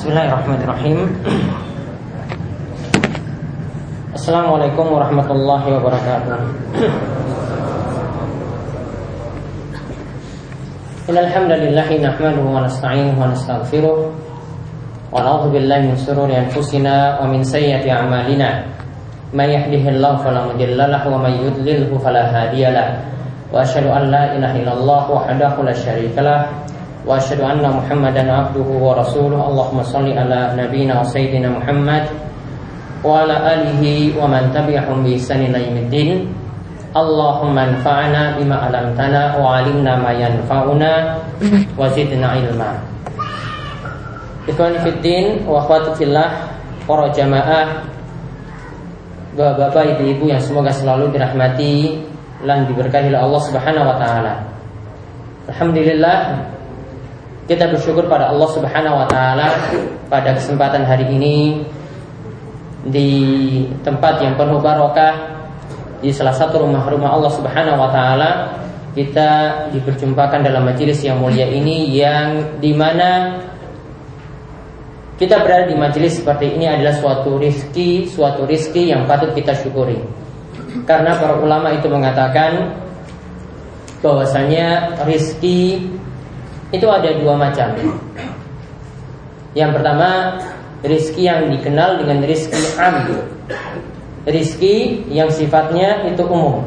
Bismillahirrahmanirrahim. Assalamualaikum warahmatullahi wabarakatuh. Innalhamdulillahi nahmaduhu wa nasta'inuhu wa nastaghfiruh. Wa na'udhu billahi min sururi anfusina wa min sayyati a'malina. Man yahdihillahu fala mudilla wa man yudlilhu fala hadiyalah Wa ashhadu an la ilaha illallah wahdahu la syarika Wa ashhadu anna Muhammadan abduhu wa rasuluh Allahumma salli ala nabiyina wa sayyidina Muhammad wa ala alihi wa man tabi'ahum bi ihsan ila yaumiddin Allahumma anfa'na bima 'allamtana wa 'allimna ma yanfa'una wa zidna ilma. Ikhwan fiddin wa akhwati fillah para jamaah Bapak ibu-ibu yang semoga selalu dirahmati dan diberkahi oleh Allah Subhanahu wa taala. Alhamdulillah kita bersyukur pada Allah Subhanahu wa taala pada kesempatan hari ini di tempat yang penuh barokah di salah satu rumah-rumah Allah Subhanahu wa taala kita diperjumpakan dalam majelis yang mulia ini yang di mana kita berada di majelis seperti ini adalah suatu rizki, suatu rizki yang patut kita syukuri. Karena para ulama itu mengatakan bahwasanya rizki itu ada dua macam. Yang pertama rizki yang dikenal dengan rizki am rizki yang sifatnya itu umum.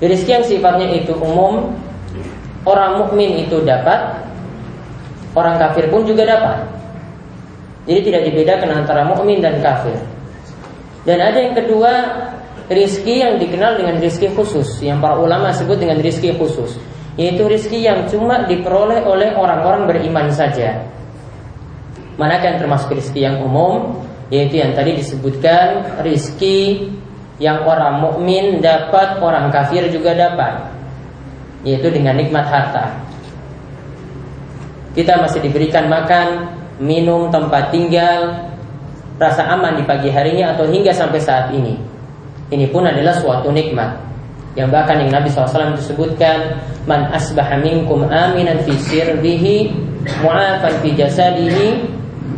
Rizki yang sifatnya itu umum, orang mukmin itu dapat, orang kafir pun juga dapat. Jadi tidak dibedakan antara mukmin dan kafir. Dan ada yang kedua, rizki yang dikenal dengan rizki khusus, yang para ulama sebut dengan rizki khusus, yaitu rizki yang cuma diperoleh oleh orang-orang beriman saja. Manakah yang termasuk rizki yang umum? yaitu yang tadi disebutkan rizki yang orang mukmin dapat orang kafir juga dapat yaitu dengan nikmat harta kita masih diberikan makan minum tempat tinggal rasa aman di pagi harinya atau hingga sampai saat ini ini pun adalah suatu nikmat yang bahkan yang Nabi SAW disebutkan man asbaha minkum aminan fi sirbihi mu'afan fi jasadihi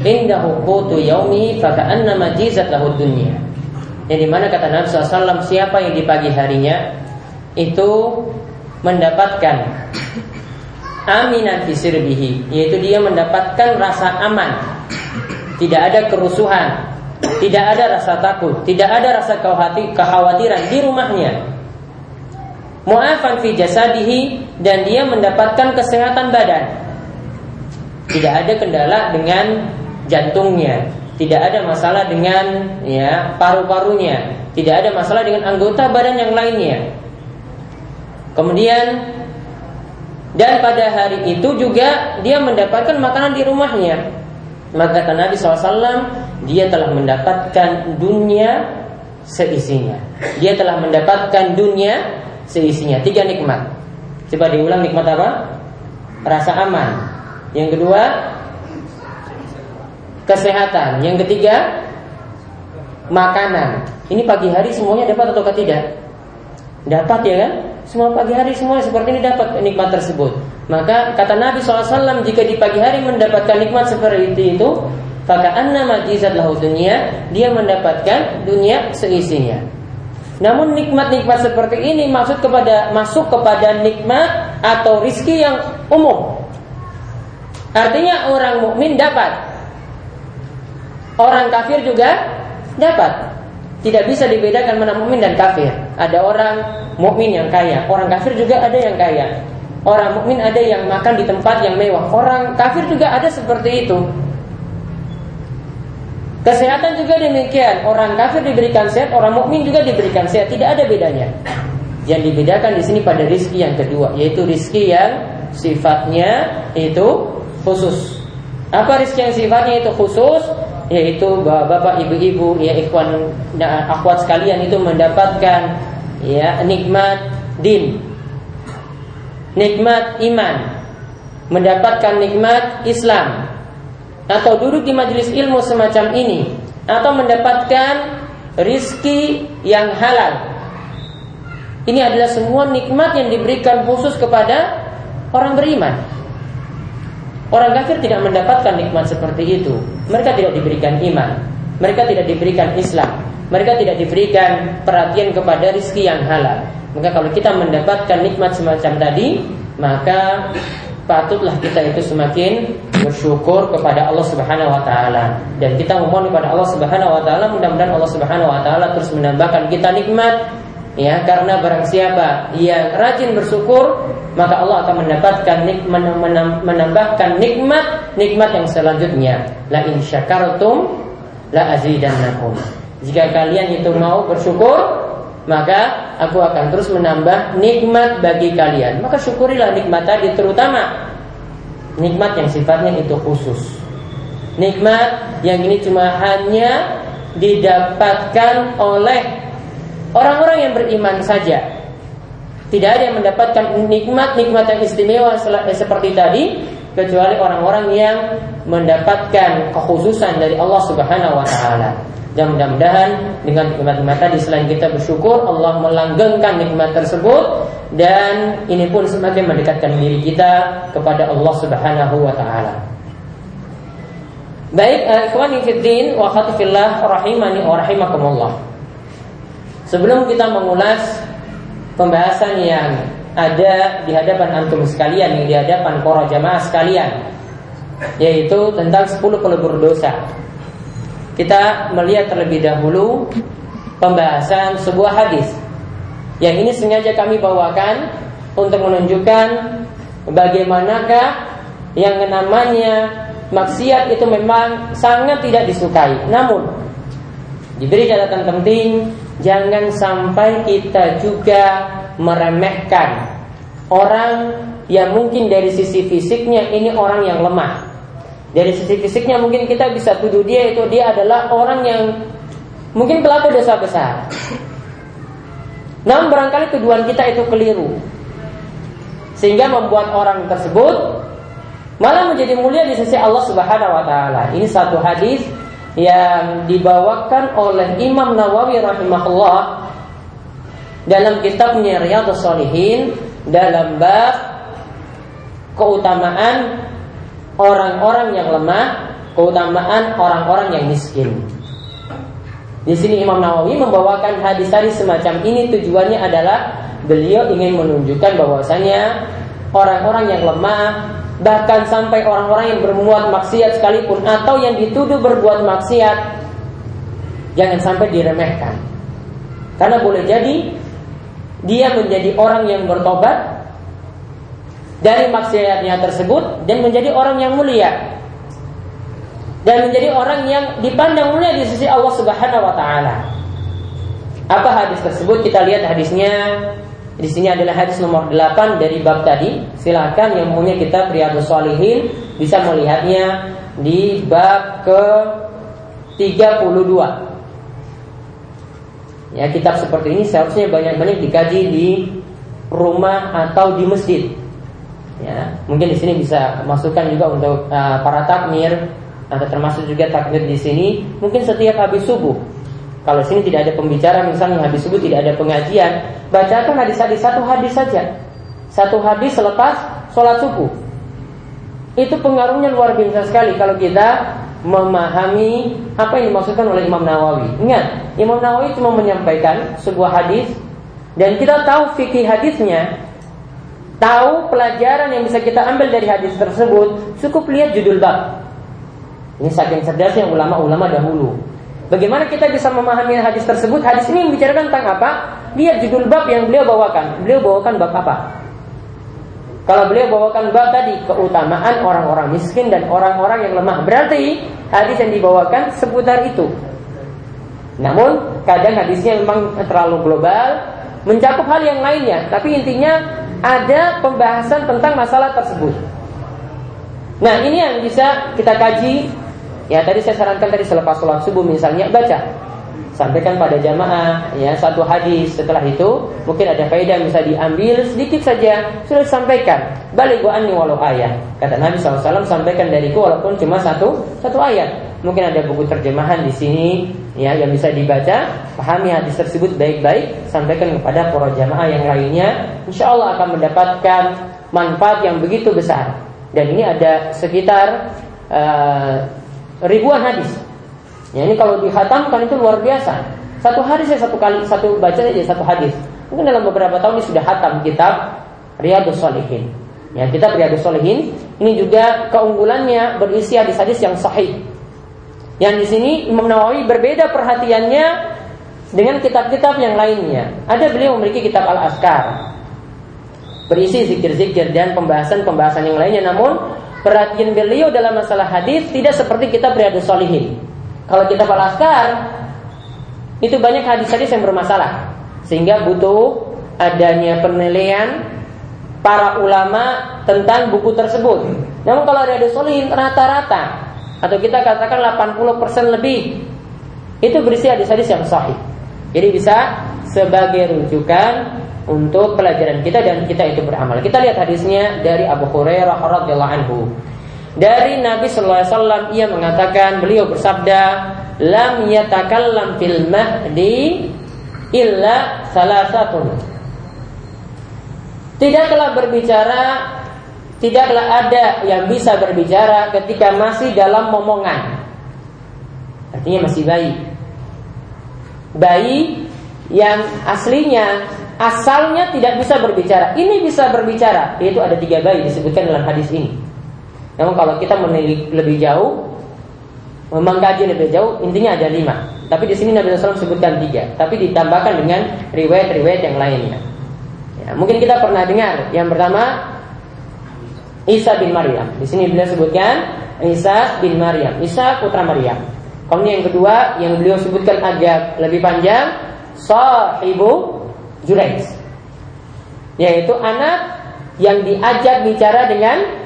indahu qutu yaumi faka'anna majizat lahu dunya. Yang di mana kata Nabi SAW siapa yang di pagi harinya itu mendapatkan aminan fisirbihi yaitu dia mendapatkan rasa aman tidak ada kerusuhan tidak ada rasa takut tidak ada rasa kekhawatiran di rumahnya mu'afan fi jasadihi dan dia mendapatkan kesehatan badan tidak ada kendala dengan jantungnya, tidak ada masalah dengan ya paru-parunya, tidak ada masalah dengan anggota badan yang lainnya. Kemudian dan pada hari itu juga dia mendapatkan makanan di rumahnya. Maka kata Nabi SAW Dia telah mendapatkan dunia seisinya Dia telah mendapatkan dunia seisinya Tiga nikmat Coba diulang nikmat apa? Rasa aman Yang kedua kesehatan. Yang ketiga, makanan. Ini pagi hari semuanya dapat atau tidak? Dapat ya kan? Semua pagi hari semua seperti ini dapat nikmat tersebut. Maka kata Nabi SAW jika di pagi hari mendapatkan nikmat seperti itu, maka anna majizat lahu dunia, dia mendapatkan dunia seisinya. Namun nikmat-nikmat seperti ini maksud kepada masuk kepada nikmat atau rizki yang umum. Artinya orang mukmin dapat Orang kafir juga dapat. Tidak bisa dibedakan mana mukmin dan kafir. Ada orang mukmin yang kaya, orang kafir juga ada yang kaya. Orang mukmin ada yang makan di tempat yang mewah. Orang kafir juga ada seperti itu. Kesehatan juga demikian. Orang kafir diberikan sehat, orang mukmin juga diberikan sehat. Tidak ada bedanya. Yang dibedakan di sini pada rizki yang kedua, yaitu rizki yang sifatnya itu khusus. Apa rizki yang sifatnya itu khusus? yaitu bapak ibu-ibu ya ikhwan dan akhwat sekalian itu mendapatkan ya nikmat din nikmat iman mendapatkan nikmat Islam atau duduk di majelis ilmu semacam ini atau mendapatkan rizki yang halal ini adalah semua nikmat yang diberikan khusus kepada orang beriman Orang kafir tidak mendapatkan nikmat seperti itu. Mereka tidak diberikan iman. Mereka tidak diberikan Islam. Mereka tidak diberikan perhatian kepada rizki yang halal. Maka kalau kita mendapatkan nikmat semacam tadi, maka patutlah kita itu semakin bersyukur kepada Allah Subhanahu wa taala dan kita memohon kepada Allah Subhanahu wa taala mudah-mudahan Allah Subhanahu wa taala terus menambahkan kita nikmat Ya, karena barang siapa yang rajin bersyukur, maka Allah akan mendapatkan nikmat menambahkan nikmat nikmat yang selanjutnya. La in syakartum la azidannakum. Jika kalian itu mau bersyukur, maka aku akan terus menambah nikmat bagi kalian. Maka syukurilah nikmat tadi terutama nikmat yang sifatnya itu khusus. Nikmat yang ini cuma hanya didapatkan oleh Orang-orang yang beriman saja tidak ada yang mendapatkan nikmat-nikmat yang istimewa eh, seperti tadi kecuali orang-orang yang mendapatkan kekhususan dari Allah Subhanahu wa taala. Dan mudah-mudahan dengan nikmat-nikmat tadi selain kita bersyukur Allah melanggengkan nikmat tersebut dan ini pun semakin mendekatkan diri kita kepada Allah Subhanahu wa taala. Baik, eh, ikhwani fiddin wa khatifillah rahimani wa rahimakumullah. Sebelum kita mengulas pembahasan yang ada di hadapan antum sekalian, yang di hadapan para jamaah sekalian, yaitu tentang 10 pelebur dosa. Kita melihat terlebih dahulu pembahasan sebuah hadis. Yang ini sengaja kami bawakan untuk menunjukkan bagaimanakah yang namanya maksiat itu memang sangat tidak disukai. Namun diberi catatan penting jangan sampai kita juga meremehkan orang yang mungkin dari sisi fisiknya ini orang yang lemah. Dari sisi fisiknya mungkin kita bisa tuduh dia itu dia adalah orang yang mungkin pelaku dosa besar. Namun barangkali tuduhan kita itu keliru. Sehingga membuat orang tersebut malah menjadi mulia di sisi Allah Subhanahu wa taala. Ini satu hadis yang dibawakan oleh Imam Nawawi rahimahullah dalam kitabnya Riyadhus Shalihin dalam bab keutamaan orang-orang yang lemah, keutamaan orang-orang yang miskin. Di sini Imam Nawawi membawakan hadis-hadis semacam ini tujuannya adalah beliau ingin menunjukkan bahwasanya orang-orang yang lemah bahkan sampai orang-orang yang bermuat maksiat sekalipun atau yang dituduh berbuat maksiat jangan sampai diremehkan. Karena boleh jadi dia menjadi orang yang bertobat dari maksiatnya tersebut dan menjadi orang yang mulia dan menjadi orang yang dipandang mulia di sisi Allah Subhanahu wa taala. Apa hadis tersebut? Kita lihat hadisnya di sini adalah hadis nomor 8 dari bab tadi. Silakan yang punya kitab Riyadhus Shalihin bisa melihatnya di bab ke 32. Ya, kitab seperti ini seharusnya banyak-banyak dikaji di rumah atau di masjid. Ya, mungkin di sini bisa masukkan juga untuk uh, para takmir atau termasuk juga takmir di sini mungkin setiap habis subuh kalau sini tidak ada pembicara misalnya habis subuh tidak ada pengajian, bacakan hadis-hadis satu hadis saja. Satu hadis selepas sholat subuh. Itu pengaruhnya luar biasa sekali kalau kita memahami apa yang dimaksudkan oleh Imam Nawawi. Ingat, Imam Nawawi cuma menyampaikan sebuah hadis dan kita tahu fikih hadisnya, tahu pelajaran yang bisa kita ambil dari hadis tersebut, cukup lihat judul bab. Ini saking cerdasnya ulama-ulama dahulu. Bagaimana kita bisa memahami hadis tersebut? Hadis ini membicarakan tentang apa? Lihat judul bab yang beliau bawakan. Beliau bawakan bab apa? Kalau beliau bawakan bab tadi keutamaan orang-orang miskin dan orang-orang yang lemah, berarti hadis yang dibawakan seputar itu. Namun kadang hadisnya memang terlalu global, mencakup hal yang lainnya, tapi intinya ada pembahasan tentang masalah tersebut. Nah, ini yang bisa kita kaji Ya tadi saya sarankan tadi selepas sholat subuh misalnya baca sampaikan pada jamaah ya satu hadis. Setelah itu mungkin ada faedah bisa diambil sedikit saja. Sudah disampaikan. Balik gua ani walau ayat. Kata Nabi SAW sampaikan dariku walaupun cuma satu satu ayat. Mungkin ada buku terjemahan di sini ya yang bisa dibaca. Pahami hadis tersebut baik-baik. Sampaikan kepada para jamaah yang lainnya. Insya Allah akan mendapatkan manfaat yang begitu besar. Dan ini ada sekitar uh, ribuan hadis. Ya ini kalau dihatamkan itu luar biasa. Satu hari saya satu kali satu baca aja satu hadis. Mungkin dalam beberapa tahun ini sudah hatam kitab Riyadus Salihin. Ya, kitab Riyadus Salihin ini juga keunggulannya berisi hadis-hadis yang sahih. Yang di sini Imam Nawawi berbeda perhatiannya dengan kitab-kitab yang lainnya. Ada beliau memiliki kitab Al-Askar berisi zikir-zikir dan pembahasan-pembahasan yang lainnya. Namun perhatian beliau dalam masalah hadis tidak seperti kitab Riyadus Salihin. Kalau kitab Al-Askar itu banyak hadis-hadis yang bermasalah sehingga butuh adanya penilaian para ulama tentang buku tersebut. Namun kalau Riyadus Salihin rata-rata atau kita katakan 80% lebih itu berisi hadis-hadis yang sahih. Jadi bisa sebagai rujukan untuk pelajaran kita dan kita itu beramal. Kita lihat hadisnya dari Abu Hurairah radhiyallahu anhu. Dari Nabi sallallahu alaihi wasallam ia mengatakan beliau bersabda, "Lam yatakallam fil mahdi illa salasatun." Tidaklah berbicara Tidaklah ada yang bisa berbicara ketika masih dalam momongan Artinya masih bayi Bayi yang aslinya asalnya tidak bisa berbicara. Ini bisa berbicara, yaitu ada tiga bayi disebutkan dalam hadis ini. Namun kalau kita menilik lebih jauh, mengkaji lebih jauh, intinya ada lima. Tapi di sini Nabi SAW sebutkan tiga, tapi ditambahkan dengan riwayat-riwayat yang lainnya. Ya, mungkin kita pernah dengar. Yang pertama Isa bin Maryam. Di sini beliau sebutkan Isa bin Maryam, Isa putra Maryam. Kemudian yang kedua yang beliau sebutkan agak lebih panjang, Sahibu Juraiz yaitu anak yang diajak bicara dengan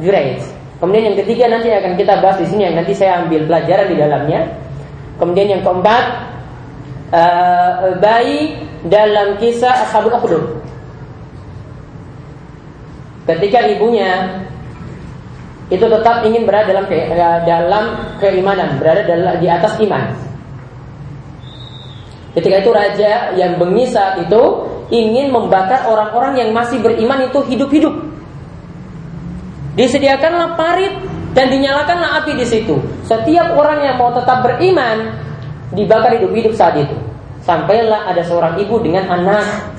Juraiz. Kemudian yang ketiga nanti akan kita bahas di sini yang nanti saya ambil pelajaran di dalamnya. Kemudian yang keempat uh, bayi dalam kisah Ashabul Ukhdud. Ketika ibunya itu tetap ingin berada dalam ke, eh, dalam keimanan, berada dalam di atas iman. Ketika itu raja yang bengi saat itu ingin membakar orang-orang yang masih beriman itu hidup-hidup. Disediakanlah parit dan dinyalakanlah api di situ. Setiap orang yang mau tetap beriman dibakar hidup-hidup saat itu. Sampailah ada seorang ibu dengan anak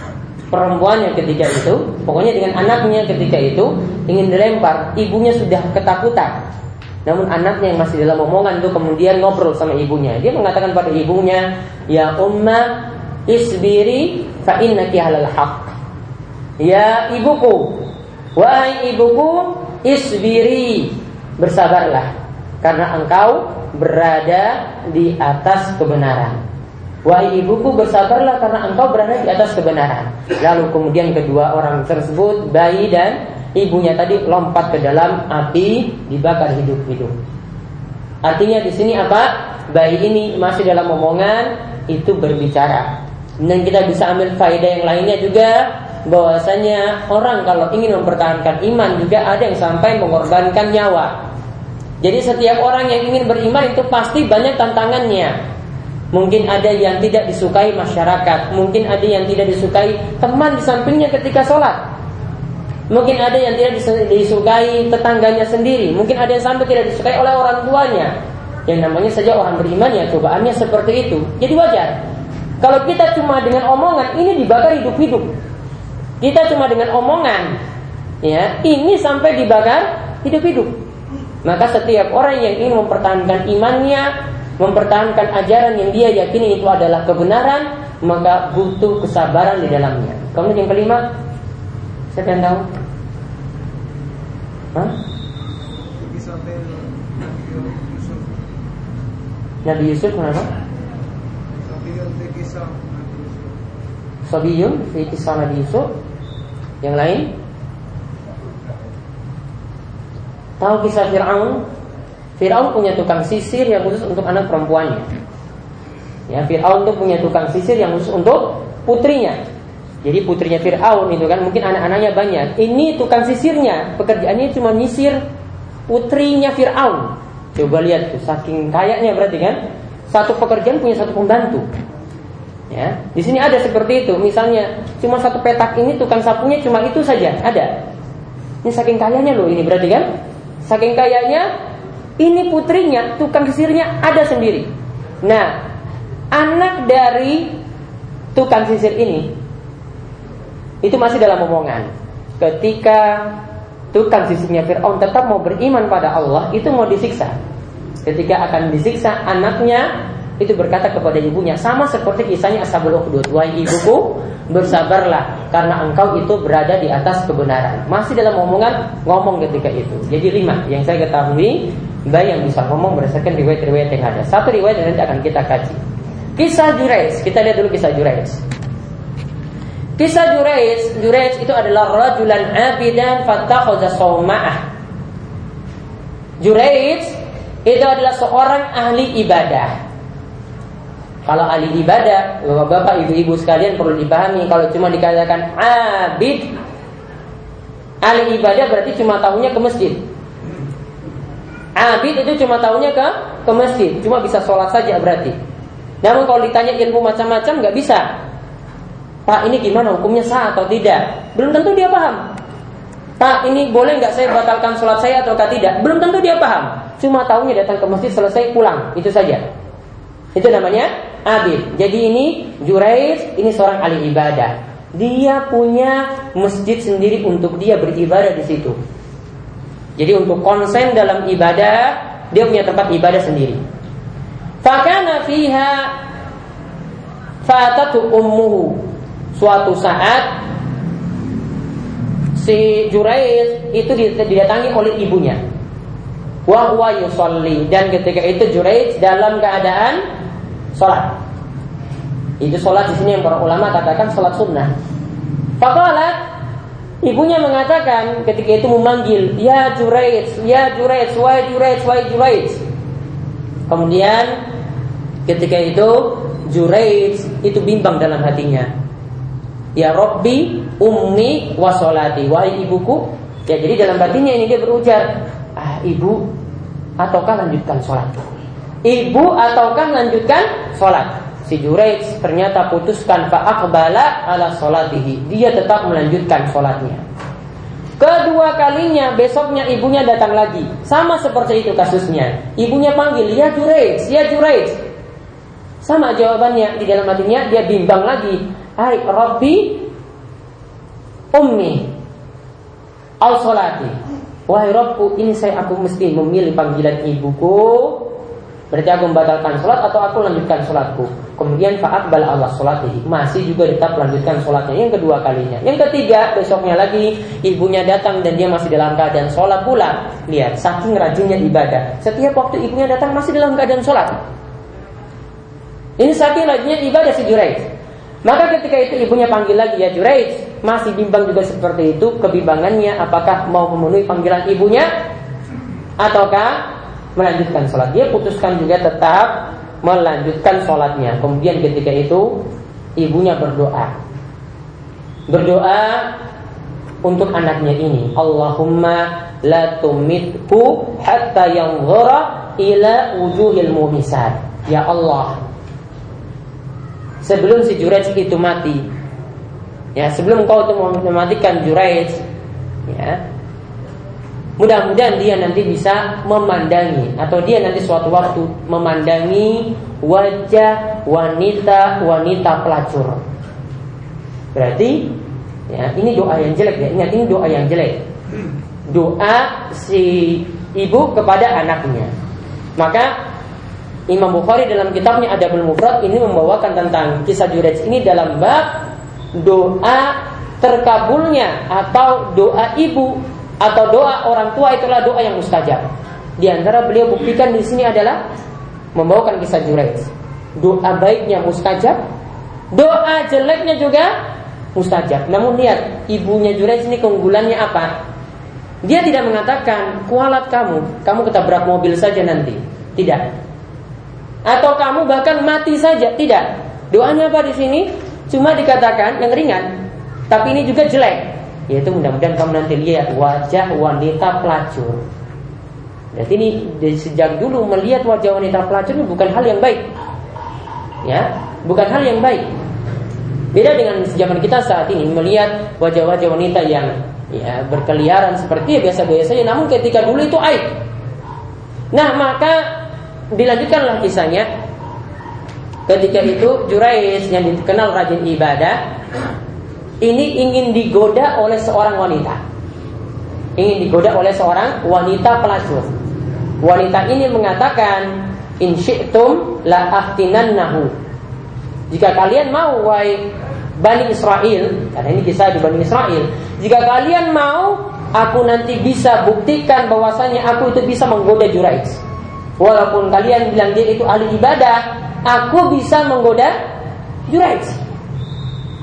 perempuan yang ketika itu, pokoknya dengan anaknya ketika itu ingin dilempar, ibunya sudah ketakutan. Namun anaknya yang masih dalam omongan itu kemudian ngobrol sama ibunya. Dia mengatakan pada ibunya, "Ya umma, isbiri fa innaki halal haq." Ya ibuku, wahai ibuku, isbiri, bersabarlah karena engkau berada di atas kebenaran. Wahai ibuku bersabarlah karena engkau berada di atas kebenaran. Lalu kemudian kedua orang tersebut bayi dan ibunya tadi lompat ke dalam api dibakar hidup-hidup. Artinya di sini apa? Bayi ini masih dalam omongan itu berbicara. Dan kita bisa ambil faedah yang lainnya juga bahwasanya orang kalau ingin mempertahankan iman juga ada yang sampai mengorbankan nyawa. Jadi setiap orang yang ingin beriman itu pasti banyak tantangannya. Mungkin ada yang tidak disukai masyarakat, mungkin ada yang tidak disukai teman di sampingnya ketika sholat. Mungkin ada yang tidak disukai tetangganya sendiri. Mungkin ada yang sampai tidak disukai oleh orang tuanya. Yang namanya saja orang beriman ya cobaannya seperti itu. Jadi wajar. Kalau kita cuma dengan omongan ini dibakar hidup-hidup. Kita cuma dengan omongan ya ini sampai dibakar hidup-hidup. Maka setiap orang yang ingin mempertahankan imannya, mempertahankan ajaran yang dia yakini itu adalah kebenaran, maka butuh kesabaran di dalamnya. Kemudian yang kelima, Siapa yang tahu? Hah? Nabi Yusuf kenapa? Sabiyun fi kisah Nabi Yusuf Yang lain? Tahu kisah Fir'aun? Fir'aun punya tukang sisir yang khusus untuk anak perempuannya Ya, Fir'aun itu punya tukang sisir yang khusus untuk putrinya jadi putrinya Fir'aun itu kan mungkin anak-anaknya banyak. Ini tukang sisirnya, pekerjaannya cuma nyisir putrinya Fir'aun. Coba lihat tuh, saking kayaknya berarti kan. Satu pekerjaan punya satu pembantu. Ya, di sini ada seperti itu. Misalnya cuma satu petak ini tukang sapunya cuma itu saja, ada. Ini saking kayanya loh ini berarti kan? Saking kayanya ini putrinya, tukang sisirnya ada sendiri. Nah, anak dari tukang sisir ini itu masih dalam omongan. Ketika tukang sisirnya Fir'aun tetap mau beriman pada Allah, itu mau disiksa. Ketika akan disiksa anaknya itu berkata kepada ibunya sama seperti kisahnya Ashabul Ukhdud wahai ibuku bersabarlah karena engkau itu berada di atas kebenaran. Masih dalam omongan ngomong ketika itu. Jadi lima yang saya ketahui bayi yang bisa ngomong berdasarkan riwayat-riwayat yang ada. Satu riwayat yang nanti akan kita kaji. Kisah Jurais kita lihat dulu kisah Jurais Kisah Jurais, Jurais itu adalah rajulan abidan fattakhadha sawma'ah. Jurais itu adalah seorang ahli ibadah. Kalau ahli ibadah, bapak-bapak, ibu-ibu sekalian perlu dipahami kalau cuma dikatakan abid, ahli ibadah berarti cuma tahunya ke masjid. Abid itu cuma tahunya ke ke masjid, cuma bisa sholat saja berarti. Namun kalau ditanya ilmu macam-macam nggak bisa. Pak ini gimana hukumnya sah atau tidak? Belum tentu dia paham. Pak ini boleh nggak saya batalkan sholat saya atau tidak? Belum tentu dia paham. Cuma tahunya datang ke masjid selesai pulang, itu saja. Itu namanya abid. Jadi ini Jurais ini seorang ahli ibadah. Dia punya masjid sendiri untuk dia beribadah di situ. Jadi untuk konsen dalam ibadah, dia punya tempat ibadah sendiri. Fakana fiha fatatu ummuhu. Suatu saat si Jurais itu didatangi oleh ibunya. Wa huwa yusalli dan ketika itu Jurais dalam keadaan sholat. Itu sholat di sini yang para ulama katakan sholat sunnah. Fakalat ibunya mengatakan ketika itu memanggil ya Juraij, ya Juraij, wahai Juraij, wahai Juraij. Kemudian ketika itu Juraij itu bimbang dalam hatinya. Ya Robbi, ummi, wasolati. Wahai ibuku. Ya jadi dalam hatinya ini dia berujar, ah ibu, ataukah lanjutkan sholat ibu ataukah melanjutkan sholat. Si Juraij ternyata putuskan fa'akbala ala sholatihi. Dia tetap melanjutkan sholatnya. Kedua kalinya besoknya ibunya datang lagi. Sama seperti itu kasusnya. Ibunya panggil, ya Juraij, ya Juraij. Sama jawabannya di dalam hatinya dia bimbang lagi. Hai Rabbi Ummi Al sholati Wahai Rabbu ini saya aku mesti memilih panggilan ibuku Berarti aku membatalkan sholat atau aku lanjutkan sholatku. Kemudian faat bala Allah sholatih masih juga tetap lanjutkan sholatnya yang kedua kalinya. Yang ketiga besoknya lagi ibunya datang dan dia masih dalam keadaan sholat pula. Lihat saking rajinnya ibadah. Setiap waktu ibunya datang masih dalam keadaan sholat. Ini saking rajinnya ibadah si Juraij. Maka ketika itu ibunya panggil lagi ya Juraij masih bimbang juga seperti itu kebimbangannya apakah mau memenuhi panggilan ibunya ataukah melanjutkan sholat. Dia putuskan juga tetap melanjutkan sholatnya. Kemudian ketika itu ibunya berdoa. Berdoa untuk anaknya ini. Allahumma la tumitku hatta yang ila wujuhil mumisat. Ya Allah. Sebelum si Juraij itu mati. Ya, sebelum kau itu mematikan Juraij, ya, Mudah-mudahan dia nanti bisa memandangi atau dia nanti suatu waktu memandangi wajah wanita-wanita pelacur. Berarti ya ini doa yang jelek ya. Ingat ini doa yang jelek. Doa si ibu kepada anaknya. Maka Imam Bukhari dalam kitabnya Adabul Mufrad ini membawakan tentang kisah Jurej ini dalam bab doa terkabulnya atau doa ibu atau doa orang tua itulah doa yang mustajab. Di antara beliau buktikan di sini adalah membawakan kisah Juraij. Doa baiknya mustajab, doa jeleknya juga mustajab. Namun lihat, ibunya Juraij ini keunggulannya apa? Dia tidak mengatakan kualat kamu, kamu ketabrak mobil saja nanti. Tidak. Atau kamu bahkan mati saja, tidak. Doanya apa di sini? Cuma dikatakan yang ringan, tapi ini juga jelek yaitu mudah-mudahan kamu nanti lihat wajah wanita pelacur. Berarti ini sejak dulu melihat wajah wanita pelacur ini bukan hal yang baik. Ya, bukan hal yang baik. Beda dengan zaman kita saat ini melihat wajah-wajah wanita yang ya berkeliaran seperti biasa-biasanya namun ketika dulu itu aib. Nah, maka dilanjutkanlah kisahnya ketika itu Jurais yang dikenal rajin ibadah ini ingin digoda oleh seorang wanita. Ingin digoda oleh seorang wanita pelacur. Wanita ini mengatakan, "In syi'tum la aftinannahu." Jika kalian mau wahai Bani Israel, karena ini kisah di Bani Israel, jika kalian mau, aku nanti bisa buktikan bahwasanya aku itu bisa menggoda Juraiz. Walaupun kalian bilang dia itu ahli ibadah, aku bisa menggoda Juraiz.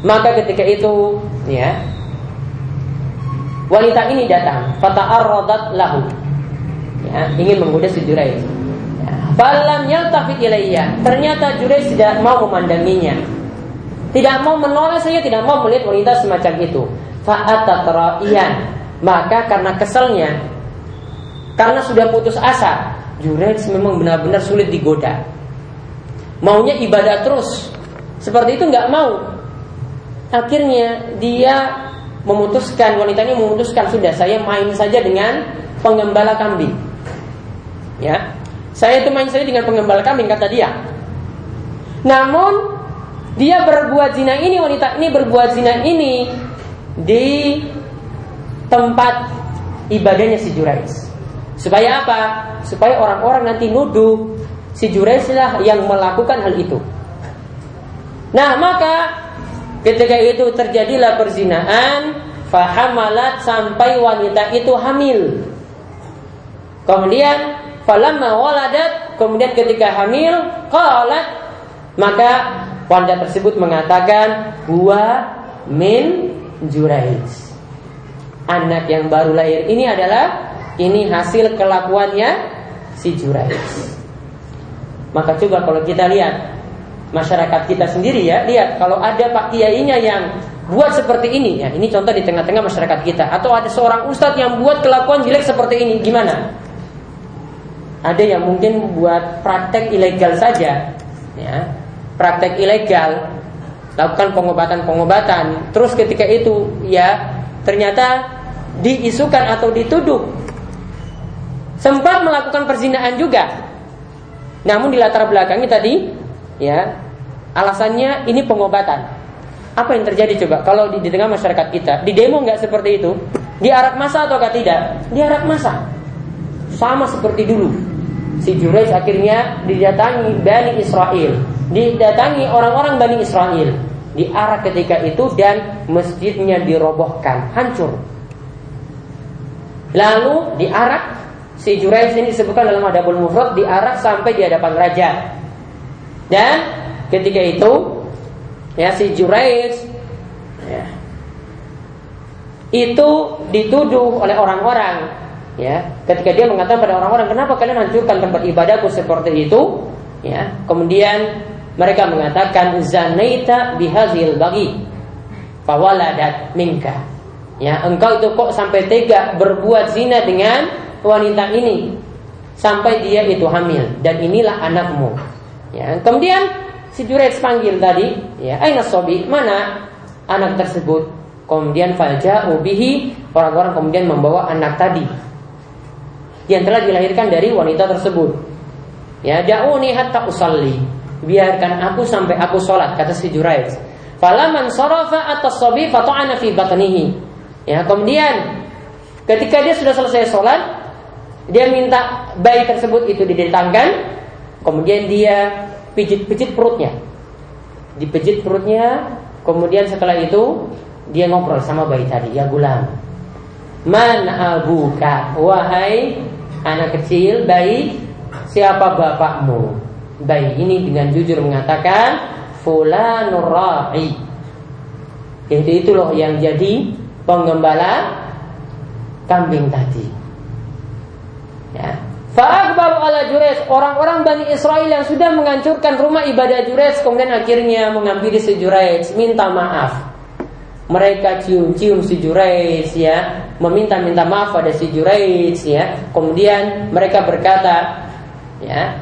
Maka ketika itu, ya, wanita ini datang, fata'arradat lahu ya, ingin menggoda si Jurayj. Ya, Falam yaltafit ilayya. Ternyata Jurayj tidak mau memandanginya. Tidak mau menolak saya, tidak mau melihat wanita semacam itu. Fa'atat Maka karena keselnya, karena sudah putus asa, Jurayj memang benar-benar sulit digoda. Maunya ibadah terus. Seperti itu nggak mau. Akhirnya dia memutuskan wanita ini memutuskan sudah saya main saja dengan pengembala kambing. Ya, saya itu main saja dengan pengembala kambing kata dia. Namun dia berbuat zina ini wanita ini berbuat zina ini di tempat ibadahnya si Jurais. Supaya apa? Supaya orang-orang nanti nuduh si Jurais lah yang melakukan hal itu. Nah, maka ketika itu terjadilah perzinaan, fahamalat sampai wanita itu hamil. Kemudian Falamma waladat kemudian ketika hamil qalat maka wanita tersebut mengatakan huwa min Juraiz. Anak yang baru lahir ini adalah ini hasil kelakuannya si Juraiz. Maka coba kalau kita lihat masyarakat kita sendiri ya, lihat kalau ada pak kiainya yang buat seperti ini ya, ini contoh di tengah-tengah masyarakat kita atau ada seorang ustadz yang buat kelakuan jelek seperti ini, gimana? Ada yang mungkin buat praktek ilegal saja, ya, praktek ilegal, lakukan pengobatan-pengobatan. Terus ketika itu, ya, ternyata diisukan atau dituduh sempat melakukan perzinaan juga. Namun di latar belakangnya tadi, ya, alasannya ini pengobatan. Apa yang terjadi coba kalau di, di tengah masyarakat kita di demo nggak seperti itu? Diarak masa atau tidak? Diarak masa. Sama seperti dulu si Jurayj akhirnya didatangi Bani Israel, didatangi orang-orang Bani Israel, diarak ketika itu dan masjidnya dirobohkan, hancur. Lalu diarak si Jurayj ini disebutkan dalam Adabul Mufrad diarak sampai di hadapan raja. Dan ketika itu ya si Jurayj ya, itu dituduh oleh orang-orang ya. Ketika dia mengatakan pada orang-orang kenapa kalian hancurkan tempat ibadahku seperti itu? Ya kemudian mereka mengatakan zanaita bihazil bagi fawaladat minka. Ya engkau itu kok sampai tega berbuat zina dengan wanita ini? Sampai dia itu hamil dan inilah anakmu ya kemudian si Juret panggil tadi ya aina sobi mana anak tersebut kemudian falja ubihi orang-orang kemudian membawa anak tadi yang telah dilahirkan dari wanita tersebut. Ya, da'uni hatta usalli. Biarkan aku sampai aku sholat kata si Jurayj. Falaman sarafa atas sabi fata'ana fi batnihi. Ya, kemudian ketika dia sudah selesai sholat, dia minta bayi tersebut itu didatangkan, kemudian dia pijit-pijit perutnya. Dipijit perutnya, kemudian setelah itu dia ngobrol sama bayi tadi, ya gulam. Man abuka, wahai anak kecil, bayi, siapa bapakmu? Bayi ini dengan jujur mengatakan fulanur ra'i. Jadi itu loh yang jadi penggembala kambing tadi. Ya. Fa'akbaru ala Jures Orang-orang Bani Israel yang sudah menghancurkan rumah ibadah Jures Kemudian akhirnya mengampiri si Jures Minta maaf. Mereka cium-cium si Juraiz ya, meminta-minta maaf pada si Juraiz ya. Kemudian mereka berkata ya,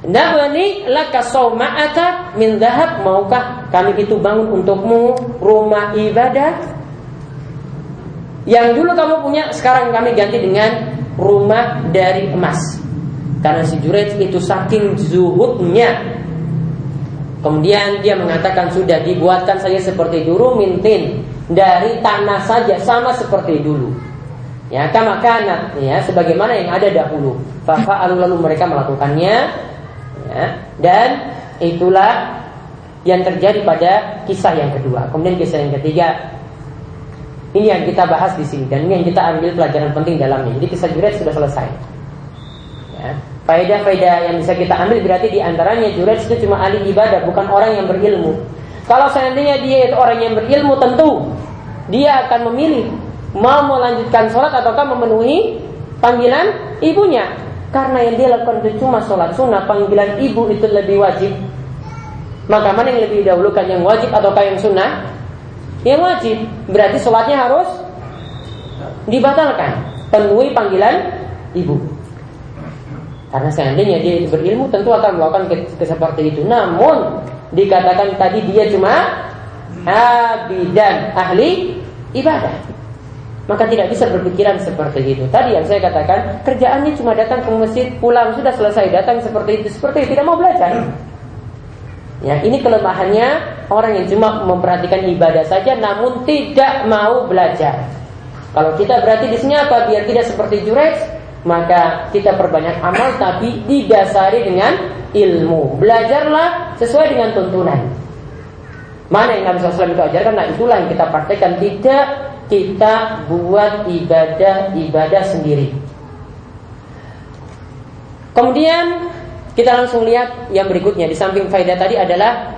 Nabani laka sauma'ata min dahab Maukah kami itu bangun untukmu rumah ibadah? Yang dulu kamu punya sekarang kami ganti dengan rumah dari emas. Karena si Jurej itu saking zuhudnya. Kemudian dia mengatakan sudah dibuatkan saja seperti dulu mintin. Dari tanah saja sama seperti dulu. Ya, kama kanat ya sebagaimana yang ada dahulu. Fafa'alu lalu mereka melakukannya. Ya, dan itulah yang terjadi pada kisah yang kedua. Kemudian kisah yang ketiga ini yang kita bahas di sini dan ini yang kita ambil pelajaran penting dalamnya. Jadi kisah Juret sudah selesai. Ya. Faedah-faedah yang bisa kita ambil berarti di antaranya Juret itu cuma ahli ibadah, bukan orang yang berilmu. Kalau seandainya dia itu orang yang berilmu tentu dia akan memilih mau melanjutkan sholat ataukah memenuhi panggilan ibunya. Karena yang dia lakukan itu cuma sholat sunnah, panggilan ibu itu lebih wajib. Maka mana yang lebih dahulukan yang wajib ataukah yang sunnah? Yang wajib. Berarti sholatnya harus dibatalkan. Penuhi panggilan ibu. Karena seandainya dia berilmu tentu akan melakukan ke seperti itu. Namun dikatakan tadi dia cuma abidan ahli ibadah maka tidak bisa berpikiran seperti itu. Tadi yang saya katakan, kerjaannya cuma datang ke masjid, pulang sudah selesai, datang seperti itu, seperti itu, tidak mau belajar. Ya, ini kelemahannya orang yang cuma memperhatikan ibadah saja, namun tidak mau belajar. Kalau kita berarti di sini apa? Biar tidak seperti Jurex, maka kita perbanyak amal, tapi didasari dengan ilmu. Belajarlah sesuai dengan tuntunan. Mana yang Nabi SAW itu ajarkan? Nah itulah yang kita praktekkan Tidak kita buat ibadah-ibadah sendiri. Kemudian kita langsung lihat yang berikutnya di samping faedah tadi adalah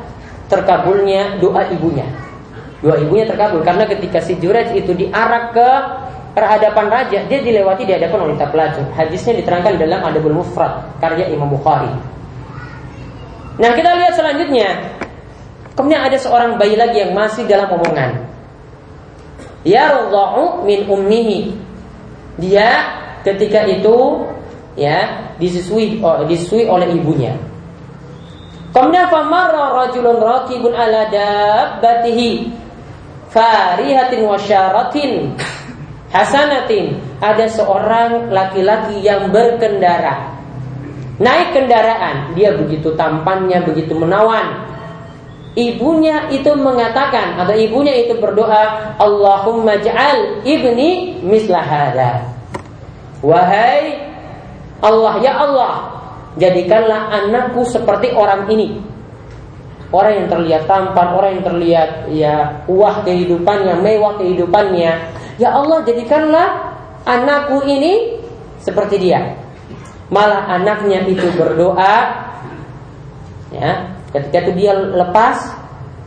terkabulnya doa ibunya. Doa ibunya terkabul karena ketika si Jurej itu diarak ke perhadapan raja, dia dilewati di hadapan wanita pelacur. Hadisnya diterangkan dalam Adabul Mufrad karya Imam Bukhari. Nah kita lihat selanjutnya. Kemudian ada seorang bayi lagi yang masih dalam omongan yardha'u min ummihi. Dia ketika itu ya disusui oh, disusui oleh ibunya. Kemudian famarra rajulun raqibun ala dabbatihi farihatin wa syaratin hasanatin. Ada seorang laki-laki yang berkendara. Naik kendaraan dia begitu tampannya begitu menawan. Ibunya itu mengatakan atau ibunya itu berdoa Allahumma ja'al ibni mislahada wahai Allah ya Allah jadikanlah anakku seperti orang ini. Orang yang terlihat tampan orang yang terlihat ya wah kehidupannya mewah kehidupannya. Ya Allah jadikanlah anakku ini seperti dia. Malah anaknya itu berdoa ya Ketika itu dia lepas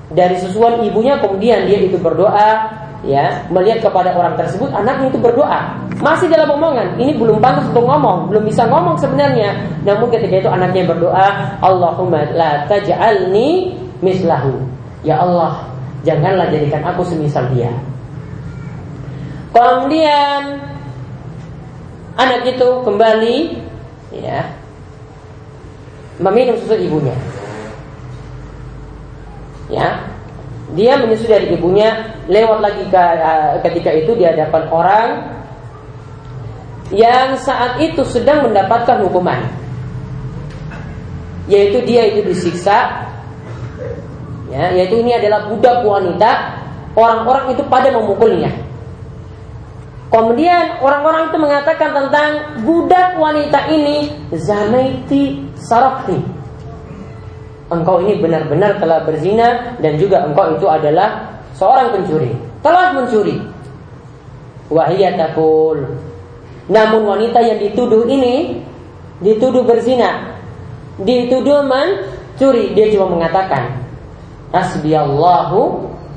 dari susuan ibunya kemudian dia itu berdoa ya melihat kepada orang tersebut anaknya itu berdoa. Masih dalam omongan ini belum pantas untuk ngomong belum bisa ngomong sebenarnya. Namun ketika itu anaknya berdoa Allahumma la taj'alni mislahu. Ya Allah janganlah jadikan aku semisal dia. Kemudian anak itu kembali ya meminum susu ibunya. Ya dia menyusu dari ibunya lewat lagi ke, uh, ketika itu di hadapan orang yang saat itu sedang mendapatkan hukuman. Yaitu dia itu disiksa ya yaitu ini adalah budak wanita orang-orang itu pada memukulnya. Kemudian orang-orang itu mengatakan tentang budak wanita ini zanaiti sarafni engkau ini benar-benar telah berzina dan juga engkau itu adalah seorang pencuri. Telah mencuri. Wahiyatakul. Namun wanita yang dituduh ini dituduh berzina, dituduh mencuri, dia cuma mengatakan Hasbiyallahu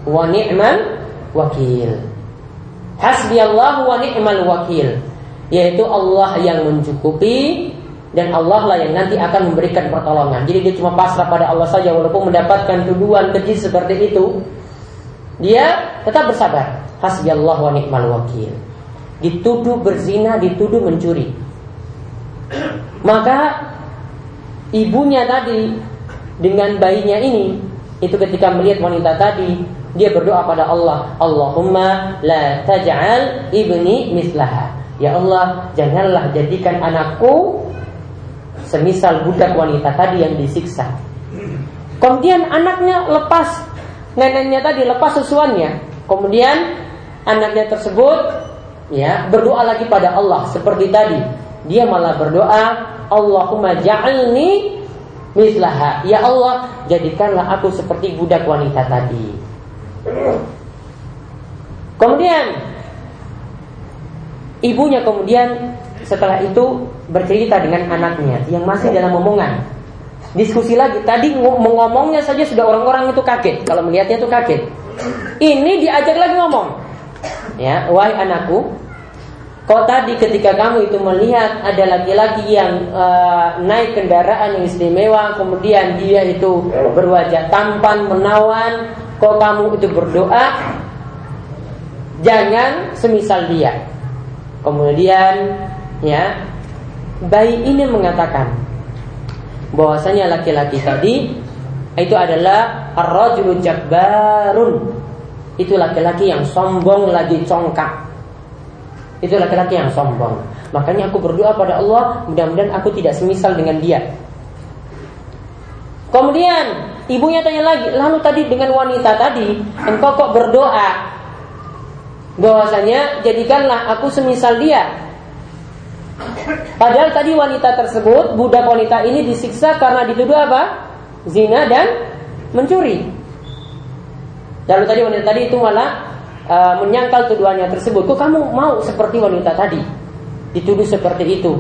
wa ni'mal wakil. Hasbiyallahu wa ni'mal wakil. Yaitu Allah yang mencukupi dan Allah lah yang nanti akan memberikan pertolongan. Jadi dia cuma pasrah pada Allah saja walaupun mendapatkan tuduhan keji seperti itu, dia tetap bersabar. Hasbiyallah wa ni'mal wakil. Dituduh berzina, dituduh mencuri. Maka ibunya tadi dengan bayinya ini itu ketika melihat wanita tadi dia berdoa pada Allah Allahumma la taj'al ibni mislaha ya Allah janganlah jadikan anakku semisal budak wanita tadi yang disiksa. Kemudian anaknya lepas neneknya tadi lepas susuannya. Kemudian anaknya tersebut ya berdoa lagi pada Allah. Seperti tadi dia malah berdoa Allahumma ja'alni mislaha. Ya Allah jadikanlah aku seperti budak wanita tadi. Kemudian ibunya kemudian setelah itu bercerita dengan anaknya yang masih dalam omongan. Diskusi lagi. Tadi mengomongnya saja sudah orang-orang itu kaget. Kalau melihatnya itu kaget. Ini diajak lagi ngomong. Ya, wahai anakku, kau tadi ketika kamu itu melihat ada laki-laki yang uh, naik kendaraan yang istimewa, kemudian dia itu berwajah tampan, menawan, kalau kamu itu berdoa Jangan semisal dia Kemudian ya Bayi ini mengatakan bahwasanya laki-laki tadi itu adalah ar-rajulu jabbarun. Itu laki-laki yang sombong lagi congkak. Itu laki-laki yang sombong. Makanya aku berdoa pada Allah, mudah-mudahan aku tidak semisal dengan dia. Kemudian Ibunya tanya lagi, lalu tadi dengan wanita tadi, engkau kok berdoa bahwasanya jadikanlah aku semisal dia. Padahal tadi wanita tersebut, budak wanita ini disiksa karena dituduh apa? Zina dan mencuri. Lalu tadi wanita tadi itu malah uh, menyangkal tuduhannya tersebut. Kok kamu mau seperti wanita tadi? Dituduh seperti itu.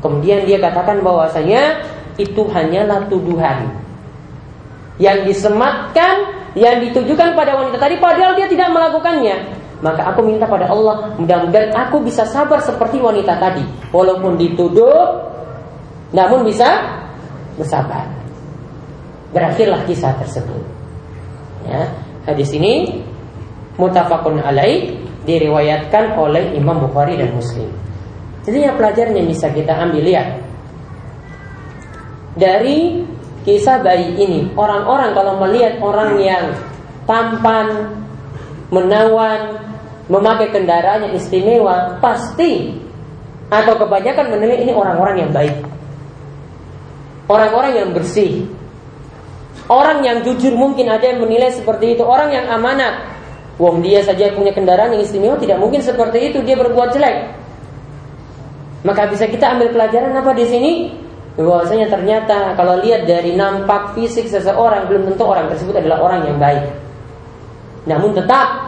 Kemudian dia katakan bahwasanya itu hanyalah tuduhan yang disematkan, yang ditujukan pada wanita tadi padahal dia tidak melakukannya. Maka aku minta pada Allah mudah-mudahan aku bisa sabar seperti wanita tadi walaupun dituduh namun bisa bersabar. Berakhirlah kisah tersebut. Ya, hadis ini mutafakun alaih diriwayatkan oleh Imam Bukhari dan Muslim. Jadi ya pelajaran yang bisa kita ambil lihat dari kisah bayi ini. Orang-orang kalau melihat orang yang tampan, menawan, memakai kendaraan yang istimewa, pasti atau kebanyakan menilai ini orang-orang yang baik. Orang-orang yang bersih. Orang yang jujur mungkin ada yang menilai seperti itu. Orang yang amanat. Wong dia saja punya kendaraan yang istimewa tidak mungkin seperti itu dia berbuat jelek. Maka bisa kita ambil pelajaran apa di sini? bahwasanya ternyata kalau lihat dari nampak fisik seseorang belum tentu orang tersebut adalah orang yang baik. Namun tetap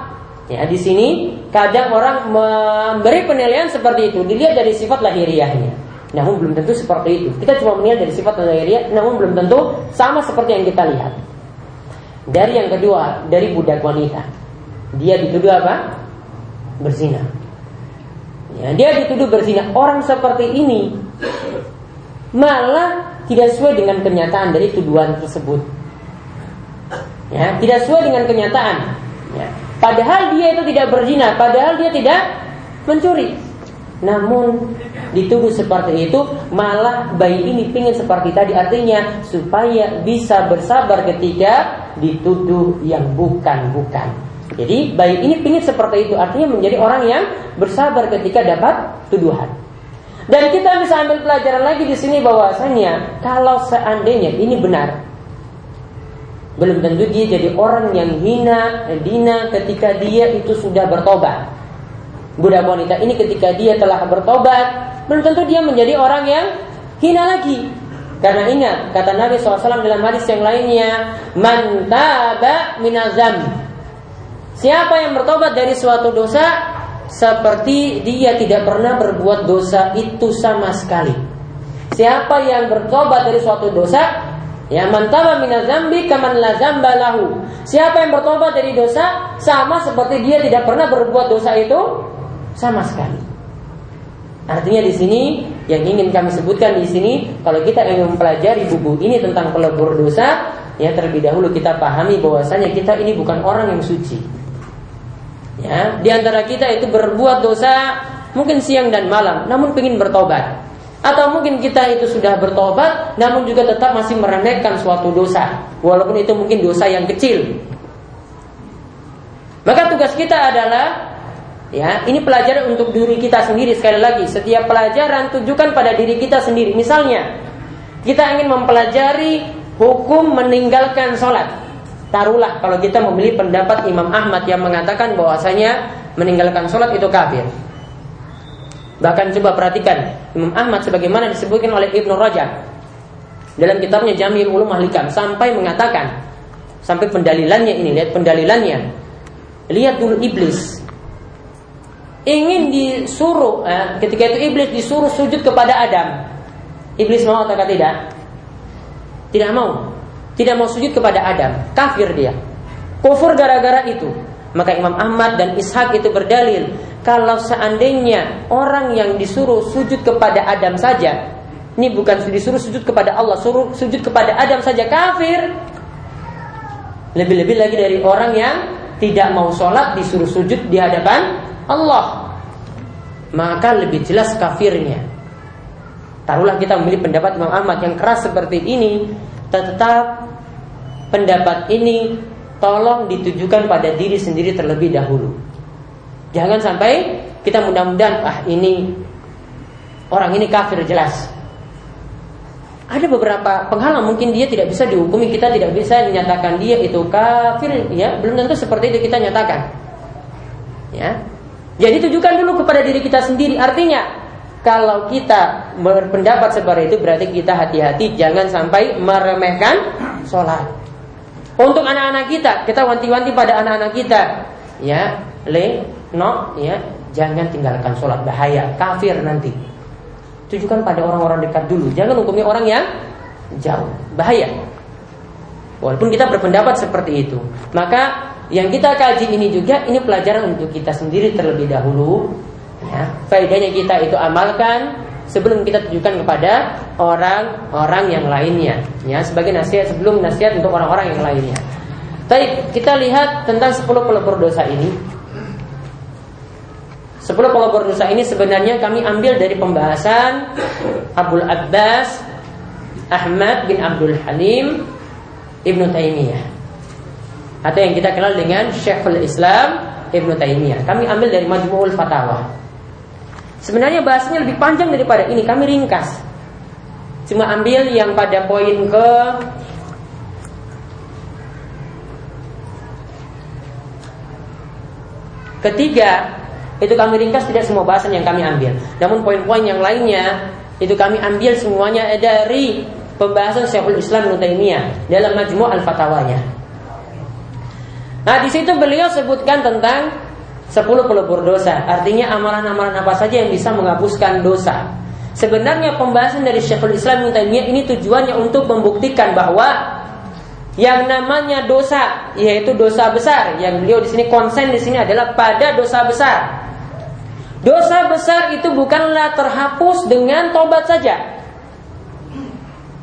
ya di sini kadang orang memberi penilaian seperti itu dilihat dari sifat lahiriahnya. Namun belum tentu seperti itu. Kita cuma melihat dari sifat lahiriah, namun belum tentu sama seperti yang kita lihat. Dari yang kedua, dari budak wanita. Dia dituduh apa? Berzina. Ya, dia dituduh berzina. Orang seperti ini malah tidak sesuai dengan kenyataan dari tuduhan tersebut. Ya, tidak sesuai dengan kenyataan. Ya. Padahal dia itu tidak berzina, padahal dia tidak mencuri. Namun dituduh seperti itu malah bayi ini pingin seperti tadi artinya supaya bisa bersabar ketika dituduh yang bukan-bukan. Jadi bayi ini pingin seperti itu artinya menjadi orang yang bersabar ketika dapat tuduhan. Dan kita bisa ambil pelajaran lagi di sini bahwasanya kalau seandainya ini benar, belum tentu dia jadi orang yang hina, dina ketika dia itu sudah bertobat. Budak wanita ini ketika dia telah bertobat, belum tentu dia menjadi orang yang hina lagi. Karena ingat, kata Nabi SAW dalam hadis yang lainnya, Man taba minazam. Siapa yang bertobat dari suatu dosa, seperti dia tidak pernah berbuat dosa itu sama sekali. Siapa yang bertobat dari suatu dosa, ya mantaba minazambi kaman la lahu. Siapa yang bertobat dari dosa sama seperti dia tidak pernah berbuat dosa itu sama sekali. Artinya di sini yang ingin kami sebutkan di sini kalau kita ingin mempelajari buku ini tentang pelebur dosa, ya terlebih dahulu kita pahami bahwasanya kita ini bukan orang yang suci. Ya, di antara kita itu berbuat dosa mungkin siang dan malam, namun ingin bertobat. Atau mungkin kita itu sudah bertobat namun juga tetap masih meremehkan suatu dosa walaupun itu mungkin dosa yang kecil. Maka tugas kita adalah ya, ini pelajaran untuk diri kita sendiri sekali lagi. Setiap pelajaran tujukan pada diri kita sendiri. Misalnya, kita ingin mempelajari hukum meninggalkan sholat. Taruhlah kalau kita memilih pendapat Imam Ahmad yang mengatakan bahwasanya meninggalkan sholat itu kafir. Bahkan coba perhatikan Imam Ahmad sebagaimana disebutkan oleh Ibnu Rajab dalam kitabnya Jamil Ulum Mahlikam sampai mengatakan sampai pendalilannya ini lihat pendalilannya. Lihat dulu iblis. Ingin disuruh eh, ketika itu iblis disuruh sujud kepada Adam. Iblis mau atau tidak? Tidak mau. Tidak mau sujud kepada Adam. Kafir dia. Kufur gara-gara itu. Maka Imam Ahmad dan Ishak itu berdalil kalau seandainya orang yang disuruh sujud kepada Adam saja, ini bukan disuruh sujud kepada Allah, suruh sujud kepada Adam saja kafir. Lebih-lebih lagi dari orang yang tidak mau sholat disuruh sujud di hadapan Allah. Maka lebih jelas kafirnya. Taruhlah kita memilih pendapat Imam Ahmad yang keras seperti ini, tetap pendapat ini tolong ditujukan pada diri sendiri terlebih dahulu. Jangan sampai kita mudah-mudahan ah ini orang ini kafir jelas. Ada beberapa penghalang mungkin dia tidak bisa dihukumi, kita tidak bisa menyatakan dia itu kafir ya, belum tentu seperti itu kita nyatakan. Ya. Jadi tujukan dulu kepada diri kita sendiri. Artinya kalau kita berpendapat seperti itu berarti kita hati-hati jangan sampai meremehkan sholat. Untuk anak-anak kita, kita wanti-wanti pada anak-anak kita, ya, le, no ya. Jangan tinggalkan sholat. Bahaya. Kafir nanti. Tujukan pada orang-orang dekat dulu. Jangan hukumi orang yang jauh. Bahaya. Walaupun kita berpendapat seperti itu. Maka yang kita kaji ini juga ini pelajaran untuk kita sendiri terlebih dahulu. Ya. Faedahnya kita itu amalkan sebelum kita tujukan kepada orang-orang yang lainnya. Ya sebagai nasihat sebelum nasihat untuk orang-orang yang lainnya. Baik, kita lihat tentang 10 pelebur dosa ini. Sepuluh pelopor dosa ini sebenarnya kami ambil dari pembahasan Abdul Abbas Ahmad bin Abdul Halim Ibnu Taimiyah atau yang kita kenal dengan Syekhul Islam Ibnu Taimiyah. Kami ambil dari Majmu'ul Fatawa. Sebenarnya bahasanya lebih panjang daripada ini, kami ringkas. Cuma ambil yang pada poin ke ketiga itu kami ringkas tidak semua bahasan yang kami ambil. Namun poin-poin yang lainnya itu kami ambil semuanya dari pembahasan Syekhul Islam Ibnu Taimiyah dalam Majmu' Al-Fatawanya. Nah, di situ beliau sebutkan tentang 10 pelebur dosa. Artinya amalan-amalan apa saja yang bisa menghapuskan dosa. Sebenarnya pembahasan dari Syekhul Islam Ibnu Taimiyah ini tujuannya untuk membuktikan bahwa yang namanya dosa yaitu dosa besar yang beliau di sini konsen di sini adalah pada dosa besar Dosa besar itu bukanlah terhapus dengan tobat saja.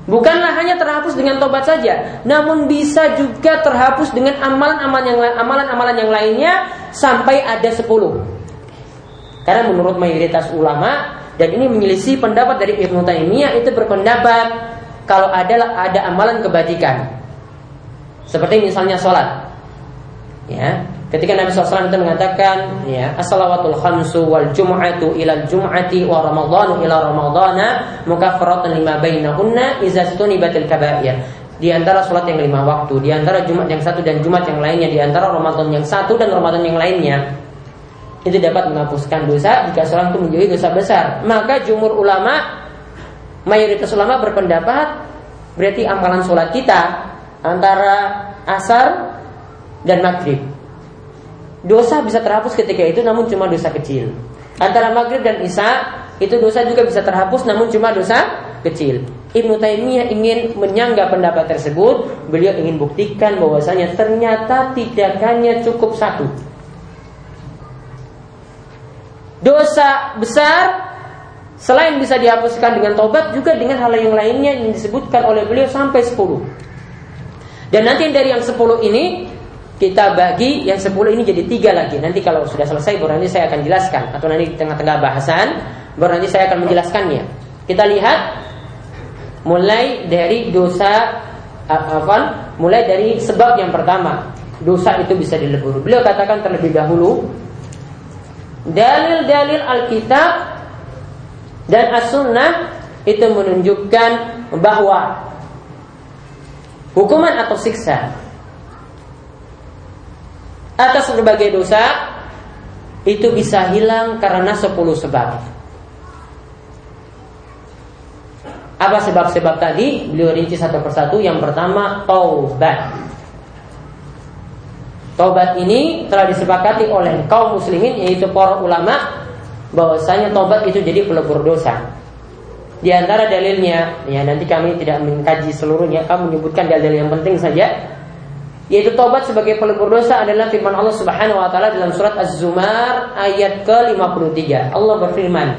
Bukanlah hanya terhapus dengan tobat saja, namun bisa juga terhapus dengan amalan-amalan yang amalan-amalan yang lainnya sampai ada 10. Karena menurut mayoritas ulama dan ini menyelisih pendapat dari Ibnu Taimiyah itu berpendapat kalau adalah ada amalan kebajikan. Seperti misalnya sholat. Ya, Ketika Nabi SAW itu mengatakan ya as-salawatul khamsu wal jum'atu ilal jum'ati wa ramadhanu ila ramadhana mukaffaratan lima bainahunna idza batil kaba'ir. Di antara sholat yang lima waktu, di antara Jumat yang satu dan Jumat yang lainnya, di antara Ramadan yang satu dan Ramadan yang lainnya, itu dapat menghapuskan dosa jika seorang itu menjauhi dosa besar. Maka jumur ulama, mayoritas ulama berpendapat berarti amalan sholat kita antara asar dan maghrib Dosa bisa terhapus ketika itu namun cuma dosa kecil. Antara maghrib dan isya itu dosa juga bisa terhapus namun cuma dosa kecil. Ibnu Taimiyah ingin menyangga pendapat tersebut. Beliau ingin buktikan bahwasanya ternyata tidak hanya cukup satu. Dosa besar selain bisa dihapuskan dengan tobat juga dengan hal yang lainnya yang disebutkan oleh beliau sampai 10. Dan nanti dari yang 10 ini kita bagi yang 10 ini jadi tiga lagi. Nanti kalau sudah selesai baru nanti saya akan jelaskan atau nanti di tengah-tengah bahasan baru nanti saya akan menjelaskannya. Kita lihat mulai dari dosa apa? Mulai dari sebab yang pertama, dosa itu bisa dilebur. Beliau katakan terlebih dahulu dalil-dalil Alkitab dan As-Sunnah itu menunjukkan bahwa hukuman atau siksa atas berbagai dosa itu bisa hilang karena 10 sebab. Apa sebab-sebab tadi? Beliau rinci satu persatu. Yang pertama, taubat. Taubat ini telah disepakati oleh kaum muslimin yaitu para ulama bahwasanya taubat itu jadi pelebur dosa. Di antara dalilnya, ya nanti kami tidak mengkaji seluruhnya, kami menyebutkan dalil yang penting saja. Yaitu taubat sebagai pelebur dosa adalah firman Allah Subhanahu wa taala dalam surat Az-Zumar ayat ke-53. Allah berfirman,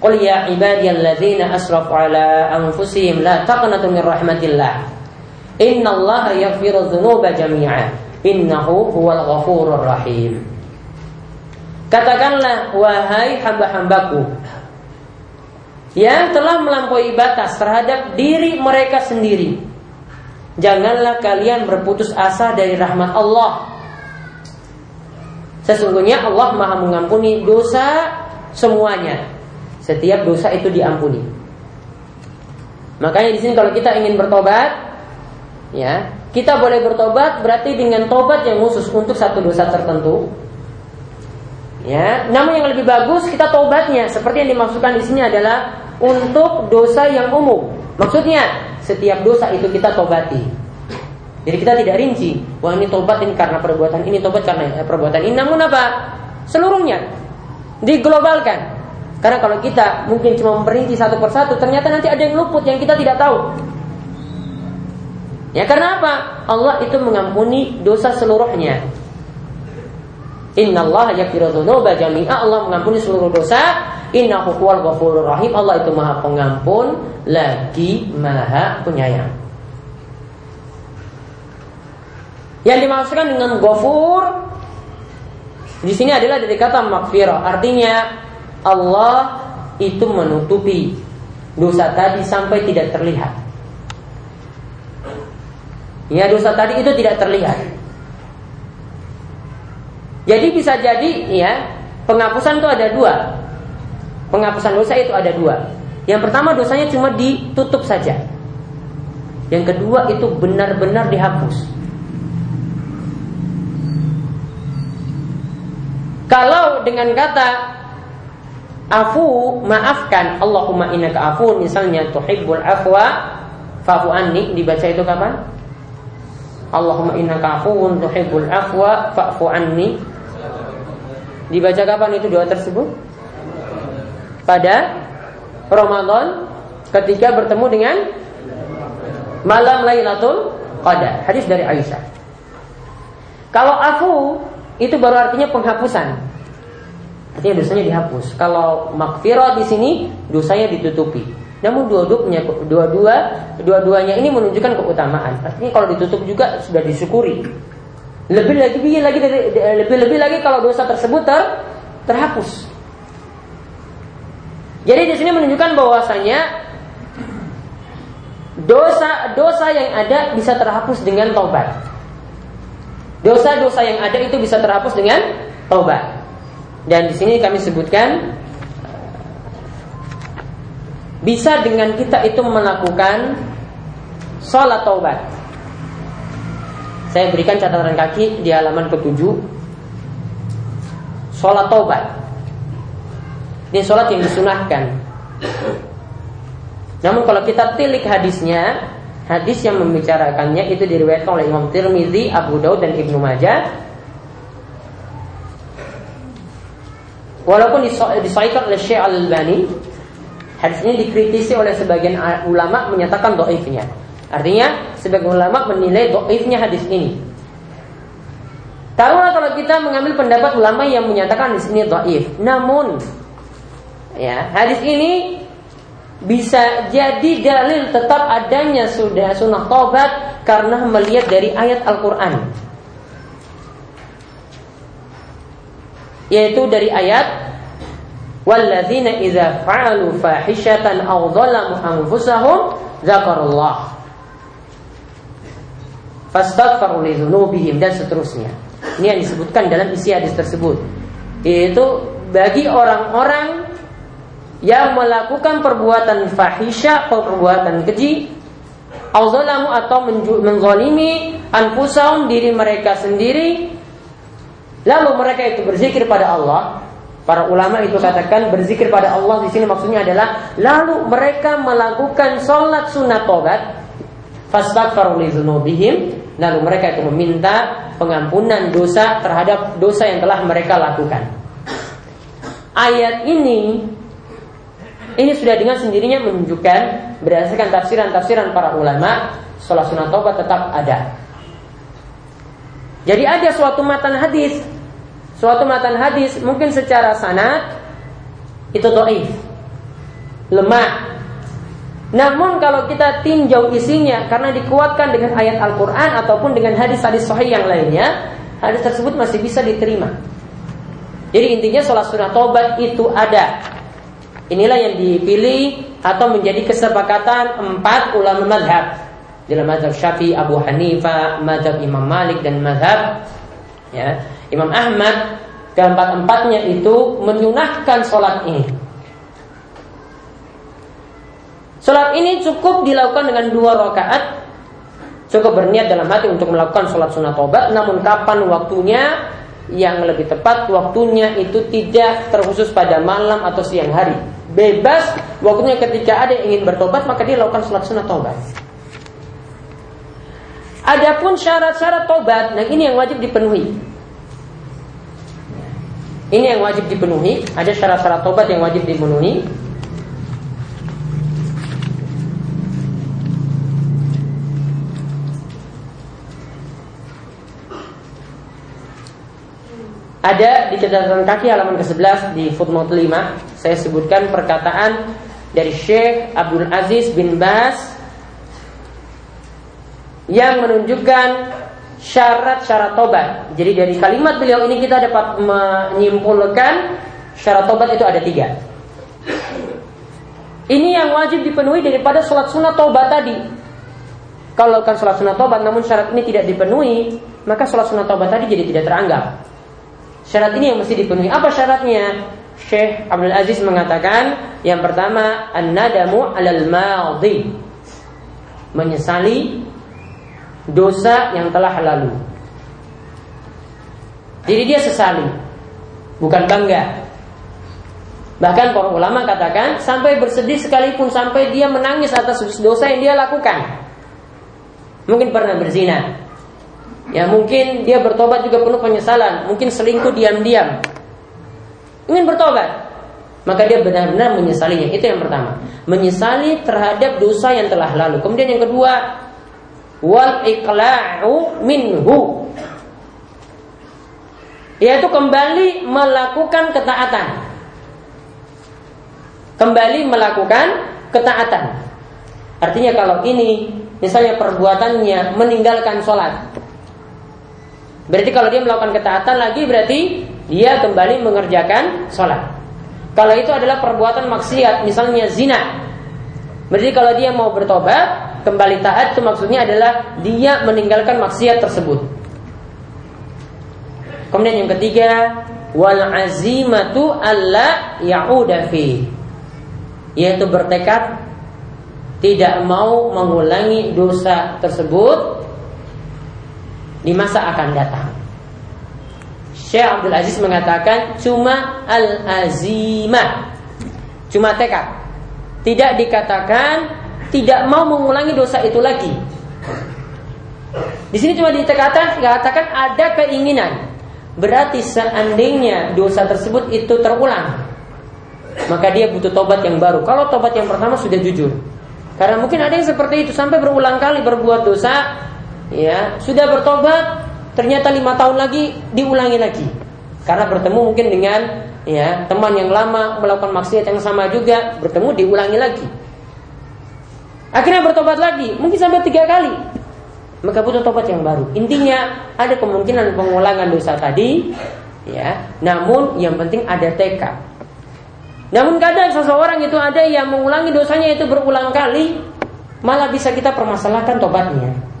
Qul ya ibadiyalladzina asrafu ala anfusihim la taqnatu min rahmatillah. Innallaha yaghfiru dzunuba jami'a. Innahu huwal ghafurur rahim. Katakanlah wahai hamba-hambaku yang telah melampaui batas terhadap diri mereka sendiri. Janganlah kalian berputus asa dari rahmat Allah. Sesungguhnya Allah Maha mengampuni dosa semuanya setiap dosa itu diampuni. Makanya di sini kalau kita ingin bertobat, ya kita boleh bertobat berarti dengan tobat yang khusus untuk satu dosa tertentu. Ya, namun yang lebih bagus kita tobatnya seperti yang dimaksudkan di sini adalah untuk dosa yang umum. Maksudnya setiap dosa itu kita tobati. Jadi kita tidak rinci, wah ini tobat ini karena perbuatan ini, tobat karena perbuatan ini. Namun apa? Seluruhnya diglobalkan. Karena kalau kita mungkin cuma memperinci satu persatu, ternyata nanti ada yang luput yang kita tidak tahu. Ya karena apa? Allah itu mengampuni dosa seluruhnya. Inna Allah dzunuba jami'a. Allah mengampuni seluruh dosa. Inna huwal ghafurur rahim. Allah itu Maha Pengampun lagi Maha Penyayang. Yang dimaksudkan dengan ghafur di sini adalah dari kata makfirah. Artinya Allah itu menutupi dosa tadi sampai tidak terlihat. Ya dosa tadi itu tidak terlihat. Jadi bisa jadi ya penghapusan itu ada dua. Penghapusan dosa itu ada dua. Yang pertama dosanya cuma ditutup saja. Yang kedua itu benar-benar dihapus. Kalau dengan kata afu maafkan Allahumma innaka afu misalnya tuhibbul afwa fa'fu anni dibaca itu kapan Allahumma innaka afuwun tuhibbul afwa fa'fu anni dibaca kapan itu doa tersebut pada Ramadan ketika bertemu dengan malam Lailatul Qadar hadis dari Aisyah kalau afu itu baru artinya penghapusan Artinya dosanya dihapus. Kalau makfirah di sini dosanya ditutupi. Namun dua-duanya dua-dua dua-duanya ini menunjukkan keutamaan. Artinya kalau ditutup juga sudah disyukuri. Lebih lagi lagi lebih lebih lagi kalau dosa tersebut ter, terhapus. Jadi di sini menunjukkan bahwasanya dosa-dosa yang ada bisa terhapus dengan taubat. Dosa-dosa yang ada itu bisa terhapus dengan taubat. Dan di sini kami sebutkan bisa dengan kita itu melakukan sholat taubat. Saya berikan catatan kaki di halaman ketujuh. Sholat taubat. Ini sholat yang disunahkan. Namun kalau kita tilik hadisnya, hadis yang membicarakannya itu diriwayatkan oleh Imam Tirmidzi, Abu Daud dan Ibnu Majah Walaupun disahihkan oleh Syekh Al-Albani, hadis ini dikritisi oleh sebagian ulama menyatakan doifnya. Artinya sebagian ulama menilai doifnya hadis ini. Taruhlah kalau kita mengambil pendapat ulama yang menyatakan hadis ini doif. Namun, ya hadis ini bisa jadi dalil tetap adanya sudah sunnah tobat karena melihat dari ayat Al-Quran. yaitu dari ayat Walladzina idza fa'alu fahishatan aw dhalamu anfusahum dzakarullah. Fastaghfiru li dzunubihim dan seterusnya. Ini yang disebutkan dalam isi hadis tersebut. Yaitu bagi orang-orang yang melakukan perbuatan fahisha atau perbuatan keji. Al-zalamu atau menzalimi anfusahum diri mereka sendiri. Lalu mereka itu berzikir pada Allah. Para ulama itu katakan berzikir pada Allah di sini maksudnya adalah lalu mereka melakukan sholat sunat tobat. Lalu mereka itu meminta pengampunan dosa terhadap dosa yang telah mereka lakukan. Ayat ini ini sudah dengan sendirinya menunjukkan berdasarkan tafsiran-tafsiran para ulama sholat sunat tobat tetap ada. Jadi ada suatu matan hadis. Suatu matan hadis mungkin secara sanad itu doif. Lemah namun kalau kita tinjau isinya karena dikuatkan dengan ayat Al-Quran ataupun dengan hadis-hadis sahih yang lainnya hadis tersebut masih bisa diterima. Jadi intinya sholat sunnah tobat itu ada inilah yang dipilih atau menjadi kesepakatan empat ulama madhab dalam madhab Syafi'i, Abu Hanifah, madhab Imam Malik dan madhab ya Imam Ahmad keempat-empatnya itu menyunahkan sholat ini. Sholat ini cukup dilakukan dengan dua rakaat. Cukup berniat dalam hati untuk melakukan sholat sunat tobat. Namun kapan waktunya yang lebih tepat waktunya itu tidak terkhusus pada malam atau siang hari. Bebas waktunya ketika ada yang ingin bertobat maka dia lakukan sholat sunat tobat. Adapun syarat-syarat tobat, nah ini yang wajib dipenuhi. Ini yang wajib dipenuhi. Ada syarat-syarat tobat yang wajib dipenuhi. Ada di catatan kaki halaman ke-11 di footnote 5 Saya sebutkan perkataan dari Syekh Abdul Aziz bin Bas Yang menunjukkan syarat-syarat tobat. Jadi dari kalimat beliau ini kita dapat menyimpulkan syarat tobat itu ada tiga. Ini yang wajib dipenuhi daripada sholat sunat tobat tadi. Kalau lakukan sholat sunat tobat namun syarat ini tidak dipenuhi, maka sholat sunat tobat tadi jadi tidak teranggap. Syarat ini yang mesti dipenuhi. Apa syaratnya? Syekh Abdul Aziz mengatakan yang pertama an-nadamu alal madhi. Menyesali dosa yang telah lalu. Jadi dia sesali, bukan bangga. Bahkan para ulama katakan sampai bersedih sekalipun sampai dia menangis atas dosa yang dia lakukan. Mungkin pernah berzina. Ya mungkin dia bertobat juga penuh penyesalan, mungkin selingkuh diam-diam. Ingin bertobat, maka dia benar-benar menyesalinya. Itu yang pertama. Menyesali terhadap dosa yang telah lalu. Kemudian yang kedua, wal iqla'u minhu yaitu kembali melakukan ketaatan kembali melakukan ketaatan artinya kalau ini misalnya perbuatannya meninggalkan sholat berarti kalau dia melakukan ketaatan lagi berarti dia kembali mengerjakan sholat kalau itu adalah perbuatan maksiat misalnya zina berarti kalau dia mau bertobat kembali taat itu maksudnya adalah dia meninggalkan maksiat tersebut. Kemudian yang ketiga, wal azimatu alla ya'uda fi. Yaitu bertekad tidak mau mengulangi dosa tersebut di masa akan datang. Syekh Abdul Aziz mengatakan cuma al-azimah. Cuma tekad. Tidak dikatakan tidak mau mengulangi dosa itu lagi. Di sini cuma dikatakan, dikatakan ada keinginan. Berarti seandainya dosa tersebut itu terulang, maka dia butuh tobat yang baru. Kalau tobat yang pertama sudah jujur. Karena mungkin ada yang seperti itu sampai berulang kali berbuat dosa, ya sudah bertobat, ternyata lima tahun lagi diulangi lagi. Karena bertemu mungkin dengan ya teman yang lama melakukan maksiat yang sama juga, bertemu diulangi lagi. Akhirnya bertobat lagi, mungkin sampai tiga kali. Maka butuh tobat yang baru. Intinya ada kemungkinan pengulangan dosa tadi, ya. Namun yang penting ada tekad. Namun kadang seseorang itu ada yang mengulangi dosanya itu berulang kali, malah bisa kita permasalahkan tobatnya.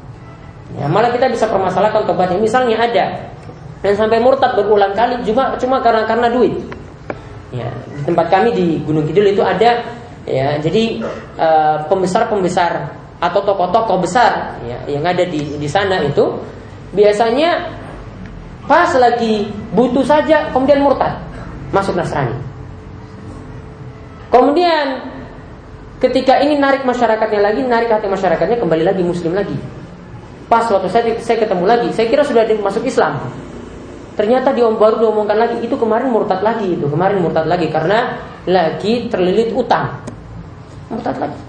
Ya, malah kita bisa permasalahkan tobatnya. Misalnya ada dan sampai murtad berulang kali cuma cuma karena karena duit. Ya, di tempat kami di Gunung Kidul itu ada ya, jadi uh, pembesar-pembesar atau tokoh-tokoh besar ya, yang ada di di sana itu biasanya pas lagi butuh saja kemudian murtad masuk Nasrani. Kemudian ketika ini narik masyarakatnya lagi, narik hati masyarakatnya kembali lagi muslim lagi. Pas waktu saya saya ketemu lagi, saya kira sudah masuk Islam. Ternyata dia baru diomongkan lagi, itu kemarin murtad lagi itu, kemarin murtad lagi karena lagi terlilit utang. Murtad lagi.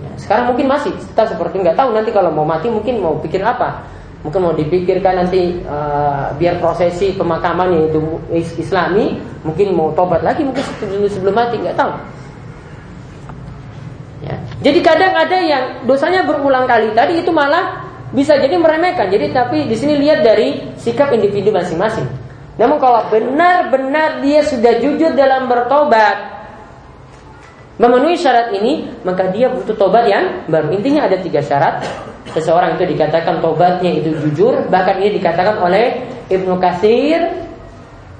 Ya, sekarang mungkin masih, kita seperti nggak tahu nanti kalau mau mati mungkin mau pikir apa mungkin mau dipikirkan nanti uh, biar prosesi pemakamannya itu islami mungkin mau tobat lagi mungkin sebelum, sebelum mati nggak tahu. Jadi kadang ada yang dosanya berulang kali. Tadi itu malah bisa jadi meremehkan. Jadi tapi di sini lihat dari sikap individu masing-masing. Namun kalau benar-benar dia sudah jujur dalam bertobat memenuhi syarat ini maka dia butuh tobat yang baru. Intinya ada tiga syarat. Seseorang itu dikatakan tobatnya itu jujur bahkan ini dikatakan oleh Ibnu Katsir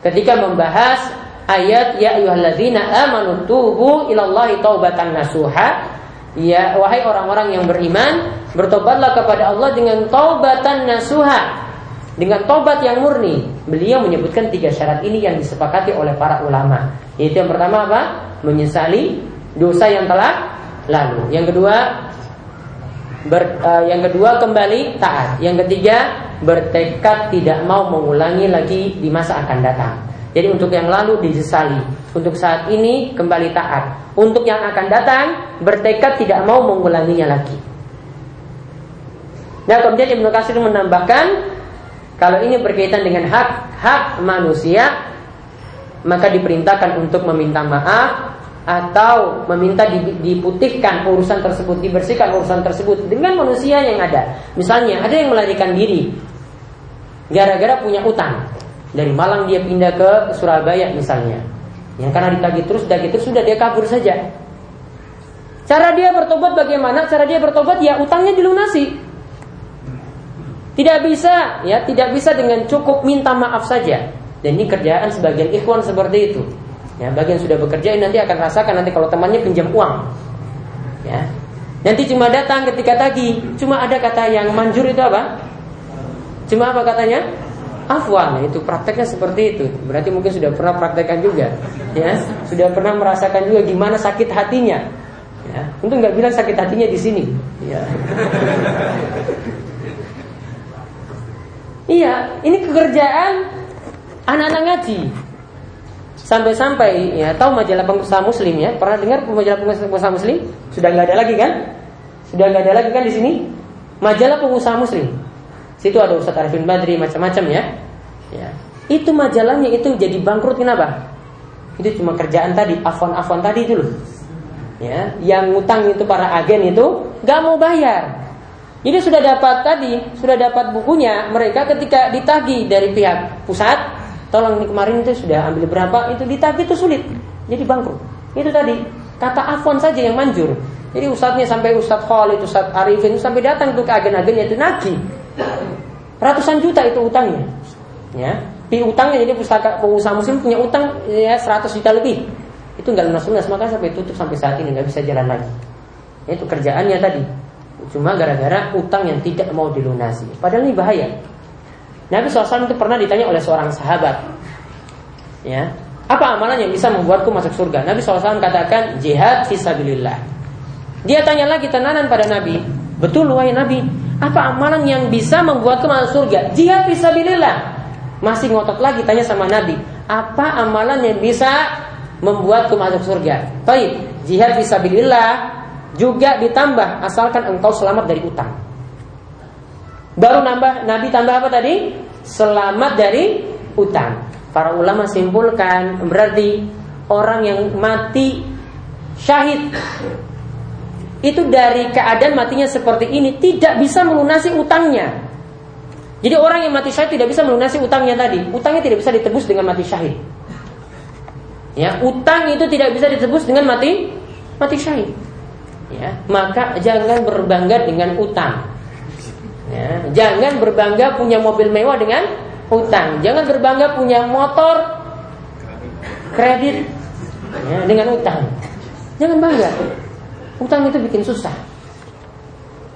ketika membahas ayat ya ayyuhalladzina amanu tubu ilallahi taubatan nasuha ya wahai orang-orang yang beriman bertobatlah kepada Allah dengan taubatan nasuha dengan tobat yang murni beliau menyebutkan tiga syarat ini yang disepakati oleh para ulama yaitu yang pertama apa menyesali dosa yang telah lalu yang kedua Ber, uh, yang kedua kembali taat. Yang ketiga bertekad tidak mau mengulangi lagi di masa akan datang. Jadi untuk yang lalu disesali, untuk saat ini kembali taat. Untuk yang akan datang bertekad tidak mau mengulanginya lagi. Nah kemudian Ibnu Katsir menambahkan kalau ini berkaitan dengan hak hak manusia maka diperintahkan untuk meminta maaf atau meminta diputihkan urusan tersebut, dibersihkan urusan tersebut dengan manusia yang ada. Misalnya ada yang melarikan diri gara-gara punya utang. Dari Malang dia pindah ke Surabaya misalnya. Yang karena ditagih terus, ditagih terus sudah dia kabur saja. Cara dia bertobat bagaimana? Cara dia bertobat ya utangnya dilunasi. Tidak bisa, ya tidak bisa dengan cukup minta maaf saja. Dan ini kerjaan sebagian ikhwan seperti itu. Ya, bagi yang sudah bekerja ini nanti akan rasakan nanti kalau temannya pinjam uang. Ya. Nanti cuma datang ketika tagi, cuma ada kata yang manjur itu apa? Cuma apa katanya? Afwan, itu prakteknya seperti itu. Berarti mungkin sudah pernah praktekkan juga, ya. Sudah pernah merasakan juga gimana sakit hatinya. Ya, untuk nggak bilang sakit hatinya di sini. Ya. iya, ini pekerjaan anak-anak ngaji. Sampai-sampai ya tahu majalah pengusaha muslim ya Pernah dengar majalah pengusaha muslim? Sudah nggak ada lagi kan? Sudah nggak ada lagi kan di sini? Majalah pengusaha muslim Situ ada Ustaz Arifin Badri macam-macam ya Ya Itu majalahnya itu jadi bangkrut kenapa? Itu cuma kerjaan tadi Afon-afon tadi itu loh ya Yang ngutang itu para agen itu nggak mau bayar jadi sudah dapat tadi, sudah dapat bukunya mereka ketika ditagi dari pihak pusat Tolong ini kemarin itu sudah ambil berapa itu ditagih itu sulit. Jadi bangkrut. Itu tadi kata afon saja yang manjur. Jadi ustadznya sampai ustadz Khalid, ustadz Arifin sampai datang untuk ke agen-agennya itu nagih. Ratusan juta itu utangnya. Ya, pi utangnya jadi pustaka pengusaha muslim punya utang ya 100 juta lebih. Itu nggak lunas-lunas maka sampai tutup sampai saat ini nggak bisa jalan lagi. Itu kerjaannya tadi. Cuma gara-gara utang yang tidak mau dilunasi. Padahal ini bahaya. Nabi SAW itu pernah ditanya oleh seorang sahabat, ya, apa amalan yang bisa membuatku masuk surga? Nabi SAW katakan jihad fisabilillah. Dia tanya lagi tenanan pada Nabi, betul wahai Nabi, apa amalan yang bisa membuatku masuk surga? Jihad fisabilillah. Masih ngotot lagi tanya sama Nabi, apa amalan yang bisa membuatku masuk surga? Baik, jihad fisabilillah juga ditambah asalkan engkau selamat dari utang. Baru nambah Nabi tambah apa tadi? Selamat dari utang. Para ulama simpulkan berarti orang yang mati syahid itu dari keadaan matinya seperti ini tidak bisa melunasi utangnya. Jadi orang yang mati syahid tidak bisa melunasi utangnya tadi. Utangnya tidak bisa ditebus dengan mati syahid. Ya, utang itu tidak bisa ditebus dengan mati mati syahid. Ya, maka jangan berbangga dengan utang. Ya, jangan berbangga punya mobil mewah dengan utang. Jangan berbangga punya motor kredit ya, dengan utang. Jangan bangga. Utang itu bikin susah.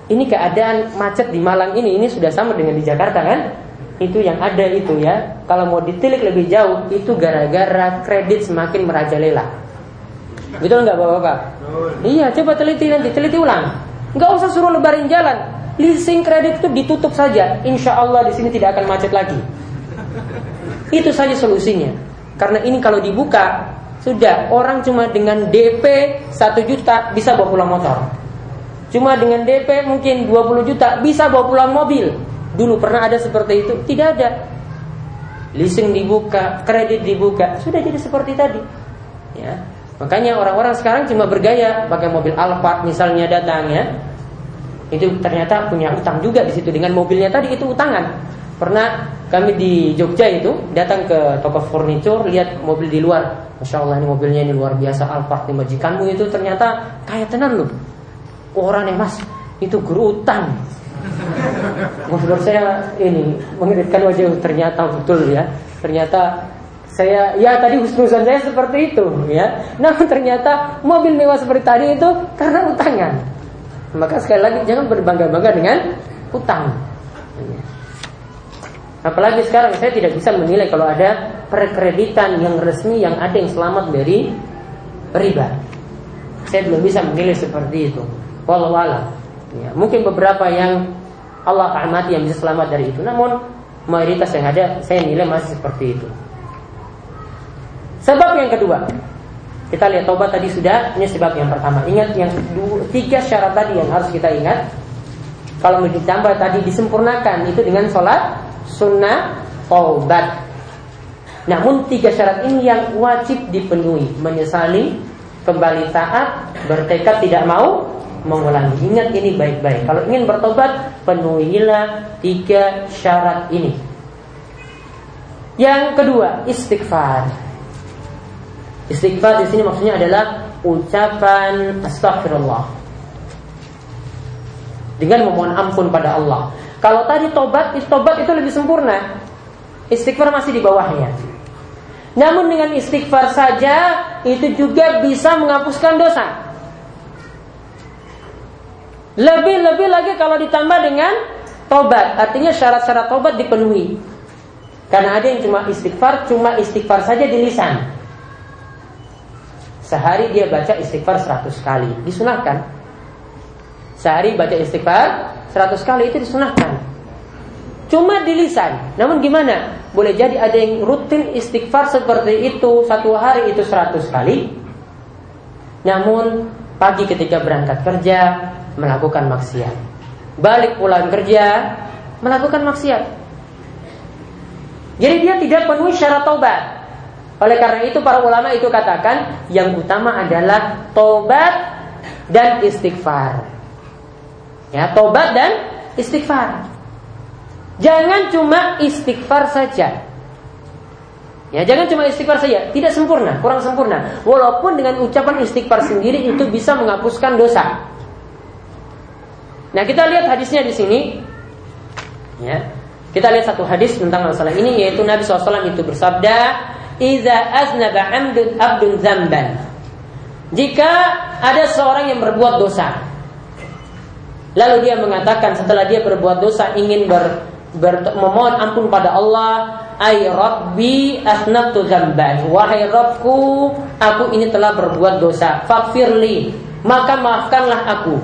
Ini keadaan macet di Malang ini, ini sudah sama dengan di Jakarta kan? Itu yang ada itu ya. Kalau mau ditilik lebih jauh, itu gara-gara kredit semakin merajalela. Betul nggak bapak-bapak? Iya, coba teliti nanti, teliti ulang. Nggak usah suruh lebarin jalan. Leasing kredit itu ditutup saja. Insya Allah di sini tidak akan macet lagi. Itu saja solusinya. Karena ini kalau dibuka, sudah orang cuma dengan DP 1 juta bisa bawa pulang motor. Cuma dengan DP mungkin 20 juta bisa bawa pulang mobil. Dulu pernah ada seperti itu? Tidak ada. Leasing dibuka, kredit dibuka, sudah jadi seperti tadi. Ya. Makanya orang-orang sekarang cuma bergaya pakai mobil Alphard misalnya datang ya. Itu ternyata punya utang juga di situ dengan mobilnya tadi itu utangan. Pernah kami di Jogja itu datang ke toko furniture lihat mobil di luar. Masya Allah ini mobilnya ini luar biasa Alphard nih majikanmu itu ternyata kayak tenar loh. Orang yang mas itu guru utang. Menurut saya ini mengiritkan wajah ternyata betul ya. Ternyata saya ya tadi husnuzan saya seperti itu ya. Namun ternyata mobil mewah seperti tadi itu karena utangan. Maka sekali lagi jangan berbangga-bangga dengan utang. Apalagi sekarang saya tidak bisa menilai kalau ada perkreditan yang resmi yang ada yang selamat dari riba. Saya belum bisa menilai seperti itu. Walau Ya, mungkin beberapa yang Allah rahmati yang bisa selamat dari itu. Namun mayoritas yang ada saya nilai masih seperti itu. Sebab yang kedua, kita lihat tobat tadi sudah, ini sebab yang pertama. Ingat yang dua, tiga syarat tadi yang harus kita ingat. Kalau ditambah tadi disempurnakan itu dengan sholat sunnah taubat. Namun tiga syarat ini yang wajib dipenuhi, menyesali, kembali taat, bertekad tidak mau, mengulangi. Ingat ini baik-baik. Kalau ingin bertobat, penuhilah tiga syarat ini. Yang kedua, istighfar. Istighfar di sini maksudnya adalah ucapan astagfirullah. Dengan memohon ampun pada Allah. Kalau tadi tobat, tobat itu lebih sempurna. Istighfar masih di bawahnya. Namun dengan istighfar saja itu juga bisa menghapuskan dosa. Lebih-lebih lagi kalau ditambah dengan tobat, artinya syarat-syarat tobat dipenuhi. Karena ada yang cuma istighfar, cuma istighfar saja di lisan. Sehari dia baca istighfar 100 kali, disunahkan. Sehari baca istighfar 100 kali itu disunahkan. Cuma di lisan. Namun gimana? Boleh jadi ada yang rutin istighfar seperti itu satu hari itu 100 kali. Namun pagi ketika berangkat kerja melakukan maksiat. Balik pulang kerja melakukan maksiat. Jadi dia tidak penuhi syarat taubat. Oleh karena itu para ulama itu katakan yang utama adalah tobat dan istighfar. Ya, tobat dan istighfar. Jangan cuma istighfar saja. Ya, jangan cuma istighfar saja, tidak sempurna, kurang sempurna. Walaupun dengan ucapan istighfar sendiri itu bisa menghapuskan dosa. Nah kita lihat hadisnya di sini. Ya, kita lihat satu hadis tentang masalah ini yaitu Nabi SAW itu bersabda, "Iza aznaba amdun abdun zamban." Jika ada seorang yang berbuat dosa, lalu dia mengatakan setelah dia berbuat dosa ingin ber, ber memohon ampun pada Allah, "Ai Rabbi asnabtu zamban." Wahai Rabbku, aku ini telah berbuat dosa. Faghfirli, maka maafkanlah aku.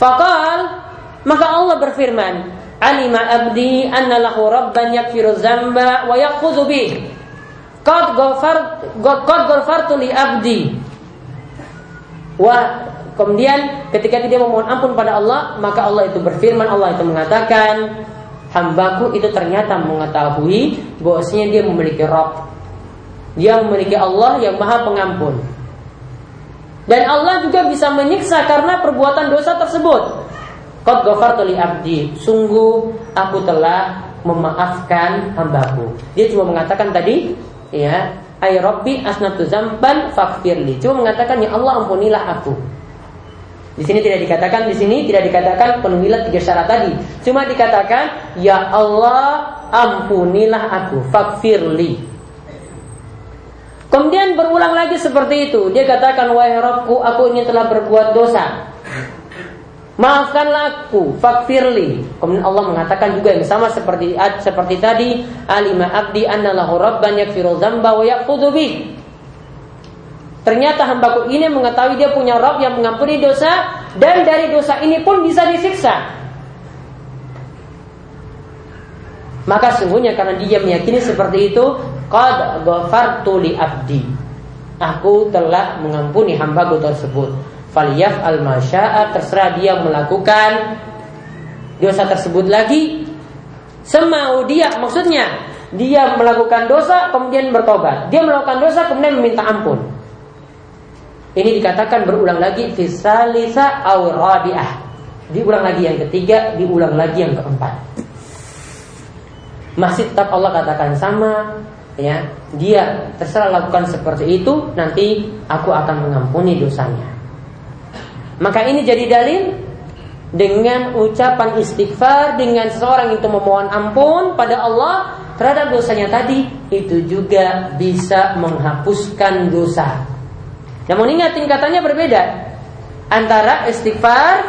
Fakal maka Allah berfirman, "Alima abdi anna lahu rabban yakfiru zamba wa yakhudhu bih." Qad ghafar qad ghafartu li abdi. Wah, kemudian ketika dia memohon ampun pada Allah, maka Allah itu berfirman, Allah itu mengatakan, hambaku itu ternyata mengetahui bahwasanya dia memiliki Rabb. Dia memiliki Allah yang Maha Pengampun. Dan Allah juga bisa menyiksa karena perbuatan dosa tersebut. Qad li abdi. Sungguh aku telah memaafkan hambaku. Dia cuma mengatakan tadi, ya, Ay Rabbi asnatu zamban faghfirli. Cuma mengatakan ya Allah ampunilah aku. Di sini tidak dikatakan di sini tidak dikatakan penuhilah tiga syarat tadi. Cuma dikatakan ya Allah ampunilah aku faghfirli. Kemudian berulang lagi seperti itu. Dia katakan wahai Rabbku aku ini telah berbuat dosa. Maafkanlah aku, fakfirli. Kemudian Allah mengatakan juga yang sama seperti seperti tadi, alima abdi annalahu rabban yakfiru dzamba wa yaqudhu. Ternyata hambaku ini mengetahui dia punya Rabb yang mengampuni dosa dan dari dosa ini pun bisa disiksa. Maka sungguhnya karena dia meyakini seperti itu, qad ghafartu li abdi. Aku telah mengampuni hambaku tersebut faliyaf al masya'a terserah dia melakukan dosa tersebut lagi semau dia maksudnya dia melakukan dosa kemudian bertobat dia melakukan dosa kemudian meminta ampun ini dikatakan berulang lagi fisalisa au rabi'ah. Diulang lagi yang ketiga diulang lagi yang keempat. Masih tetap Allah katakan sama ya. Dia terserah lakukan seperti itu nanti aku akan mengampuni dosanya. Maka ini jadi dalil dengan ucapan istighfar dengan seseorang itu memohon ampun pada Allah terhadap dosanya tadi itu juga bisa menghapuskan dosa. Namun ingat tingkatannya berbeda antara istighfar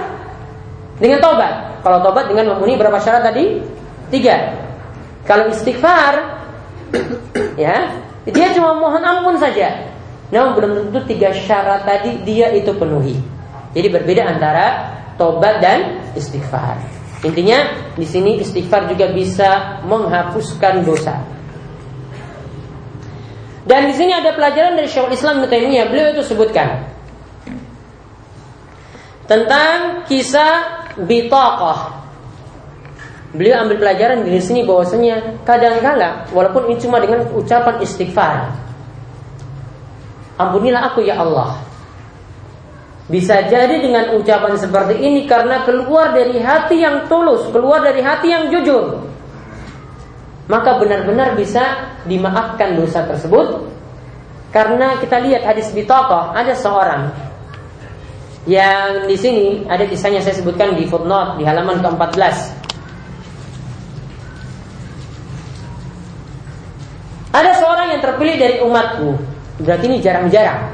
dengan tobat. Kalau tobat dengan memenuhi berapa syarat tadi? Tiga. Kalau istighfar ya dia cuma mohon ampun saja. Namun belum tentu tiga syarat tadi dia itu penuhi. Jadi berbeda antara tobat dan istighfar. Intinya di sini istighfar juga bisa menghapuskan dosa. Dan di sini ada pelajaran dari Syekhul Islam Ibnu Beliau itu sebutkan tentang kisah bitaqah. Beliau ambil pelajaran di sini bahwasanya kadang-kala walaupun ini cuma dengan ucapan istighfar. Ampunilah aku ya Allah. Bisa jadi dengan ucapan seperti ini karena keluar dari hati yang tulus, keluar dari hati yang jujur. Maka benar-benar bisa dimaafkan dosa tersebut. Karena kita lihat hadis bitaqah, ada seorang yang di sini ada kisahnya saya sebutkan di footnote di halaman ke-14. Ada seorang yang terpilih dari umatku. Berarti ini jarang-jarang.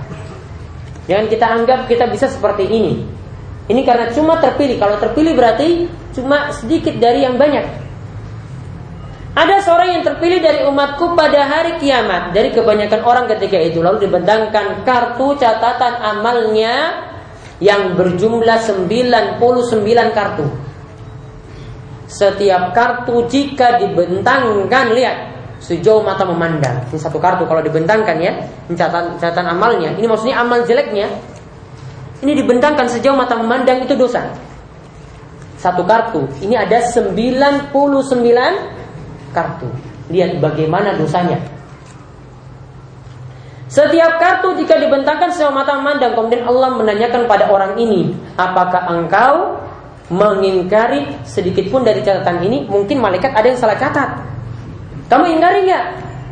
Jangan kita anggap kita bisa seperti ini. Ini karena cuma terpilih. Kalau terpilih berarti cuma sedikit dari yang banyak. Ada seorang yang terpilih dari umatku pada hari kiamat dari kebanyakan orang ketika itu lalu dibentangkan kartu catatan amalnya yang berjumlah 99 kartu. Setiap kartu jika dibentangkan lihat sejauh mata memandang. Ini satu kartu kalau dibentangkan ya, catatan catatan amalnya. Ini maksudnya amal jeleknya. Ini dibentangkan sejauh mata memandang itu dosa. Satu kartu. Ini ada 99 kartu. Lihat bagaimana dosanya. Setiap kartu jika dibentangkan sejauh mata memandang, kemudian Allah menanyakan pada orang ini, apakah engkau mengingkari sedikit pun dari catatan ini? Mungkin malaikat ada yang salah catat. Kamu ingkari nggak?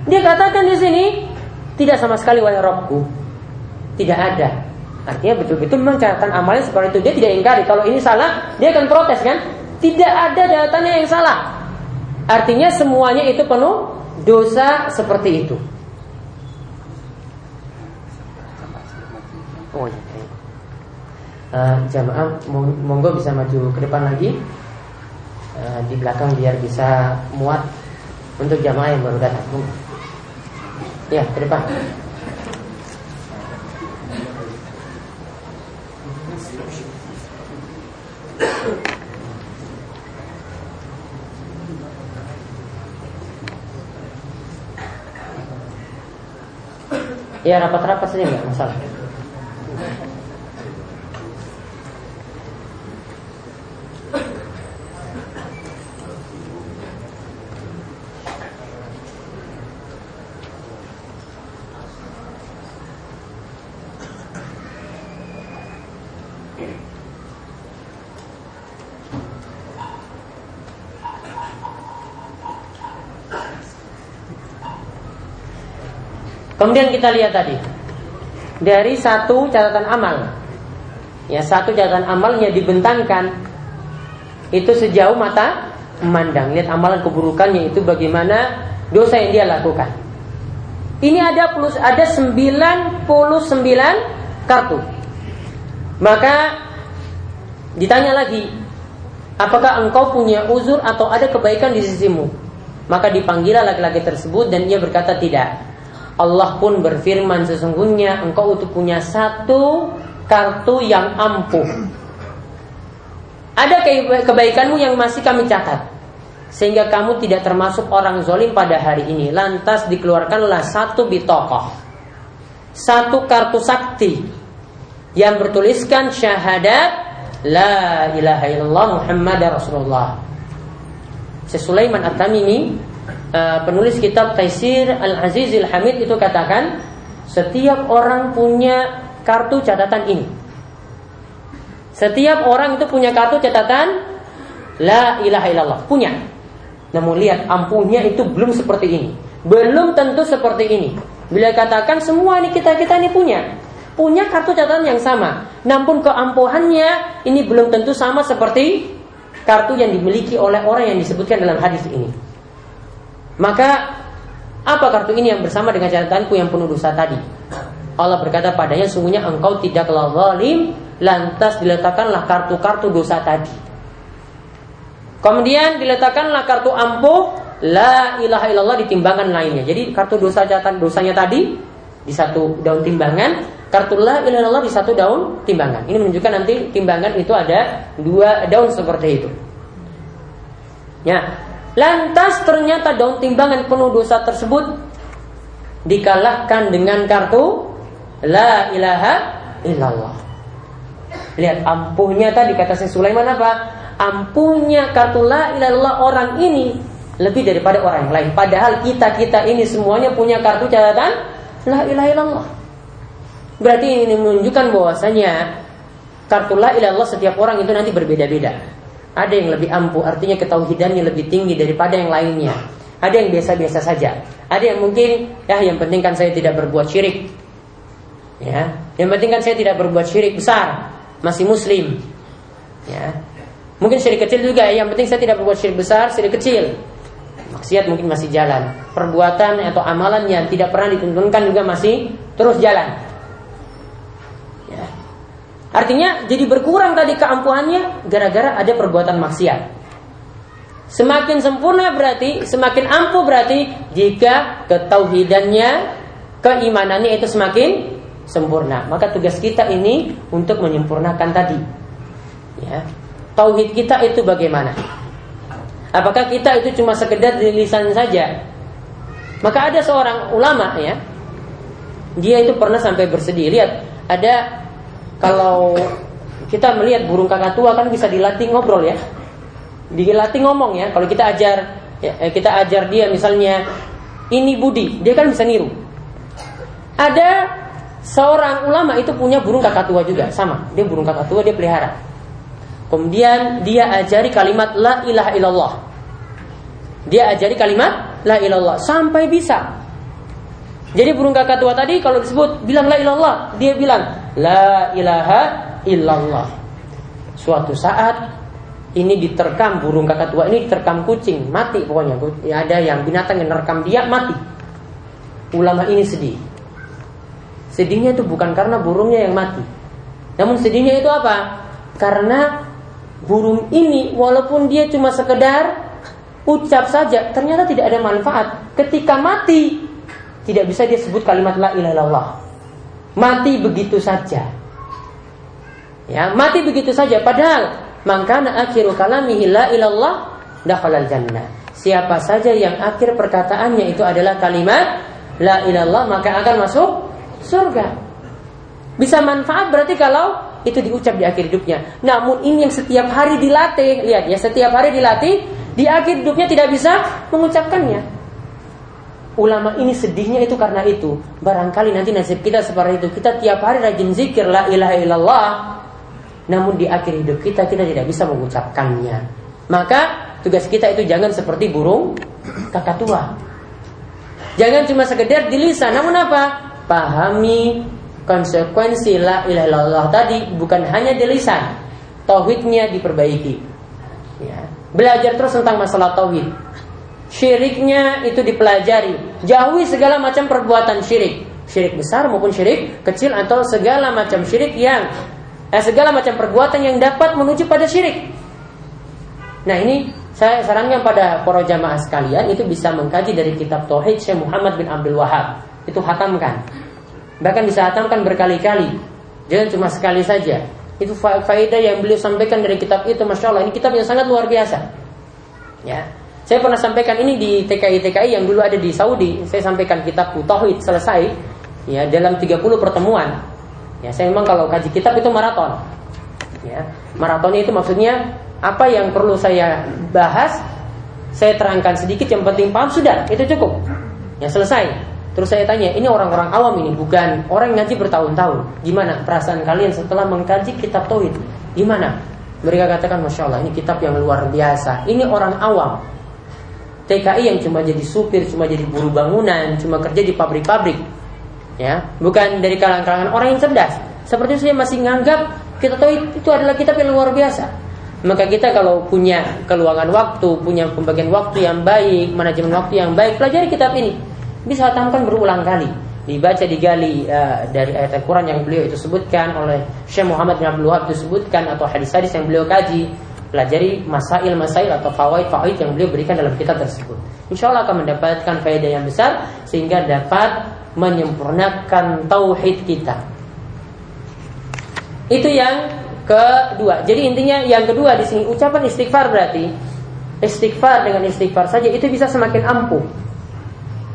Dia katakan di sini tidak sama sekali wahai Robku. Tidak ada. Artinya betul-betul memang catatan amalnya seperti itu. Dia tidak ingkari. Kalau ini salah, dia akan protes kan? Tidak ada dataannya yang salah. Artinya semuanya itu penuh dosa seperti itu. Oh ya. Uh, jamaah monggo bisa maju ke depan lagi uh, di belakang biar bisa muat untuk jamaah yang baru datang. Ya, ke depan. Ya rapat-rapat saja nggak masalah. Kemudian kita lihat tadi dari satu catatan amal, ya satu catatan amalnya dibentangkan itu sejauh mata memandang. Lihat amalan keburukannya itu bagaimana dosa yang dia lakukan. Ini ada plus ada 99 kartu. Maka ditanya lagi, apakah engkau punya uzur atau ada kebaikan di sisimu? Maka dipanggil laki-laki tersebut dan ia berkata tidak. Allah pun berfirman sesungguhnya engkau itu punya satu kartu yang ampuh. Ada kebaikanmu yang masih kami catat sehingga kamu tidak termasuk orang zolim pada hari ini. Lantas dikeluarkanlah satu bitokoh, satu kartu sakti yang bertuliskan syahadat la ilaha illallah Muhammad Rasulullah. Sulaiman At-Tamimi uh, penulis kitab Taisir Al-Azizil Hamid itu katakan setiap orang punya kartu catatan ini. Setiap orang itu punya kartu catatan la ilaha illallah, punya. Namun lihat ampuhnya itu belum seperti ini. Belum tentu seperti ini. Bila katakan semua ini kita-kita ini punya. Punya kartu catatan yang sama. Namun keampuhannya ini belum tentu sama seperti kartu yang dimiliki oleh orang yang disebutkan dalam hadis ini. Maka apa kartu ini yang bersama dengan catatanku yang penuh dosa tadi? Allah berkata padanya sungguhnya engkau tidaklah zalim lantas diletakkanlah kartu-kartu dosa tadi. Kemudian diletakkanlah kartu ampuh la ilaha illallah di timbangan lainnya. Jadi kartu dosa catatan dosanya tadi di satu daun timbangan, kartu la ilaha illallah di satu daun timbangan. Ini menunjukkan nanti timbangan itu ada dua daun seperti itu. Ya. Lantas ternyata daun timbangan penuh dosa tersebut dikalahkan dengan kartu la ilaha illallah. Lihat ampuhnya tadi kata si Sulaiman apa? ampuhnya kartu la ilallah orang ini lebih daripada orang yang lain. Padahal kita-kita ini semuanya punya kartu catatan la ilaha illallah. Berarti ini menunjukkan bahwasanya kartu la ilallah setiap orang itu nanti berbeda-beda. Ada yang lebih ampuh, artinya ketauhidannya lebih tinggi daripada yang lainnya. Ada yang biasa-biasa saja. Ada yang mungkin ya yang penting kan saya tidak berbuat syirik. Ya, yang penting kan saya tidak berbuat syirik besar, masih muslim. Ya, Mungkin syirik kecil juga, yang penting saya tidak berbuat syirik besar, syirik kecil. Maksiat mungkin masih jalan. Perbuatan atau amalan yang tidak pernah dituntunkan juga masih terus jalan. Ya. Artinya jadi berkurang tadi keampuhannya gara-gara ada perbuatan maksiat. Semakin sempurna berarti, semakin ampuh berarti jika ketauhidannya, keimanannya itu semakin sempurna. Maka tugas kita ini untuk menyempurnakan tadi. Ya, tauhid kita itu bagaimana? Apakah kita itu cuma sekedar di lisan saja? Maka ada seorang ulama ya, dia itu pernah sampai bersedih. Lihat, ada kalau kita melihat burung kakak tua kan bisa dilatih ngobrol ya, dilatih ngomong ya. Kalau kita ajar, ya, eh, kita ajar dia misalnya ini budi, dia kan bisa niru. Ada seorang ulama itu punya burung kakak tua juga, sama. Dia burung kakak tua dia pelihara. Kemudian dia ajari kalimat la ilaha illallah. Dia ajari kalimat la ilallah sampai bisa. Jadi burung kakak tua tadi kalau disebut bilang la ilallah, dia bilang la ilaha illallah. Suatu saat ini diterkam burung kakak tua ini diterkam kucing, mati pokoknya. Ya, ada yang binatang yang merekam dia mati. Ulama ini sedih. Sedihnya itu bukan karena burungnya yang mati. Namun sedihnya itu apa? Karena burung ini walaupun dia cuma sekedar ucap saja ternyata tidak ada manfaat ketika mati tidak bisa dia sebut kalimat la ilaha illallah mati begitu saja. Ya mati begitu saja. Padahal mangkana akhiru kalamihi la ilallah dakhalal jannah siapa saja yang akhir perkataannya itu adalah kalimat la ilallah maka akan masuk surga. Bisa manfaat berarti kalau itu diucap di akhir hidupnya. Namun ini yang setiap hari dilatih, lihat ya, setiap hari dilatih, di akhir hidupnya tidak bisa mengucapkannya. Ulama ini sedihnya itu karena itu. Barangkali nanti nasib kita seperti itu. Kita tiap hari rajin zikir la ilaha illallah. Namun di akhir hidup kita kita tidak bisa mengucapkannya. Maka tugas kita itu jangan seperti burung kakak tua. Jangan cuma sekedar di lisan, namun apa? Pahami konsekuensi la ilaha illallah tadi bukan hanya di lisan, tauhidnya diperbaiki. Ya. Belajar terus tentang masalah tauhid. Syiriknya itu dipelajari. Jauhi segala macam perbuatan syirik. Syirik besar maupun syirik kecil atau segala macam syirik yang eh, segala macam perbuatan yang dapat menuju pada syirik. Nah ini saya sarankan pada para jamaah sekalian itu bisa mengkaji dari kitab Tauhid Syekh Muhammad bin Abdul Wahab. Itu hatamkan. Bahkan bisa hatamkan berkali-kali. Jangan cuma sekali saja. Itu faedah yang beliau sampaikan dari kitab itu Masya Allah Ini kitab yang sangat luar biasa Ya Saya pernah sampaikan ini di TKI-TKI yang dulu ada di Saudi. Saya sampaikan kitab Tauhid selesai. Ya dalam 30 pertemuan. Ya saya memang kalau kaji kitab itu maraton. Ya Maratonnya itu maksudnya apa yang perlu saya bahas saya terangkan sedikit yang penting paham sudah itu cukup. Ya selesai. Terus saya tanya ini orang-orang awam ini bukan orang yang ngaji bertahun-tahun. Gimana perasaan kalian setelah mengkaji kitab tauhid? Gimana? Mereka katakan masya Allah ini kitab yang luar biasa. Ini orang awam TKI yang cuma jadi supir cuma jadi buruh bangunan cuma kerja di pabrik-pabrik ya bukan dari kalangan-kalangan orang yang cerdas seperti saya masih nganggap kita tahu itu adalah kitab yang luar biasa maka kita kalau punya keluangan waktu, punya pembagian waktu yang baik, manajemen waktu yang baik, pelajari kitab ini. Bisa hatamkan berulang kali. Dibaca digali uh, dari ayat Al-Quran yang beliau itu sebutkan oleh Syekh Muhammad bin Abdul Wahab disebutkan atau hadis-hadis yang beliau kaji. Pelajari masail-masail atau fawaid-fawaid yang beliau berikan dalam kitab tersebut. Insya Allah akan mendapatkan faedah yang besar sehingga dapat menyempurnakan tauhid kita. Itu yang kedua. Jadi intinya yang kedua di sini ucapan istighfar berarti istighfar dengan istighfar saja itu bisa semakin ampuh.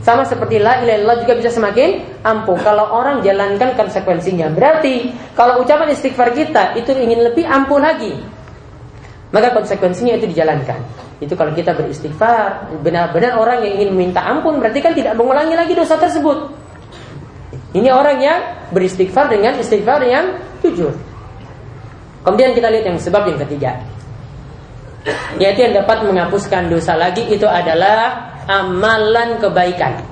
Sama seperti la ilaha illallah juga bisa semakin ampuh kalau orang jalankan konsekuensinya. Berarti kalau ucapan istighfar kita itu ingin lebih ampuh lagi, maka konsekuensinya itu dijalankan. Itu kalau kita beristighfar, benar-benar orang yang ingin minta ampun berarti kan tidak mengulangi lagi dosa tersebut. Ini orang yang beristighfar dengan istighfar yang jujur. Kemudian kita lihat yang sebab yang ketiga Yaitu yang dapat menghapuskan dosa lagi itu adalah amalan kebaikan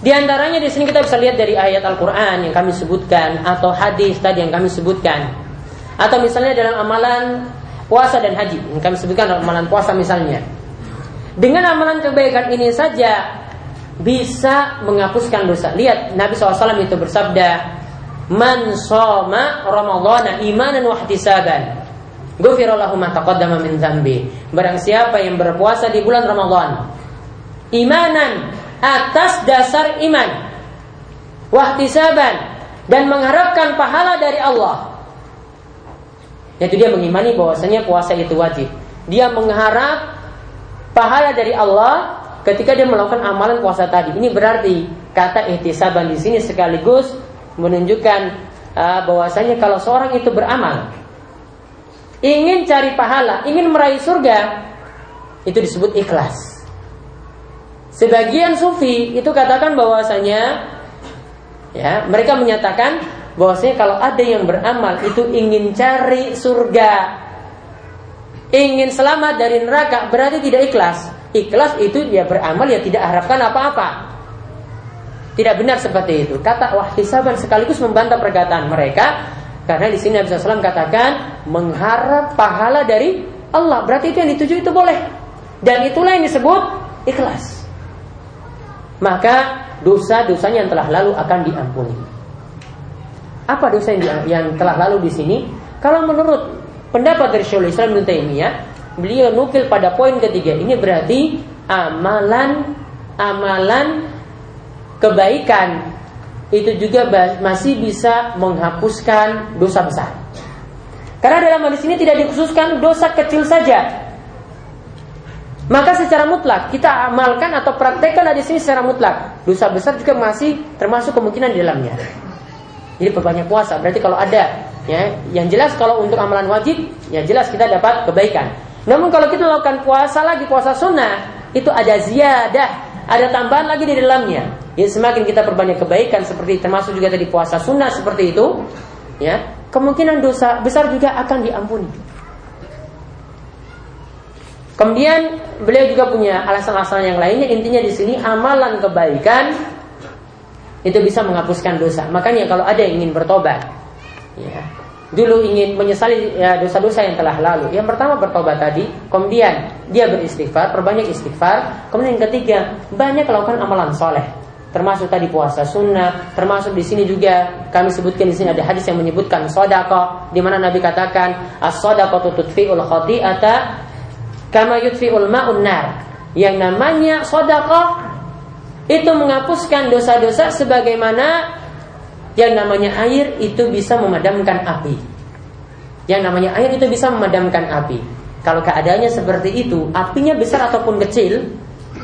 Di antaranya di sini kita bisa lihat dari ayat Al-Quran yang kami sebutkan atau hadis tadi yang kami sebutkan, atau misalnya dalam amalan puasa dan haji yang kami sebutkan dalam amalan puasa misalnya. Dengan amalan kebaikan ini saja bisa menghapuskan dosa. Lihat Nabi SAW itu bersabda, "Man soma Ramadhana imanan wa ihtisaban, ghufira lahu ma min dzambi." Barang siapa yang berpuasa di bulan Ramadan imanan atas dasar iman, wahtisaban dan mengharapkan pahala dari Allah. Yaitu dia mengimani bahwasanya puasa itu wajib. Dia mengharap pahala dari Allah ketika dia melakukan amalan puasa tadi. Ini berarti kata ihtisaban di sini sekaligus menunjukkan uh, bahwasanya kalau seorang itu beramal ingin cari pahala, ingin meraih surga, itu disebut ikhlas. Sebagian sufi itu katakan bahwasanya ya, mereka menyatakan bahwasanya kalau ada yang beramal itu ingin cari surga, ingin selamat dari neraka, berarti tidak ikhlas. Ikhlas itu dia beramal ya tidak harapkan apa-apa. Tidak benar seperti itu. Kata wahtisaban sekaligus membantah perkataan mereka karena di sini Nabi SAW katakan mengharap pahala dari Allah. Berarti itu yang dituju itu boleh. Dan itulah yang disebut ikhlas. Maka dosa-dosanya yang telah lalu akan diampuni. Apa dosa yang, yang telah lalu di sini? Kalau menurut pendapat dari Syaikhul Islam Ibnu Taimiyah, beliau nukil pada poin ketiga. Ini berarti amalan amalan kebaikan itu juga masih bisa menghapuskan dosa besar. Karena dalam hadis ini tidak dikhususkan dosa kecil saja. Maka secara mutlak kita amalkan atau praktekkan hadis ini secara mutlak. Dosa besar juga masih termasuk kemungkinan di dalamnya. Jadi perbanyak puasa. Berarti kalau ada ya, yang jelas kalau untuk amalan wajib, ya jelas kita dapat kebaikan. Namun kalau kita melakukan puasa lagi puasa sunnah itu ada ziyadah, ada tambahan lagi di dalamnya. Ya semakin kita perbanyak kebaikan seperti termasuk juga tadi puasa sunnah seperti itu, ya kemungkinan dosa besar juga akan diampuni. Kemudian beliau juga punya alasan-alasan yang lainnya. Intinya di sini amalan kebaikan itu bisa menghapuskan dosa. Makanya kalau ada yang ingin bertobat, ya, dulu ingin menyesali ya, dosa-dosa yang telah lalu. Yang pertama bertobat tadi, kemudian dia beristighfar, perbanyak istighfar. Kemudian yang ketiga, banyak melakukan amalan soleh. Termasuk tadi puasa sunnah, termasuk di sini juga kami sebutkan di sini ada hadis yang menyebutkan sodako, di mana Nabi katakan as sodako tutfiul khoti'ata kama yutfiul ma'un nar. Yang namanya sodako itu menghapuskan dosa-dosa sebagaimana yang namanya air itu bisa memadamkan api. Yang namanya air itu bisa memadamkan api. Kalau keadaannya seperti itu, apinya besar ataupun kecil,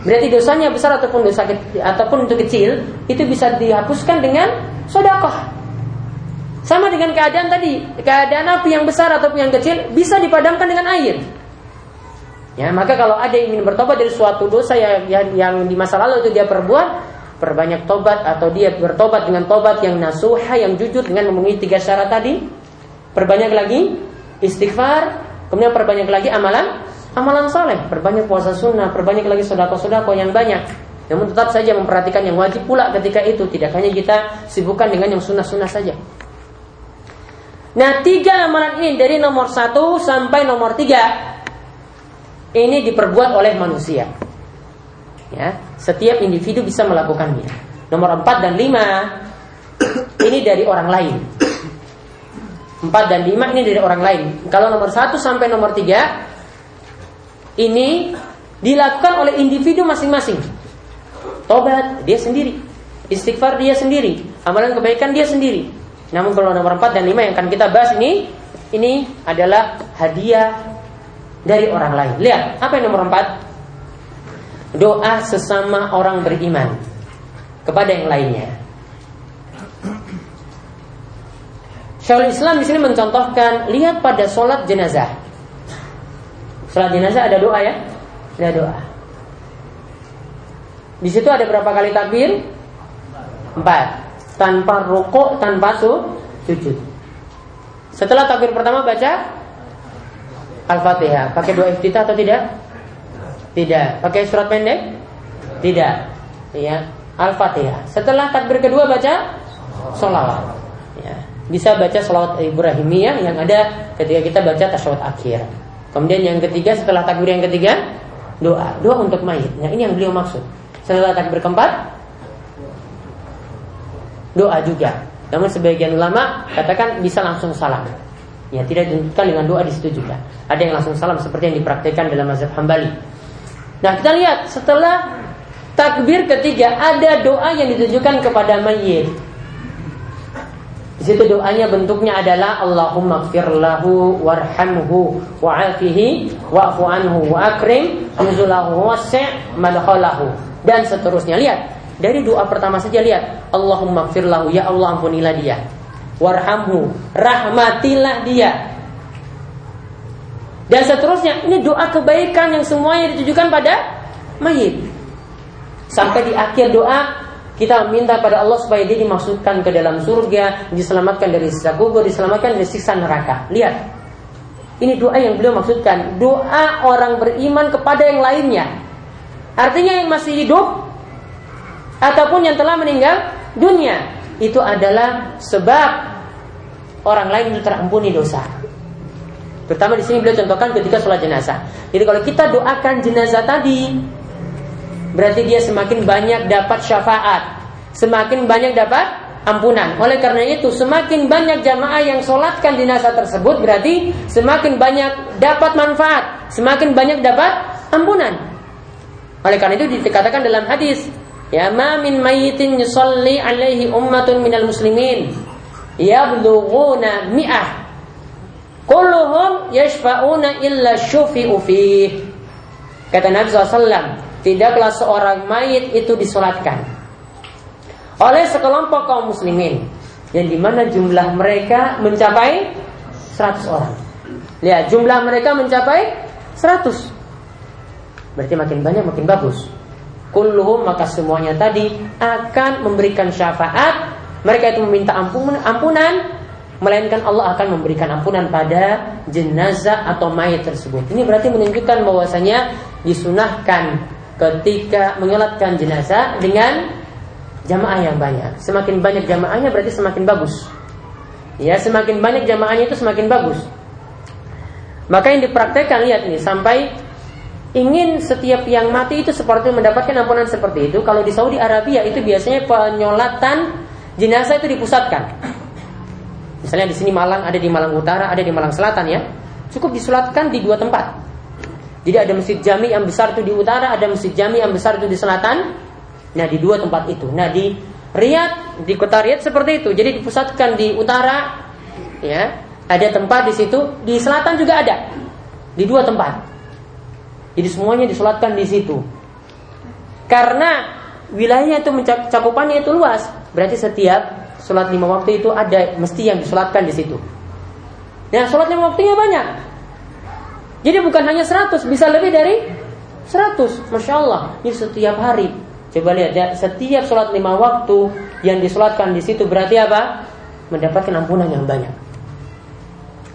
Berarti dosanya besar ataupun dosa ataupun itu kecil itu bisa dihapuskan dengan sodakoh. Sama dengan keadaan tadi, keadaan api yang besar ataupun yang kecil bisa dipadamkan dengan air. Ya, maka kalau ada yang ingin bertobat dari suatu dosa yang, yang, yang di masa lalu itu dia perbuat, perbanyak tobat atau dia bertobat dengan tobat yang nasuha, yang jujur dengan memenuhi tiga syarat tadi. Perbanyak lagi istighfar, kemudian perbanyak lagi amalan amalan soleh, perbanyak puasa sunnah, perbanyak lagi sodako-sodako yang banyak. Namun tetap saja memperhatikan yang wajib pula ketika itu, tidak hanya kita sibukkan dengan yang sunnah-sunnah saja. Nah tiga amalan ini dari nomor satu sampai nomor tiga ini diperbuat oleh manusia. Ya, setiap individu bisa melakukannya. Nomor empat dan lima ini dari orang lain. Empat dan lima ini dari orang lain. Kalau nomor satu sampai nomor tiga ini dilakukan oleh individu masing-masing. Tobat dia sendiri, istighfar dia sendiri, amalan kebaikan dia sendiri. Namun kalau nomor 4 dan 5 yang akan kita bahas ini ini adalah hadiah dari orang lain. Lihat, apa yang nomor 4? Doa sesama orang beriman kepada yang lainnya. Syaul Islam di sini mencontohkan lihat pada sholat jenazah. Salat jenazah ada doa ya? Ada doa. Di situ ada berapa kali takbir? Empat. Tanpa rukuk, tanpa su, sujud. Setelah takbir pertama baca Al-Fatihah. Pakai doa iftitah atau tidak? Tidak. Pakai surat pendek? Tidak. Ya. Al-Fatihah. Setelah takbir kedua baca Salawat. Ya. Bisa baca salawat Ibrahimiyah yang ada ketika kita baca tasyahud akhir. Kemudian yang ketiga setelah takbir yang ketiga doa, doa untuk mayit. Nah ini yang beliau maksud. Setelah takbir keempat doa juga. Namun sebagian ulama katakan bisa langsung salam. Ya tidak ditentukan dengan doa di situ juga. Ada yang langsung salam seperti yang dipraktikkan dalam mazhab Hambali. Nah kita lihat setelah takbir ketiga ada doa yang ditujukan kepada mayit situ doanya bentuknya adalah Allahumma gfir lahu warhamhu wa'afihi wa'fu anhu wa akrim nuzulahu wasi' madkhalahu dan seterusnya. Lihat, dari doa pertama saja lihat Allahumma gfir lahu ya Allah ampunilah dia. Warhamhu, rahmatilah dia. Dan seterusnya, ini doa kebaikan yang semuanya ditujukan pada mayit. Sampai di akhir doa kita minta pada Allah supaya dia dimasukkan ke dalam surga, diselamatkan dari siksa kubur, diselamatkan dari siksa neraka. Lihat. Ini doa yang beliau maksudkan, doa orang beriman kepada yang lainnya. Artinya yang masih hidup ataupun yang telah meninggal dunia itu adalah sebab orang lain itu terampuni dosa. Terutama di sini beliau contohkan ketika sholat jenazah. Jadi kalau kita doakan jenazah tadi, berarti dia semakin banyak dapat syafaat, semakin banyak dapat ampunan. Oleh karena itu, semakin banyak jamaah yang sholatkan jenazah tersebut, berarti semakin banyak dapat manfaat, semakin banyak dapat ampunan. Oleh karena itu dikatakan dalam hadis, ya ma min mayyitin yusalli alaihi ummatun minal muslimin yablughuna mi'ah kulluhum yashfa'una illa syufi'u fih. Kata Nabi SAW, tidaklah seorang mayit itu disolatkan oleh sekelompok kaum muslimin yang di mana jumlah mereka mencapai 100 orang. Lihat jumlah mereka mencapai 100. Berarti makin banyak makin bagus. Kulluhum maka semuanya tadi akan memberikan syafaat. Mereka itu meminta ampunan, ampunan melainkan Allah akan memberikan ampunan pada jenazah atau mayat tersebut. Ini berarti menunjukkan bahwasanya disunahkan ketika menyolatkan jenazah dengan jamaah yang banyak. Semakin banyak jamaahnya berarti semakin bagus. Ya, semakin banyak jamaahnya itu semakin bagus. Maka yang dipraktekkan lihat ini sampai ingin setiap yang mati itu seperti mendapatkan ampunan seperti itu. Kalau di Saudi Arabia itu biasanya penyolatan jenazah itu dipusatkan. Misalnya di sini Malang ada di Malang Utara, ada di Malang Selatan ya. Cukup disolatkan di dua tempat. Jadi ada masjid jami yang besar itu di utara, ada masjid jami yang besar itu di selatan. Nah di dua tempat itu. Nah di Riyadh, di kota Riyadh seperti itu. Jadi dipusatkan di utara, ya ada tempat di situ. Di selatan juga ada, di dua tempat. Jadi semuanya disolatkan di situ. Karena wilayahnya itu cakupannya itu luas, berarti setiap sholat lima waktu itu ada mesti yang disolatkan di situ. Nah, sholat lima waktunya banyak. Jadi bukan hanya 100, bisa lebih dari 100. Masya Allah, ini setiap hari. Coba lihat ya, setiap sholat lima waktu yang disolatkan di situ berarti apa? Mendapatkan ampunan yang banyak.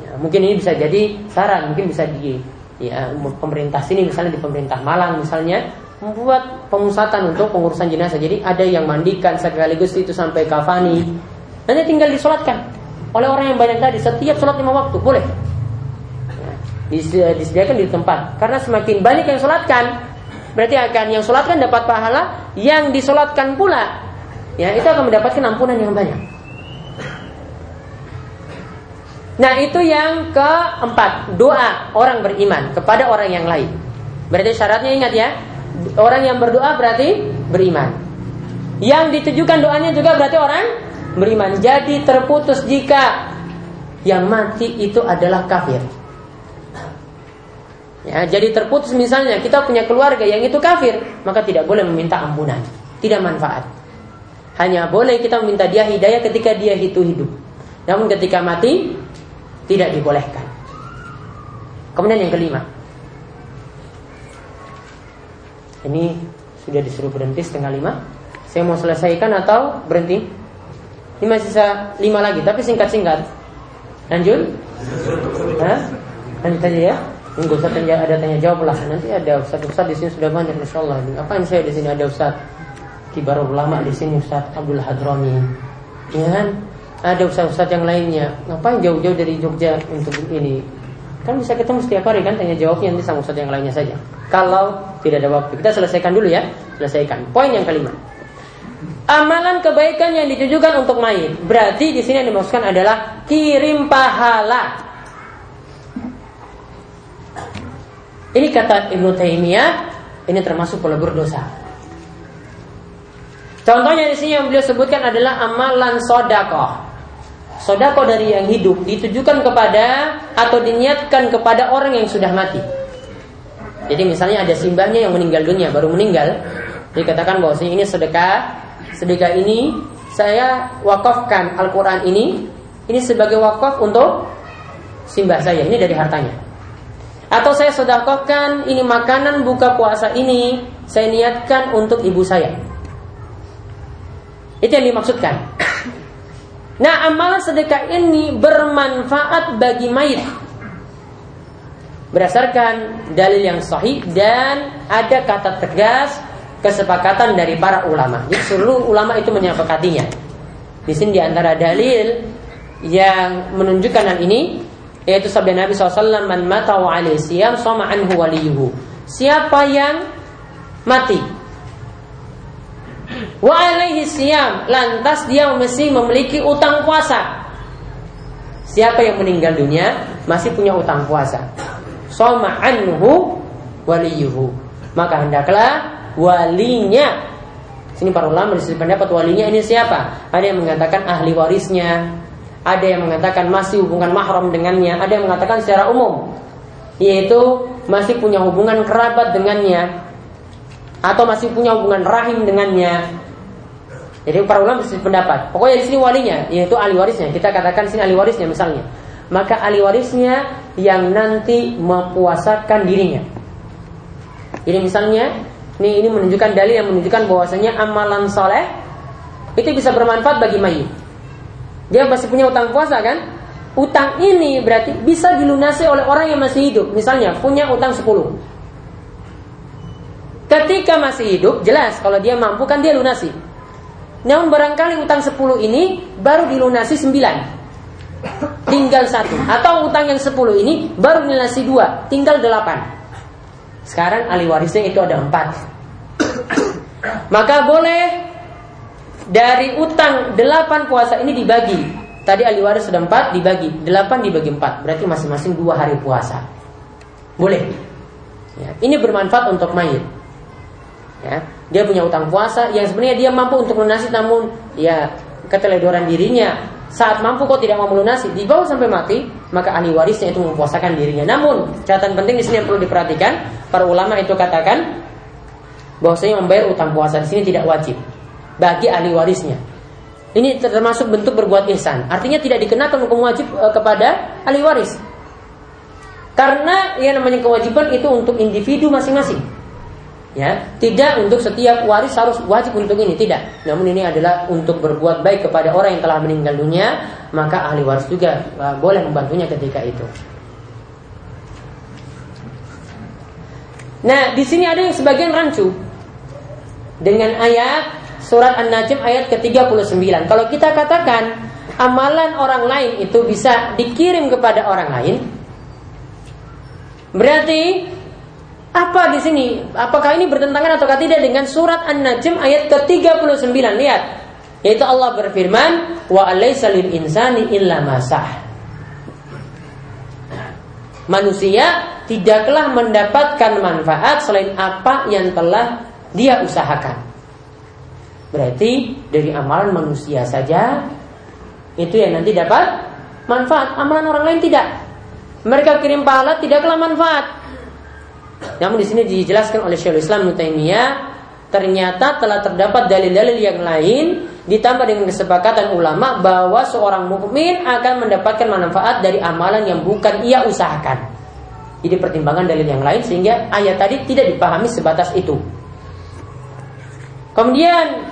Ya, mungkin ini bisa jadi saran, mungkin bisa di ya, pemerintah sini misalnya di pemerintah Malang misalnya membuat pemusatan untuk pengurusan jenazah. Jadi ada yang mandikan sekaligus itu sampai kafani. Nanti tinggal disolatkan oleh orang yang banyak tadi setiap sholat lima waktu boleh. disediakan di tempat karena semakin banyak yang sholatkan berarti akan yang sholatkan dapat pahala yang disolatkan pula ya itu akan mendapatkan ampunan yang banyak nah itu yang keempat doa orang beriman kepada orang yang lain berarti syaratnya ingat ya Orang yang berdoa berarti beriman. Yang ditujukan doanya juga berarti orang beriman. Jadi terputus jika yang mati itu adalah kafir. Ya, jadi terputus misalnya kita punya keluarga yang itu kafir, maka tidak boleh meminta ampunan, tidak manfaat. Hanya boleh kita meminta dia hidayah ketika dia itu hidup. Namun ketika mati tidak dibolehkan. Kemudian yang kelima, ini sudah disuruh berhenti setengah lima. Saya mau selesaikan atau berhenti? Ini masih sisa lima lagi, tapi singkat-singkat. Lanjut? Lanjut aja ya. Tunggu Ustaz tanya, ada tanya jawab lah. Nanti ada Ustaz Ustaz di sini sudah banyak, masya Allah. Yang saya di sini ada Ustaz kibar ulama di sini Ustaz Abdul Hadrami. Ya kan? Ada Ustaz-Ustaz yang lainnya. Ngapain jauh-jauh dari Jogja untuk ini? Kan bisa ketemu setiap hari kan tanya jawabnya nanti sama Ustaz yang lainnya saja. Kalau tidak ada waktu. Kita selesaikan dulu ya. Selesaikan. Poin yang kelima. Amalan kebaikan yang ditujukan untuk mayit. Berarti di sini yang dimaksudkan adalah kirim pahala. Ini kata Ibnu Taimiyah, ini termasuk pelebur dosa. Contohnya di sini yang beliau sebutkan adalah amalan sodakoh. Sodakoh dari yang hidup ditujukan kepada atau diniatkan kepada orang yang sudah mati. Jadi misalnya ada simbahnya yang meninggal dunia, baru meninggal, dikatakan bahwa ini sedekah, sedekah ini saya wakafkan Al-Quran ini, ini sebagai wakaf untuk simbah saya, ini dari hartanya. Atau saya sedekahkan ini makanan buka puasa ini, saya niatkan untuk ibu saya. Itu yang dimaksudkan. Nah, amalan sedekah ini bermanfaat bagi mayit berdasarkan dalil yang sahih dan ada kata tegas kesepakatan dari para ulama. Jadi seluruh ulama itu menyepakatinya. Di sini di antara dalil yang menunjukkan hal ini yaitu sabda Nabi SAW man mata wa siyam sama anhu waliyuhu. Siapa yang mati wa alaihi siyam lantas dia mesti memiliki utang puasa. Siapa yang meninggal dunia masih punya utang puasa soma anhu waliyuhu. Maka hendaklah walinya. Sini para ulama disebut pendapat walinya ini siapa? Ada yang mengatakan ahli warisnya, ada yang mengatakan masih hubungan mahram dengannya, ada yang mengatakan secara umum yaitu masih punya hubungan kerabat dengannya atau masih punya hubungan rahim dengannya. Jadi para ulama pendapat. Pokoknya di sini walinya yaitu ahli warisnya. Kita katakan sini ahli warisnya misalnya maka ahli warisnya yang nanti mempuasakan dirinya. Jadi misalnya, ini ini menunjukkan dalil yang menunjukkan bahwasanya amalan soleh itu bisa bermanfaat bagi mayit. Dia masih punya utang puasa kan? Utang ini berarti bisa dilunasi oleh orang yang masih hidup. Misalnya punya utang 10. Ketika masih hidup, jelas kalau dia mampu kan dia lunasi. Namun barangkali utang 10 ini baru dilunasi 9. Tinggal satu. Atau utang yang 10 ini baru dilunasi 2. Tinggal 8. Sekarang ahli warisnya itu ada 4. Maka boleh dari utang 8 puasa ini dibagi. Tadi ahli waris sudah 4 dibagi. 8 dibagi 4. Berarti masing-masing 2 hari puasa. Boleh. Ya, ini bermanfaat untuk mayit ya dia punya utang puasa yang sebenarnya dia mampu untuk melunasi namun ya keteledoran dirinya. Saat mampu kok tidak mau melunasi dibawa sampai mati maka ahli warisnya itu mempuasakan dirinya. Namun catatan penting di sini yang perlu diperhatikan para ulama itu katakan bahwasanya membayar utang puasa di sini tidak wajib bagi ahli warisnya. Ini termasuk bentuk berbuat ihsan. Artinya tidak dikenakan hukum wajib e, kepada ahli waris. Karena yang namanya kewajiban itu untuk individu masing-masing ya. Tidak untuk setiap waris harus wajib untuk ini tidak. Namun ini adalah untuk berbuat baik kepada orang yang telah meninggal dunia maka ahli waris juga uh, boleh membantunya ketika itu. Nah di sini ada yang sebagian rancu dengan ayat surat an-najm ayat ke-39. Kalau kita katakan amalan orang lain itu bisa dikirim kepada orang lain berarti apa di sini? Apakah ini bertentangan atau tidak dengan surat An-Najm ayat ke-39? Lihat. Yaitu Allah berfirman, "Wa alaysa lil insani illa masah." Manusia tidaklah mendapatkan manfaat selain apa yang telah dia usahakan. Berarti dari amalan manusia saja itu yang nanti dapat manfaat, amalan orang lain tidak. Mereka kirim pahala tidaklah manfaat, namun di sini dijelaskan oleh Syekhul Islam Taimiyah ternyata telah terdapat dalil-dalil yang lain ditambah dengan kesepakatan ulama bahwa seorang mukmin akan mendapatkan manfaat dari amalan yang bukan ia usahakan. Jadi pertimbangan dalil yang lain sehingga ayat tadi tidak dipahami sebatas itu. Kemudian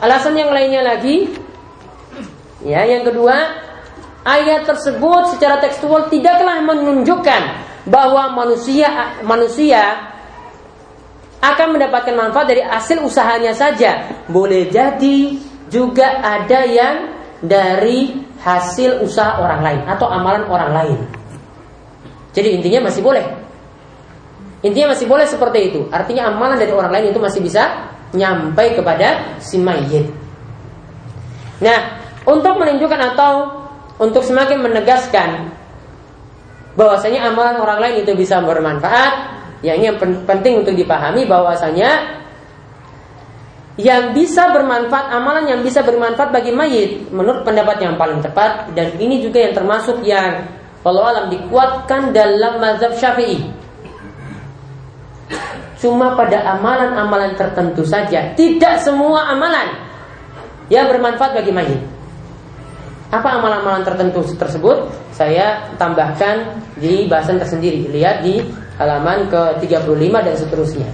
alasan yang lainnya lagi ya yang kedua ayat tersebut secara tekstual tidaklah menunjukkan bahwa manusia manusia akan mendapatkan manfaat dari hasil usahanya saja. Boleh jadi juga ada yang dari hasil usaha orang lain atau amalan orang lain. Jadi intinya masih boleh. Intinya masih boleh seperti itu. Artinya amalan dari orang lain itu masih bisa nyampai kepada si mayit. Nah, untuk menunjukkan atau untuk semakin menegaskan bahwasanya amalan orang lain itu bisa bermanfaat. Yang ini yang penting untuk dipahami bahwasanya yang bisa bermanfaat amalan yang bisa bermanfaat bagi mayit menurut pendapat yang paling tepat dan ini juga yang termasuk yang kalau alam dikuatkan dalam mazhab syafi'i. Cuma pada amalan-amalan tertentu saja. Tidak semua amalan yang bermanfaat bagi mayit apa amalan-amalan tertentu tersebut saya tambahkan di bahasan tersendiri. Lihat di halaman ke-35 dan seterusnya.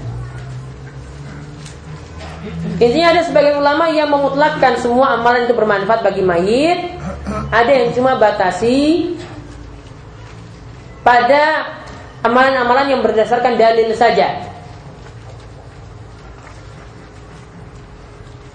Intinya ada sebagian ulama yang memutlakkan semua amalan itu bermanfaat bagi mayit. Ada yang cuma batasi pada amalan-amalan yang berdasarkan dalil saja.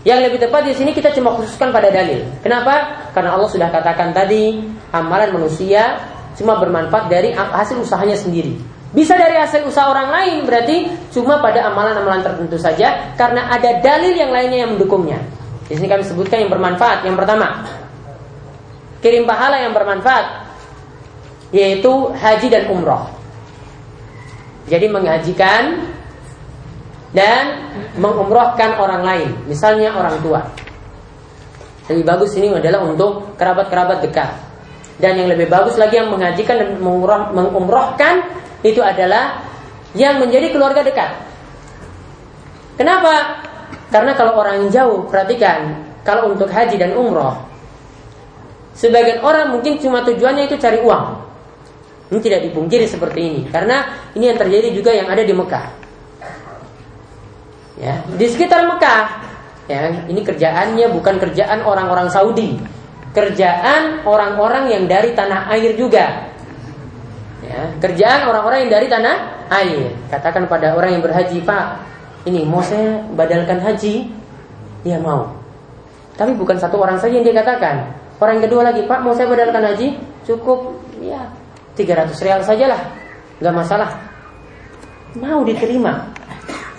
Yang lebih tepat di sini kita cuma khususkan pada dalil. Kenapa? Karena Allah sudah katakan tadi amalan manusia cuma bermanfaat dari hasil usahanya sendiri. Bisa dari hasil usaha orang lain berarti cuma pada amalan-amalan tertentu saja karena ada dalil yang lainnya yang mendukungnya. Di sini kami sebutkan yang bermanfaat. Yang pertama, kirim pahala yang bermanfaat yaitu haji dan umroh. Jadi menghajikan dan mengumrohkan orang lain, misalnya orang tua. Lebih bagus ini adalah untuk kerabat-kerabat dekat. Dan yang lebih bagus lagi yang menghajikan dan mengumroh, mengumrohkan itu adalah yang menjadi keluarga dekat. Kenapa? Karena kalau orang jauh, perhatikan, kalau untuk haji dan umroh, sebagian orang mungkin cuma tujuannya itu cari uang. Ini tidak dipungkiri seperti ini, karena ini yang terjadi juga yang ada di Mekah ya di sekitar Mekah ya ini kerjaannya bukan kerjaan orang-orang Saudi kerjaan orang-orang yang dari tanah air juga. Ya, kerjaan orang-orang yang dari tanah air. Katakan pada orang yang berhaji, Pak, ini mau saya badalkan haji? Ya mau. Tapi bukan satu orang saja yang dia katakan. Orang kedua lagi, Pak, mau saya badalkan haji? Cukup, ya 300 real sajalah, nggak masalah. Mau diterima.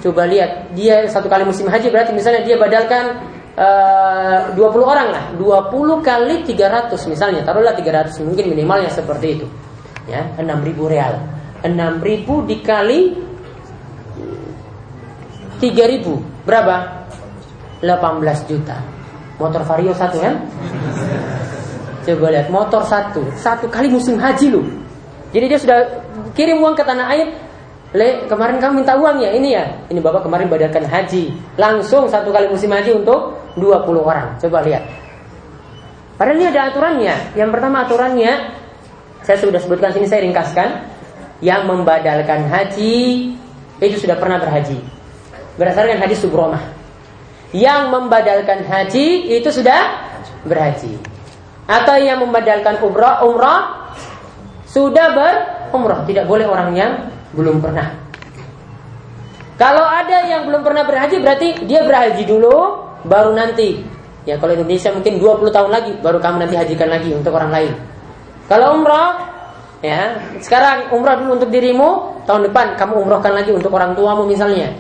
Coba lihat, dia satu kali musim haji berarti misalnya dia badalkan uh, eh, 20 orang lah, 20 kali 300 misalnya, taruhlah 300 mungkin minimalnya seperti itu. Ya, 6000 real. 6000 dikali 3000 berapa? 18 juta. Motor Vario satu kan? Coba lihat motor satu, satu kali musim haji lu. Jadi dia sudah kirim uang ke tanah air. Le, kemarin kamu minta uang ya? Ini ya. Ini Bapak kemarin badalkan haji. Langsung satu kali musim haji untuk 20 orang. Coba lihat. Padahal ini ada aturannya. Yang pertama aturannya saya sudah sebutkan sini saya ringkaskan. Yang membadalkan haji itu sudah pernah berhaji. Berdasarkan hadis Subromah. Yang membadalkan haji itu sudah berhaji. Atau yang membadalkan umrah, umrah sudah berumrah. Tidak boleh orang yang belum pernah. Kalau ada yang belum pernah berhaji berarti dia berhaji dulu baru nanti. Ya kalau Indonesia mungkin 20 tahun lagi baru kamu nanti hajikan lagi untuk orang lain. Kalau umrah ya, sekarang umrah dulu untuk dirimu, tahun depan kamu umrohkan lagi untuk orang tuamu misalnya.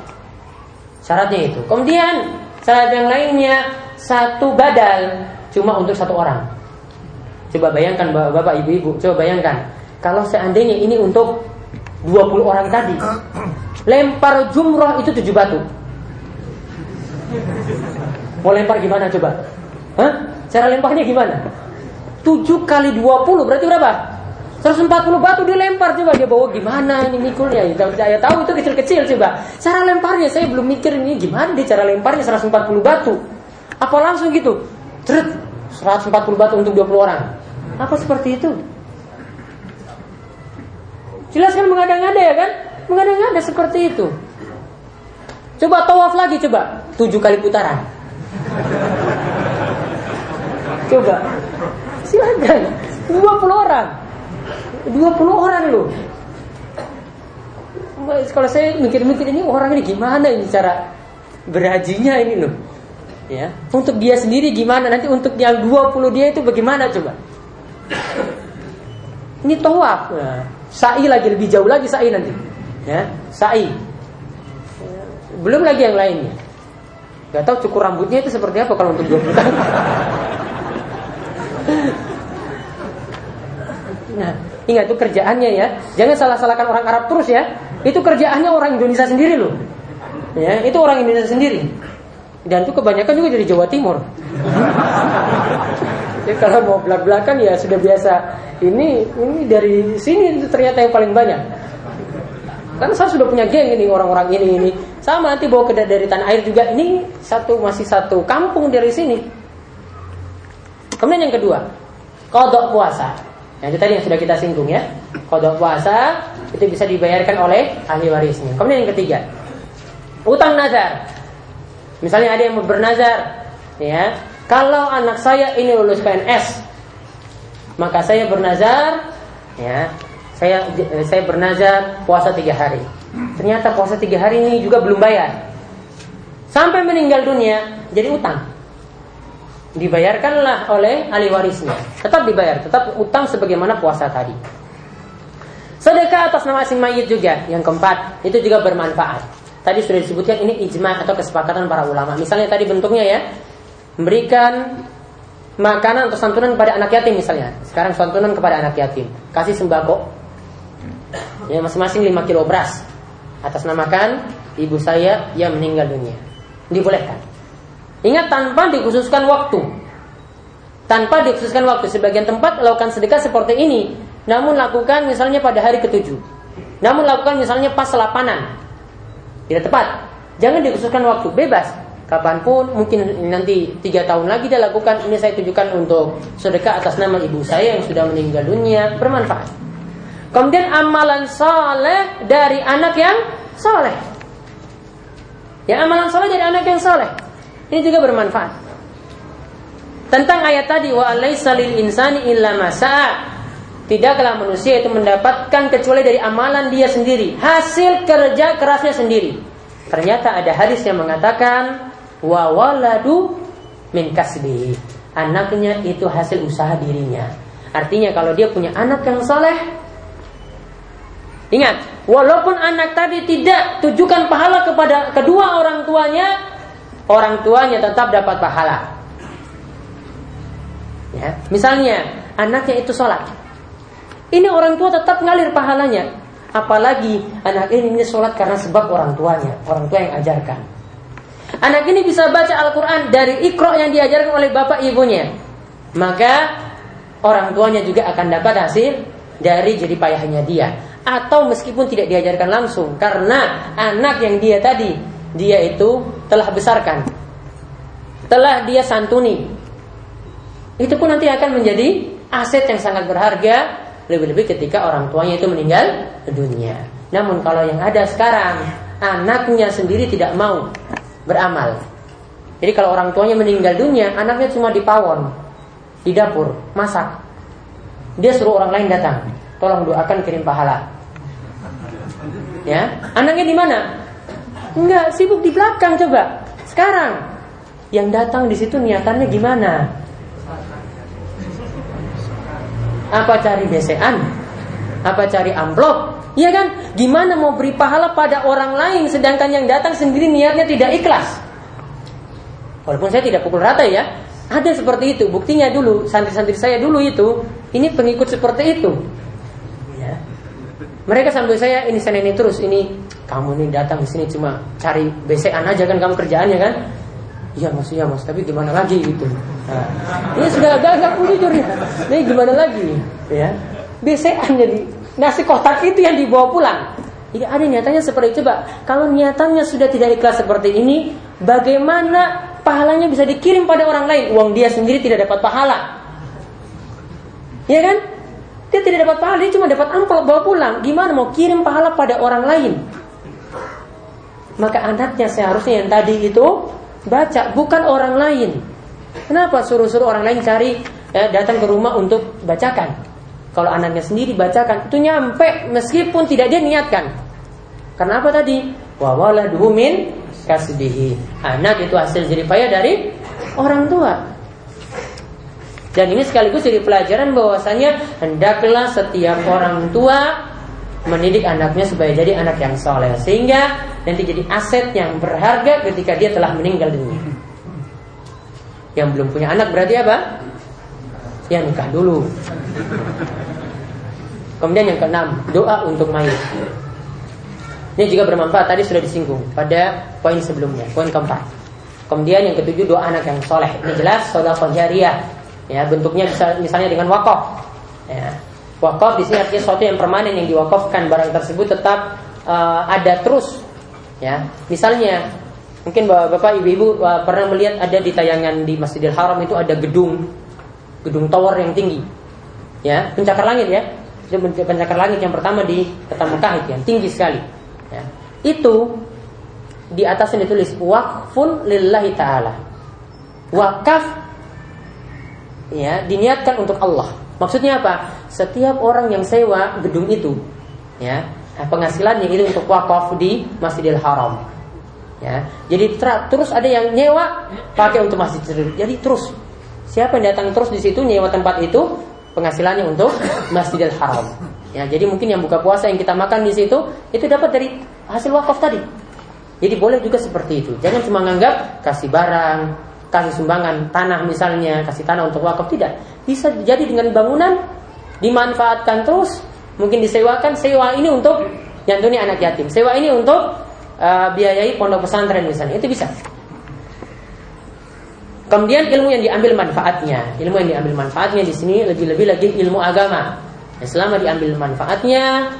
Syaratnya itu. Kemudian syarat yang lainnya satu badal cuma untuk satu orang. Coba bayangkan bapak ibu-ibu, coba bayangkan kalau seandainya ini untuk 20 orang tadi lempar jumroh itu tujuh batu. Mau lempar gimana coba? Hah? Cara lemparnya gimana? 7 kali 20 berarti berapa? 140 batu dilempar coba dia bawa gimana ini mikulnya saya tahu itu kecil-kecil coba cara lemparnya saya belum mikir ini gimana dia cara lemparnya 140 batu apa langsung gitu Tret, 140 batu untuk 20 orang apa seperti itu jelas kan mengada-ngada ya kan? Mengada-ngada seperti itu. Coba tawaf lagi coba. 7 kali putaran. Coba. Silakan. 20 orang. 20 orang loh. Kalau saya mikir-mikir ini orang ini gimana ini cara berhajinya ini loh? Ya. Untuk dia sendiri gimana? Nanti untuk yang 20 dia itu bagaimana coba? Ini tawaf. Nah, Sa'i lagi lebih jauh lagi sa'i nanti ya Sa'i Belum lagi yang lainnya Gak tahu cukur rambutnya itu seperti apa kalau untuk 20 tahun. nah, ingat itu kerjaannya ya. Jangan salah-salahkan orang Arab terus ya. Itu kerjaannya orang Indonesia sendiri loh. Ya, itu orang Indonesia sendiri. Dan itu kebanyakan juga dari Jawa Timur. ya, kalau mau belak-belakan ya sudah biasa. Ini ini dari sini itu ternyata yang paling banyak. Karena saya sudah punya geng ini orang-orang ini ini. Sama nanti bawa ke dari tanah air juga. Ini satu masih satu kampung dari sini. Kemudian yang kedua, kodok puasa. Yang itu tadi yang sudah kita singgung ya. Kodok puasa itu bisa dibayarkan oleh ahli warisnya. Kemudian yang ketiga, utang nazar. Misalnya ada yang bernazar, ya, kalau anak saya ini lulus PNS, maka saya bernazar, ya, saya saya bernazar puasa tiga hari. Ternyata puasa tiga hari ini juga belum bayar. Sampai meninggal dunia jadi utang. Dibayarkanlah oleh ahli warisnya. Tetap dibayar, tetap utang sebagaimana puasa tadi. Sedekah atas nama si mayit juga. Yang keempat, itu juga bermanfaat. Tadi sudah disebutkan ini ijma atau kesepakatan para ulama. Misalnya tadi bentuknya ya, memberikan makanan atau santunan kepada anak yatim misalnya. Sekarang santunan kepada anak yatim. Kasih sembako Ya masing-masing 5 kilo beras atas namakan ibu saya yang meninggal dunia. Dibolehkan. Ingat tanpa dikhususkan waktu. Tanpa dikhususkan waktu sebagian tempat lakukan sedekah seperti ini, namun lakukan misalnya pada hari ketujuh. Namun lakukan misalnya pas selapanan. Tidak tepat. Jangan dikhususkan waktu, bebas. Kapan pun, mungkin nanti tiga tahun lagi dia lakukan. Ini saya tujukan untuk sedekah atas nama ibu saya yang sudah meninggal dunia, bermanfaat. Kemudian amalan soleh dari anak yang soleh. Ya amalan soleh dari anak yang soleh. Ini juga bermanfaat. tentang ayat tadi wa alaisalil insani illa masa'a Tidaklah manusia itu mendapatkan kecuali dari amalan dia sendiri, hasil kerja kerasnya sendiri. Ternyata ada hadis yang mengatakan wa waladu min kasbi. Anaknya itu hasil usaha dirinya. Artinya kalau dia punya anak yang soleh, ingat, walaupun anak tadi tidak tujukan pahala kepada kedua orang tuanya, orang tuanya tetap dapat pahala. Ya, misalnya anaknya itu sholat, ini orang tua tetap ngalir pahalanya. Apalagi anak ini sholat karena sebab orang tuanya, orang tua yang ajarkan. Anak ini bisa baca Al-Quran dari ikro yang diajarkan oleh bapak ibunya. Maka orang tuanya juga akan dapat hasil dari jadi payahnya dia. Atau meskipun tidak diajarkan langsung. Karena anak yang dia tadi, dia itu telah besarkan. Telah dia santuni. Itu pun nanti akan menjadi aset yang sangat berharga lebih-lebih ketika orang tuanya itu meninggal dunia. Namun kalau yang ada sekarang anaknya sendiri tidak mau beramal. Jadi kalau orang tuanya meninggal dunia, anaknya cuma di pawon, di dapur, masak. Dia suruh orang lain datang, tolong doakan kirim pahala. Ya, anaknya di mana? Enggak, sibuk di belakang coba. Sekarang yang datang di situ niatannya gimana? Apa cari besean? Apa cari amplop? Iya kan? Gimana mau beri pahala pada orang lain sedangkan yang datang sendiri niatnya tidak ikhlas? Walaupun saya tidak pukul rata ya, ada seperti itu. Buktinya dulu santri-santri saya dulu itu ini pengikut seperti itu. Ya. Mereka sambil saya ini sana ini terus ini kamu ini datang di sini cuma cari besean aja kan kamu kerjaannya kan? Iya mas, iya mas, tapi gimana lagi gitu. Nah, ini sudah agak-agak jujur ya. Ini gimana lagi? Ya, BCA jadi nasi kotak itu yang dibawa pulang. Jadi ada niatannya seperti itu, Pak. Kalau niatannya sudah tidak ikhlas seperti ini, bagaimana pahalanya bisa dikirim pada orang lain? Uang dia sendiri tidak dapat pahala. Ya kan? Dia tidak dapat pahala, dia cuma dapat amplop bawa pulang. Gimana mau kirim pahala pada orang lain? Maka anaknya seharusnya yang tadi itu baca, bukan orang lain. Kenapa suruh-suruh orang lain cari ya, datang ke rumah untuk bacakan? Kalau anaknya sendiri bacakan, itu nyampe meskipun tidak dia niatkan. Karena apa tadi? Wa waladuhu min. Anak itu hasil jerih payah dari orang tua. Dan ini sekaligus jadi pelajaran bahwasanya hendaklah setiap orang tua mendidik anaknya supaya jadi anak yang soleh sehingga nanti jadi aset yang berharga ketika dia telah meninggal dunia. Yang belum punya anak berarti apa? Ya nikah dulu. Kemudian yang keenam, doa untuk mayit. Ini juga bermanfaat tadi sudah disinggung pada poin sebelumnya, poin keempat. Kemudian yang ketujuh doa anak yang soleh. Ini jelas saudara jariah. Ya, bentuknya bisa misalnya dengan wakaf. Ya, Wakaf di sini artinya sesuatu yang permanen yang diwakafkan barang tersebut tetap uh, ada terus. Ya, misalnya mungkin bapak-bapak, ibu-ibu uh, pernah melihat ada di tayangan di Masjidil Haram itu ada gedung gedung tower yang tinggi. Ya, pencakar langit ya. Itu pencakar langit yang pertama di kota Mekah itu yang tinggi sekali. Ya. Itu di atasnya ditulis wakfun lillahi taala. Wakaf ya diniatkan untuk Allah. Maksudnya apa? Setiap orang yang sewa gedung itu, ya, penghasilannya itu untuk wakaf di Masjidil Haram. Ya, jadi terus ada yang nyewa pakai untuk masjid Jadi terus siapa yang datang terus di situ nyewa tempat itu penghasilannya untuk Masjidil Haram. Ya, jadi mungkin yang buka puasa yang kita makan di situ itu dapat dari hasil wakaf tadi. Jadi boleh juga seperti itu. Jangan cuma nganggap kasih barang, kasih sumbangan tanah misalnya, kasih tanah untuk wakaf tidak. Bisa jadi dengan bangunan dimanfaatkan terus, mungkin disewakan, sewa ini untuk nyantuni anak yatim, sewa ini untuk uh, biayai pondok pesantren misalnya, itu bisa. Kemudian ilmu yang diambil manfaatnya, ilmu yang diambil manfaatnya di sini lebih-lebih lagi ilmu agama. Nah, selama diambil manfaatnya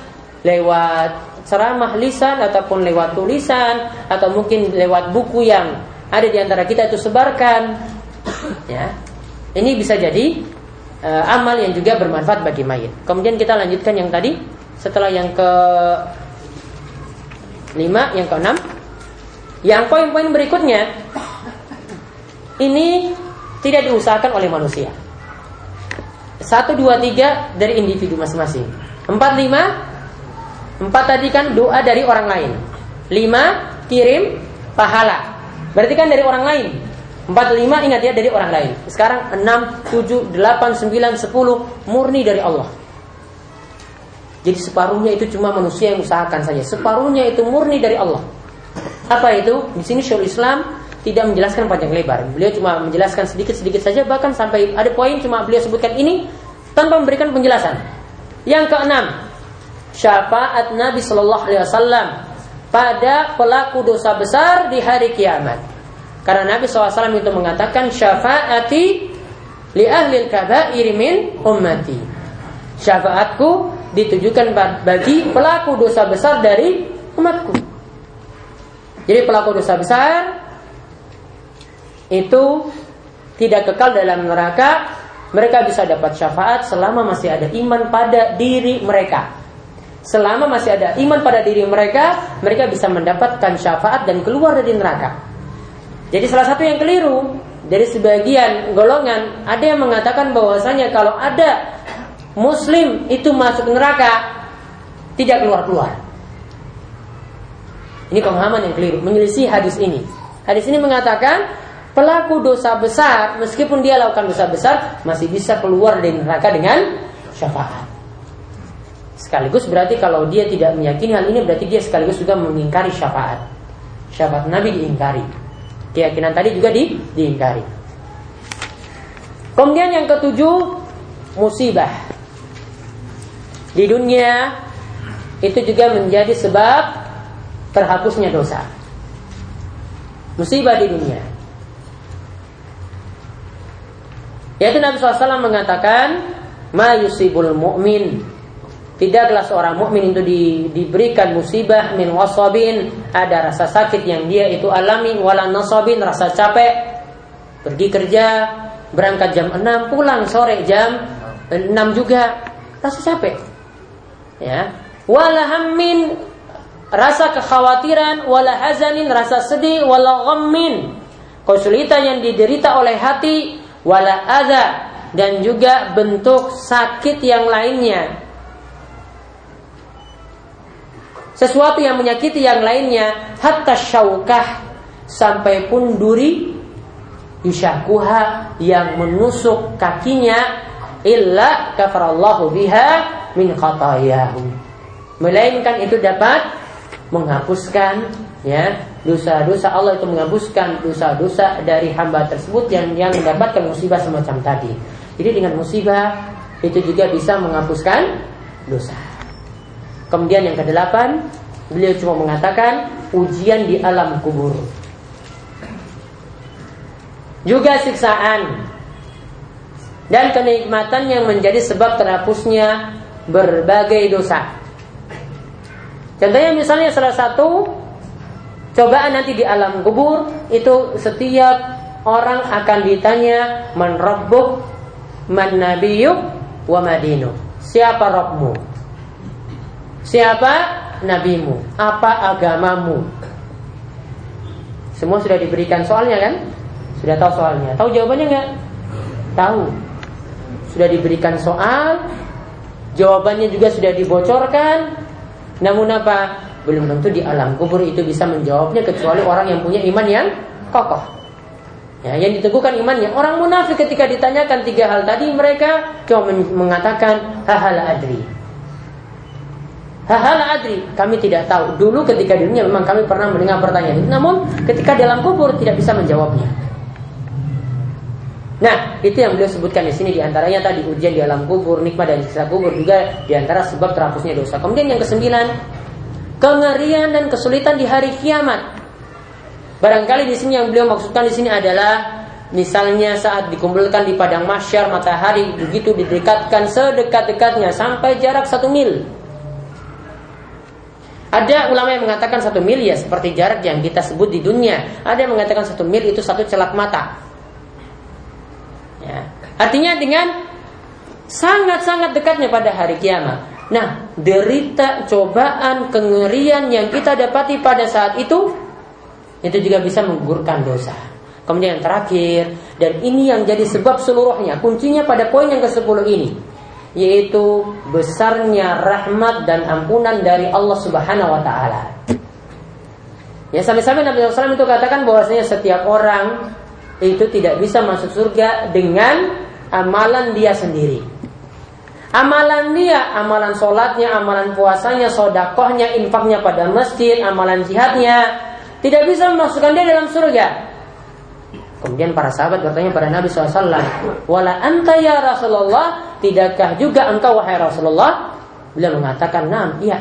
lewat ceramah lisan ataupun lewat tulisan atau mungkin lewat buku yang ada di antara kita itu sebarkan ya. Ini bisa jadi uh, amal yang juga bermanfaat bagi mayit kemudian kita lanjutkan yang tadi setelah yang ke lima yang ke enam yang poin-poin berikutnya ini tidak diusahakan oleh manusia. Satu, dua, tiga dari individu masing-masing. Empat, lima, empat tadi kan doa dari orang lain. Lima, kirim pahala. Berarti kan dari orang lain. Empat, lima, ingat ya dari orang lain. Sekarang enam, tujuh, delapan, sembilan, sepuluh, murni dari Allah. Jadi separuhnya itu cuma manusia yang usahakan saja. Separuhnya itu murni dari Allah. Apa itu? Di sini Syaikhul Islam tidak menjelaskan panjang lebar. Beliau cuma menjelaskan sedikit-sedikit saja bahkan sampai ada poin cuma beliau sebutkan ini tanpa memberikan penjelasan. Yang keenam, syafaat Nabi Shallallahu alaihi wasallam pada pelaku dosa besar di hari kiamat. Karena Nabi SAW itu mengatakan syafaati li ahli kabair min ummati. Syafaatku ditujukan bagi pelaku dosa besar dari umatku. Jadi pelaku dosa besar itu tidak kekal dalam neraka, mereka bisa dapat syafaat selama masih ada iman pada diri mereka. Selama masih ada iman pada diri mereka, mereka bisa mendapatkan syafaat dan keluar dari neraka. Jadi salah satu yang keliru dari sebagian golongan ada yang mengatakan bahwasanya kalau ada muslim itu masuk neraka tidak keluar-keluar. Ini pemahaman yang keliru, menyelisih hadis ini. Hadis ini mengatakan pelaku dosa besar meskipun dia lakukan dosa besar masih bisa keluar dari neraka dengan syafaat. Sekaligus berarti kalau dia tidak meyakini hal ini berarti dia sekaligus juga mengingkari syafaat. Syafaat Nabi diingkari. Keyakinan tadi juga di, diingkari. Kemudian yang ketujuh musibah di dunia itu juga menjadi sebab terhapusnya dosa. Musibah di dunia. Yaitu Nabi SAW mengatakan, "Ma yusibul mu'min." Tidaklah seorang mukmin itu di, diberikan musibah min wasabin, ada rasa sakit yang dia itu alami, wala nasabin, rasa capek, pergi kerja, berangkat jam 6, pulang sore jam 6 juga, rasa capek. Ya. Wala hammin rasa kekhawatiran. Wala hazanin rasa sedih. Wala ghammin kesulitan yang diderita oleh hati. Wala dan juga bentuk sakit yang lainnya sesuatu yang menyakiti yang lainnya hatta syaukah sampai pun duri yushakuha yang menusuk kakinya illa kafarallahu biha min khatayahu. Melainkan itu dapat menghapuskan ya dosa-dosa Allah itu menghapuskan dosa-dosa dari hamba tersebut yang yang mendapatkan musibah semacam tadi. Jadi dengan musibah itu juga bisa menghapuskan dosa. Kemudian yang kedelapan, beliau cuma mengatakan ujian di alam kubur. Juga siksaan dan kenikmatan yang menjadi sebab terhapusnya berbagai dosa. Contohnya misalnya salah satu cobaan nanti di alam kubur itu setiap orang akan ditanya man rabbuk man nabiyuk wa madinu. Siapa Rabbmu? Siapa nabimu? Apa agamamu? Semua sudah diberikan soalnya kan? Sudah tahu soalnya. Tahu jawabannya nggak? Tahu sudah diberikan soal, jawabannya juga sudah dibocorkan. Namun apa? Belum tentu di alam kubur itu bisa menjawabnya kecuali orang yang punya iman yang kokoh. Ya, yang diteguhkan imannya. Orang munafik ketika ditanyakan tiga hal tadi mereka cuma mengatakan hahal adri. Hahal adri, kami tidak tahu. Dulu ketika di dunia memang kami pernah mendengar pertanyaan itu, namun ketika dalam kubur tidak bisa menjawabnya. Nah, itu yang beliau sebutkan di sini di antaranya tadi ujian di alam kubur, nikmat dan siksa kubur juga di antara sebab terhapusnya dosa. Kemudian yang kesembilan, kengerian dan kesulitan di hari kiamat. Barangkali di sini yang beliau maksudkan di sini adalah misalnya saat dikumpulkan di padang masyar matahari begitu didekatkan sedekat-dekatnya sampai jarak satu mil. Ada ulama yang mengatakan satu mil ya seperti jarak yang kita sebut di dunia. Ada yang mengatakan satu mil itu satu celak mata. Ya. Artinya dengan sangat-sangat dekatnya pada hari kiamat. Nah, derita, cobaan, kengerian yang kita dapati pada saat itu itu juga bisa menggugurkan dosa. Kemudian yang terakhir dan ini yang jadi sebab seluruhnya kuncinya pada poin yang ke-10 ini yaitu besarnya rahmat dan ampunan dari Allah Subhanahu wa taala. Ya sampai-sampai Nabi SAW itu katakan bahwasanya setiap orang itu tidak bisa masuk surga dengan amalan dia sendiri. Amalan dia, amalan sholatnya, amalan puasanya, sodakohnya, infaknya pada masjid, amalan jihadnya, tidak bisa memasukkan dia dalam surga. Kemudian para sahabat bertanya pada Nabi SAW, Wala anta ya Rasulullah, tidakkah juga engkau wahai Rasulullah? Beliau mengatakan, Nam, iya.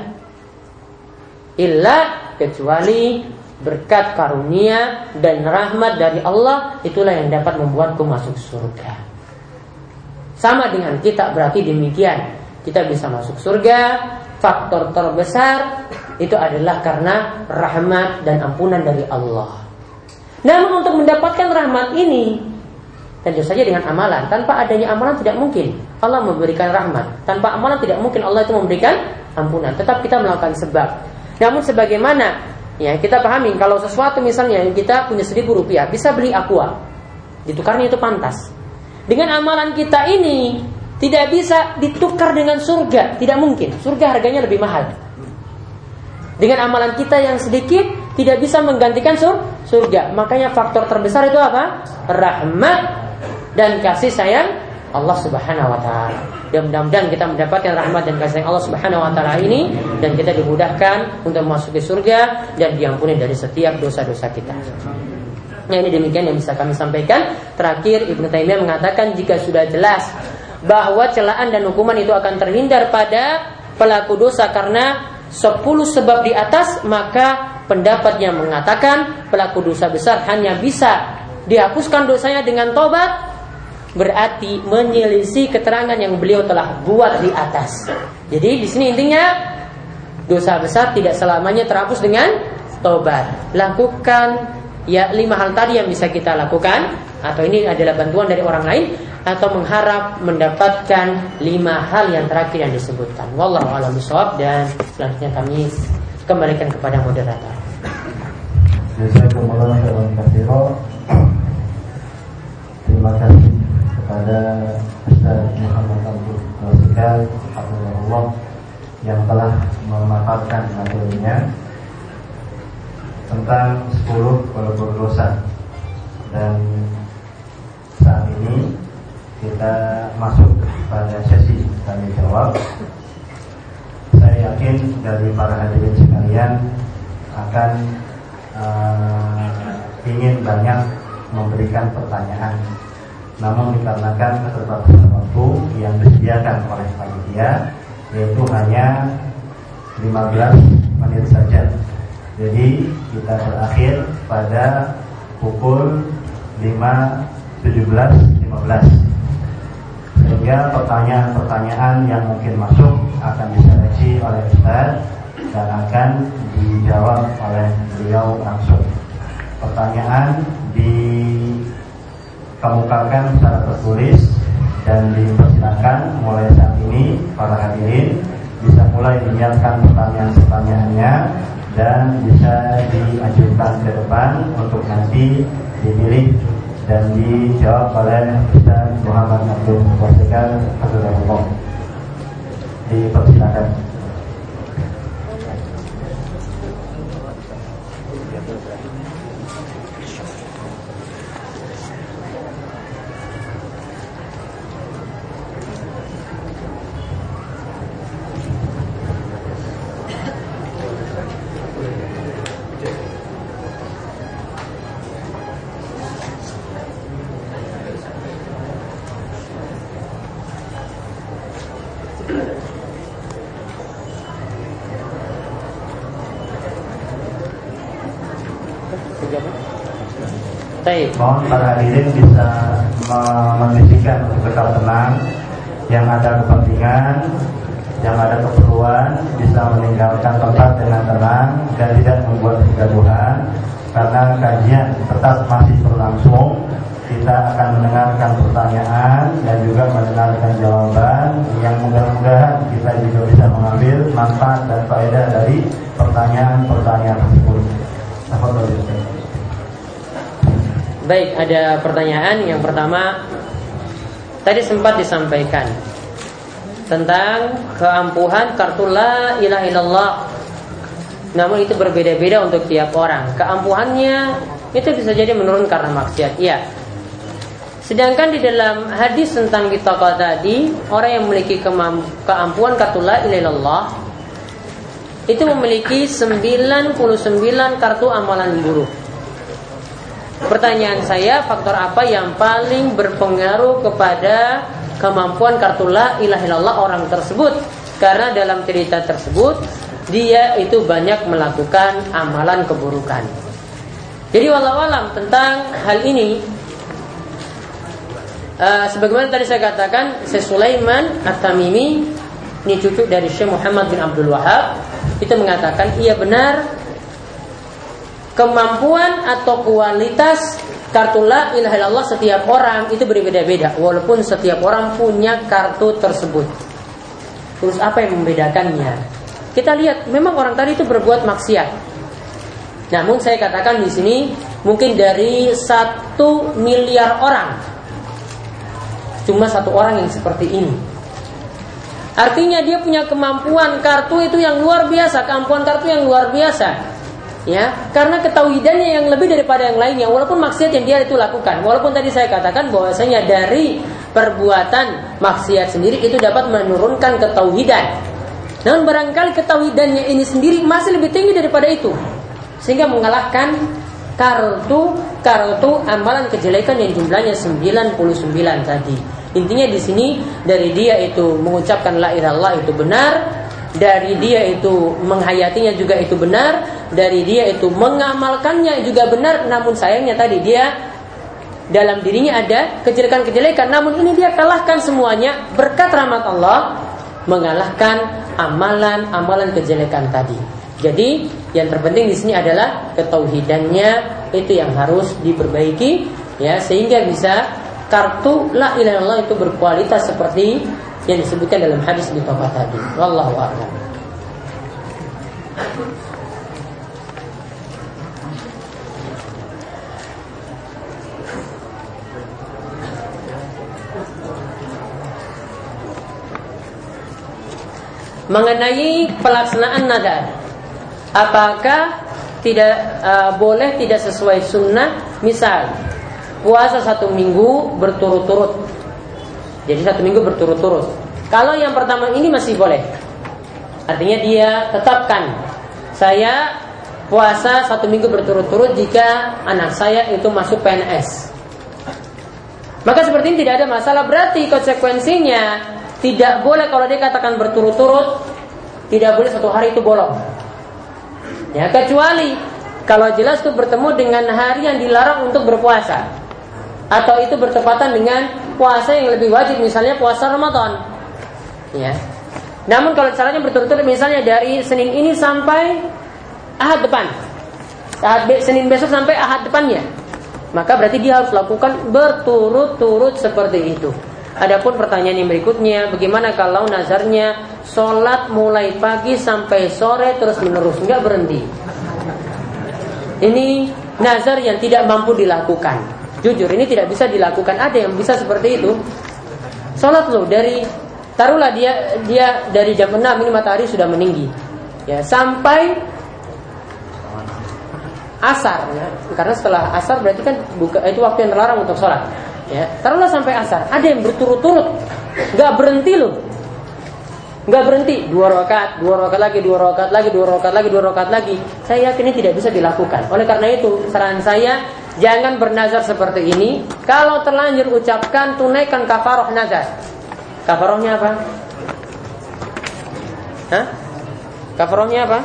Illa kecuali berkat karunia dan rahmat dari Allah itulah yang dapat membuatku masuk surga. Sama dengan kita berarti demikian. Kita bisa masuk surga. Faktor terbesar itu adalah karena rahmat dan ampunan dari Allah. Namun untuk mendapatkan rahmat ini tentu saja dengan amalan. Tanpa adanya amalan tidak mungkin Allah memberikan rahmat. Tanpa amalan tidak mungkin Allah itu memberikan ampunan. Tetap kita melakukan sebab. Namun sebagaimana ya kita pahami kalau sesuatu misalnya yang kita punya seribu rupiah bisa beli aqua, ditukarnya itu pantas. Dengan amalan kita ini tidak bisa ditukar dengan surga, tidak mungkin. Surga harganya lebih mahal. Dengan amalan kita yang sedikit tidak bisa menggantikan sur surga. Makanya faktor terbesar itu apa? Rahmat dan kasih sayang Allah Subhanahu wa taala. Dan mudah-mudahan kita mendapatkan rahmat dan kasih sayang Allah Subhanahu wa taala ini dan kita dimudahkan untuk memasuki surga dan diampuni dari setiap dosa-dosa kita. Nah ini demikian yang bisa kami sampaikan. Terakhir Ibnu Taimiyah mengatakan jika sudah jelas bahwa celaan dan hukuman itu akan terhindar pada pelaku dosa karena 10 sebab di atas maka pendapatnya mengatakan pelaku dosa besar hanya bisa dihapuskan dosanya dengan tobat berarti menyelisih keterangan yang beliau telah buat di atas. Jadi di sini intinya dosa besar tidak selamanya terhapus dengan tobat. Lakukan ya lima hal tadi yang bisa kita lakukan atau ini adalah bantuan dari orang lain atau mengharap mendapatkan lima hal yang terakhir yang disebutkan. Wallahu a'lam dan selanjutnya kami kembalikan kepada moderator. Terima kasih kepada Ustaz Muhammad Abdul Rasikal Allah yang telah memaparkan materinya tentang 10 pelebur dosa dan saat ini kita masuk pada sesi tanya jawab. Saya yakin dari para hadirin sekalian akan uh, ingin banyak memberikan pertanyaan. Namun dikarenakan keterbatasan waktu yang disediakan oleh panitia yaitu hanya 15 menit saja. Jadi kita berakhir pada pukul 5.17.15 sehingga pertanyaan-pertanyaan yang mungkin masuk akan diseleksi oleh Ustaz dan akan dijawab oleh beliau langsung. Pertanyaan dikemukakan secara tertulis dan dipersilakan mulai saat ini para hadirin bisa mulai menyiapkan pertanyaan-pertanyaannya dan bisa diajukan ke depan untuk nanti dipilih dan dijawab oleh Ustaz Muhammad Abdul Wasikal Hafizahullah. Dipersilakan. Baik. Mohon para hadirin bisa mengisikan untuk tetap tenang yang ada kepentingan, yang ada keperluan bisa meninggalkan tempat dengan tenang dan tidak membuat kegaduhan karena kajian tetap masih berlangsung. Kita akan mendengarkan pertanyaan dan juga mendengarkan jawaban yang mudah-mudahan kita juga bisa mengambil manfaat dan faedah dari pertanyaan-pertanyaan tersebut. Apa Baik, ada pertanyaan yang pertama tadi sempat disampaikan tentang keampuhan kartu la ilaha illallah. Namun itu berbeda-beda untuk tiap orang. Keampuhannya itu bisa jadi menurun karena maksiat. Iya. Sedangkan di dalam hadis tentang kita tadi, orang yang memiliki keampuhan kartu la ilaha illallah itu memiliki 99 kartu amalan buruk. Pertanyaan saya, faktor apa yang paling berpengaruh kepada kemampuan kartu la ilaha orang tersebut? Karena dalam cerita tersebut dia itu banyak melakukan amalan keburukan. Jadi walau alam tentang hal ini uh, sebagaimana tadi saya katakan, Syekh Sulaiman At-Tamimi ini cucu dari Syekh Muhammad bin Abdul Wahab itu mengatakan iya benar kemampuan atau kualitas kartu la ilaha illallah setiap orang itu berbeda-beda walaupun setiap orang punya kartu tersebut. Terus apa yang membedakannya? Kita lihat memang orang tadi itu berbuat maksiat. Namun saya katakan di sini mungkin dari satu miliar orang cuma satu orang yang seperti ini. Artinya dia punya kemampuan kartu itu yang luar biasa, kemampuan kartu yang luar biasa ya karena ketahuidannya yang lebih daripada yang lainnya walaupun maksiat yang dia itu lakukan. Walaupun tadi saya katakan bahwasanya dari perbuatan maksiat sendiri itu dapat menurunkan ketauhidan. Namun barangkali ketauhidannya ini sendiri masih lebih tinggi daripada itu. Sehingga mengalahkan kartu kartu amalan kejelekan yang jumlahnya 99 tadi. Intinya di sini dari dia itu mengucapkan la ilallah itu benar dari dia itu menghayatinya juga itu benar, dari dia itu mengamalkannya juga benar, namun sayangnya tadi dia dalam dirinya ada kejelekan-kejelekan, namun ini dia kalahkan semuanya berkat rahmat Allah mengalahkan amalan-amalan kejelekan tadi. Jadi yang terpenting di sini adalah ketauhidannya itu yang harus diperbaiki ya sehingga bisa kartu la ilaha illallah itu berkualitas seperti yang disebutkan dalam hadis di tempat tadi. Wallahu a'lam. Mengenai pelaksanaan nadar, apakah tidak uh, boleh tidak sesuai sunnah? Misal puasa satu minggu berturut-turut jadi satu minggu berturut-turut. Kalau yang pertama ini masih boleh. Artinya dia tetapkan saya puasa satu minggu berturut-turut jika anak saya itu masuk PNS. Maka seperti ini tidak ada masalah. Berarti konsekuensinya tidak boleh kalau dia katakan berturut-turut, tidak boleh satu hari itu bolong. Ya kecuali kalau jelas itu bertemu dengan hari yang dilarang untuk berpuasa. Atau itu bertepatan dengan puasa yang lebih wajib misalnya puasa Ramadan. Ya. Namun kalau caranya berturut-turut misalnya dari Senin ini sampai Ahad depan. Ahad Senin besok sampai Ahad depannya. Maka berarti dia harus lakukan berturut-turut seperti itu Adapun pertanyaan yang berikutnya, bagaimana kalau nazarnya sholat mulai pagi sampai sore terus menerus nggak berhenti? Ini nazar yang tidak mampu dilakukan. Jujur ini tidak bisa dilakukan. Ada yang bisa seperti itu. Sholat lo dari taruhlah dia dia dari jam 6 ini matahari sudah meninggi. Ya, sampai asar ya. Karena setelah asar berarti kan buka itu waktu yang terlarang untuk sholat. Ya, taruhlah sampai asar. Ada yang berturut-turut, nggak berhenti loh nggak berhenti dua rakaat, dua rakaat lagi, dua rakaat lagi, dua rakaat lagi, dua rakaat lagi. Saya yakin ini tidak bisa dilakukan. Oleh karena itu, saran saya jangan bernazar seperti ini. Kalau terlanjur ucapkan tunaikan kafaroh nazar. Kafarohnya apa? Hah? Kafarohnya apa?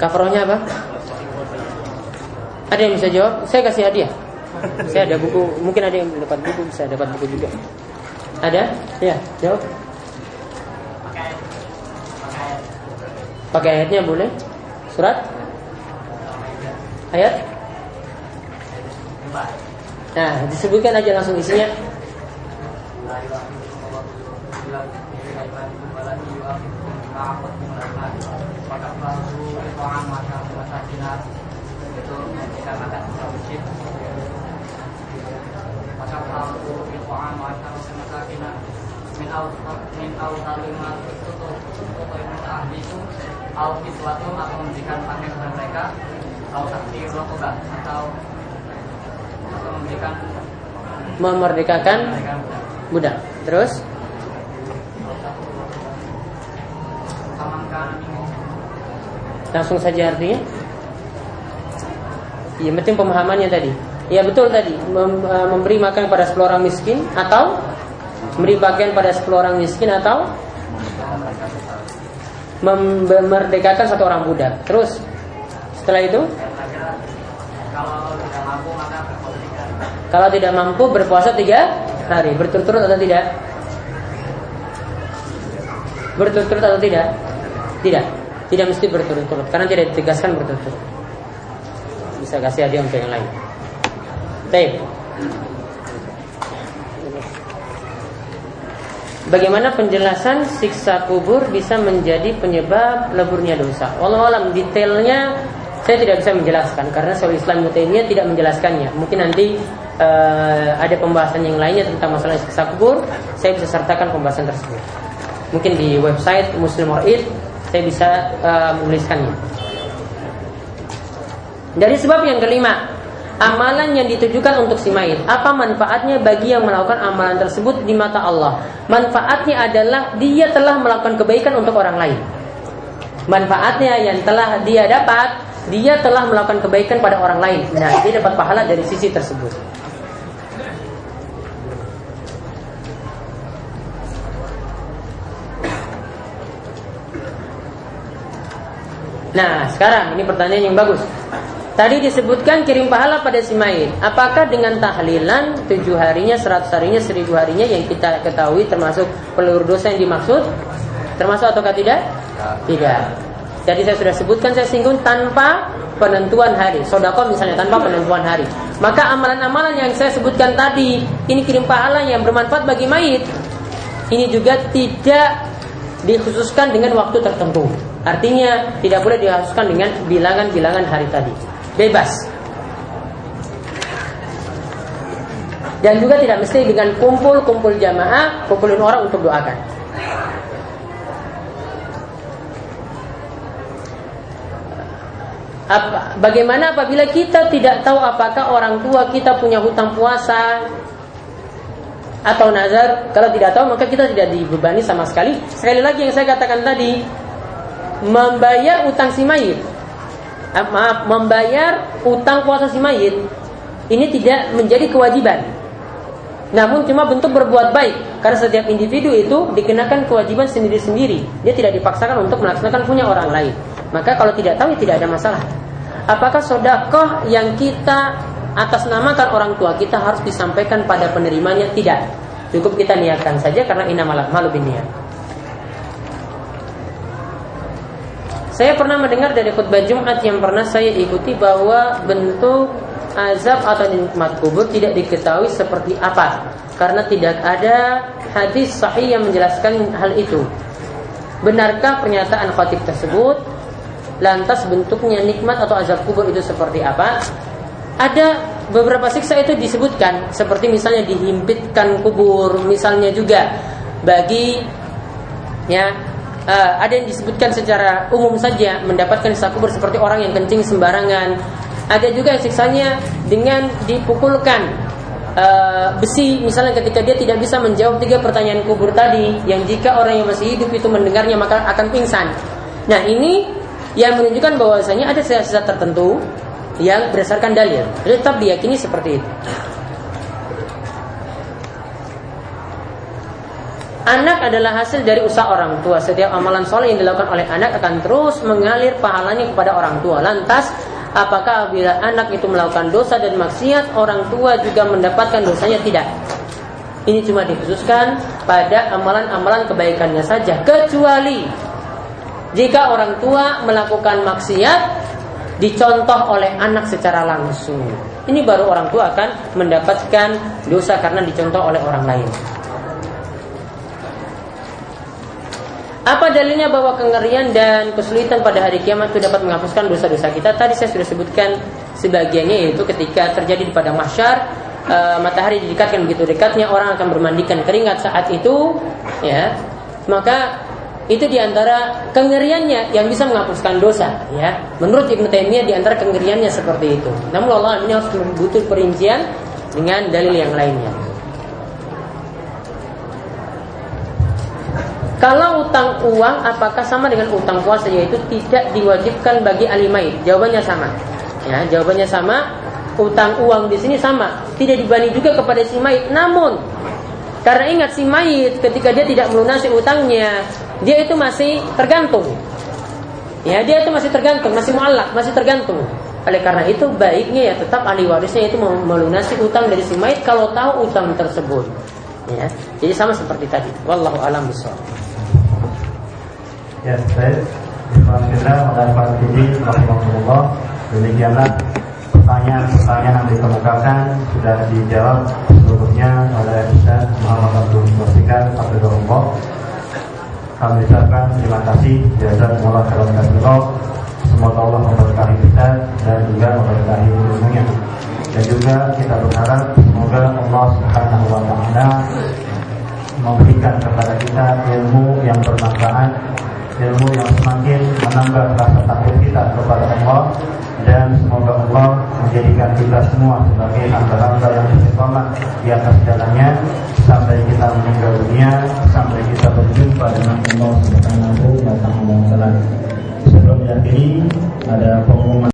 Kafarohnya apa? Ada yang bisa jawab? Saya kasih hadiah. Saya ada buku, mungkin ada yang dapat buku, bisa dapat buku juga. Ada? Ya, jawab. Pakai ayatnya boleh? Surat? Ayat? Nah, disebutkan aja langsung isinya. dikarenakan wajib maka hal Al-Quran wa harus masakina al min al tutup tutup ahli itu al kiswatu atau memberikan pakaian kepada mereka atau takdir rokobah atau atau memberikan memerdekakan budak. Terus langsung saja artinya. Iya, penting pemahamannya tadi. Ya betul tadi mem- eh, memberi makan pada 10 orang miskin atau memberi pakaian pada 10 orang miskin atau mem- memerdekakan satu orang budak. Terus setelah itu kalau tidak mampu berpuasa tiga hari berturut-turut atau tidak? Berturut-turut atau tidak? Tidak. Tidak mesti berturut-turut karena tidak ditegaskan berturut-turut. Bisa kasih hadiah untuk yang lain. Baik. Bagaimana penjelasan siksa kubur bisa menjadi penyebab leburnya dosa? Walau alam detailnya saya tidak bisa menjelaskan karena Syaikhul Islam Taimiyah tidak menjelaskannya. Mungkin nanti eh, ada pembahasan yang lainnya tentang masalah siksa kubur, saya bisa sertakan pembahasan tersebut. Mungkin di website Muslim Murid saya bisa eh, menuliskannya. Dari sebab yang kelima, amalan yang ditujukan untuk si mayit. Apa manfaatnya bagi yang melakukan amalan tersebut di mata Allah? Manfaatnya adalah dia telah melakukan kebaikan untuk orang lain. Manfaatnya yang telah dia dapat, dia telah melakukan kebaikan pada orang lain. Nah, dia dapat pahala dari sisi tersebut. Nah, sekarang ini pertanyaan yang bagus. Tadi disebutkan kirim pahala pada si mayit. Apakah dengan tahlilan tujuh harinya, seratus harinya, seribu harinya yang kita ketahui termasuk peluru dosa yang dimaksud? Termasuk ataukah tidak? Tidak. Jadi saya sudah sebutkan, saya singgung tanpa penentuan hari. Sodako misalnya tanpa penentuan hari. Maka amalan-amalan yang saya sebutkan tadi, ini kirim pahala yang bermanfaat bagi mayit. Ini juga tidak dikhususkan dengan waktu tertentu. Artinya tidak boleh dikhususkan dengan bilangan-bilangan hari tadi. Bebas. Dan juga tidak mesti dengan kumpul-kumpul jamaah, kumpulin orang untuk doakan. Apa, bagaimana apabila kita tidak tahu apakah orang tua kita punya hutang puasa atau nazar? Kalau tidak tahu maka kita tidak dibebani sama sekali. Sekali lagi yang saya katakan tadi, membayar utang si mayit, eh, maaf, membayar utang puasa si mayit ini tidak menjadi kewajiban. Namun cuma bentuk berbuat baik karena setiap individu itu dikenakan kewajiban sendiri-sendiri. Dia tidak dipaksakan untuk melaksanakan punya orang lain. Maka kalau tidak tahu ya tidak ada masalah. Apakah sodakoh yang kita atas namakan orang tua kita harus disampaikan pada penerimanya? Tidak. Cukup kita niatkan saja karena inamalah malu bin niat. Saya pernah mendengar dari khutbah Jumat yang pernah saya ikuti bahwa bentuk azab atau nikmat kubur tidak diketahui seperti apa karena tidak ada hadis sahih yang menjelaskan hal itu. Benarkah pernyataan khatib tersebut? Lantas bentuknya nikmat atau azab kubur itu seperti apa? Ada beberapa siksa itu disebutkan seperti misalnya dihimpitkan kubur, misalnya juga bagi ya uh, ada yang disebutkan secara umum saja mendapatkan siksa kubur seperti orang yang kencing sembarangan. Ada juga yang siksanya dengan dipukulkan uh, besi misalnya ketika dia tidak bisa menjawab tiga pertanyaan kubur tadi yang jika orang yang masih hidup itu mendengarnya maka akan pingsan. Nah, ini yang menunjukkan bahwasanya ada sisa-sisa tertentu yang berdasarkan dalil. Tetap diyakini seperti itu. Anak adalah hasil dari usaha orang tua. Setiap amalan soleh yang dilakukan oleh anak akan terus mengalir pahalanya kepada orang tua. Lantas, apakah bila anak itu melakukan dosa dan maksiat, orang tua juga mendapatkan dosanya? Tidak. Ini cuma dikhususkan pada amalan-amalan kebaikannya saja. Kecuali jika orang tua melakukan maksiat dicontoh oleh anak secara langsung. Ini baru orang tua akan mendapatkan dosa karena dicontoh oleh orang lain. Apa dalilnya bahwa kengerian dan kesulitan pada hari kiamat itu dapat menghapuskan dosa-dosa kita? Tadi saya sudah sebutkan sebagiannya yaitu ketika terjadi di padang mahsyar e, matahari didekatkan begitu dekatnya orang akan bermandikan keringat saat itu ya. Maka itu di antara kengeriannya yang bisa menghapuskan dosa ya. Menurut Ibnu Taimiyah di antara kengeriannya seperti itu. Namun Allah ini harus butuh perincian dengan dalil yang lainnya Kalau utang uang apakah sama dengan utang puasa yaitu tidak diwajibkan bagi alimait? Jawabannya sama. Ya, jawabannya sama. Utang uang di sini sama, tidak dibani juga kepada si mayit. Namun karena ingat si mayit ketika dia tidak melunasi utangnya, dia itu masih tergantung. Ya, dia itu masih tergantung, masih mualaf, masih tergantung. Oleh karena itu baiknya ya tetap ahli warisnya itu melunasi utang dari si mayit kalau tahu utang tersebut. Ya, jadi sama seperti tadi. Wallahu alam bishawab. Ya, baik. Alhamdulillah, dan Pak Didi, Rahimahullah. Demikianlah pertanyaan-pertanyaan yang dikemukakan sudah dijawab seluruhnya oleh Ustaz Muhammad Abdul Musikar Abdullah. Kami ucapkan terima kasih jasa mulai khairan kasih Semoga Allah memberkahi kita dan juga memberkahi ilmunya. Dan juga kita berharap semoga Allah Subhanahu wa taala memberikan kepada kita ilmu yang bermanfaat ilmu yang semakin menambah rasa takut kita kepada Allah dan semoga Allah menjadikan kita semua sebagai hamba-hamba yang istiqomah di atas jalannya sampai kita meninggal dunia sampai kita berjumpa dengan Allah Subhanahu wa taala. Sebelum diakhiri ada pengumuman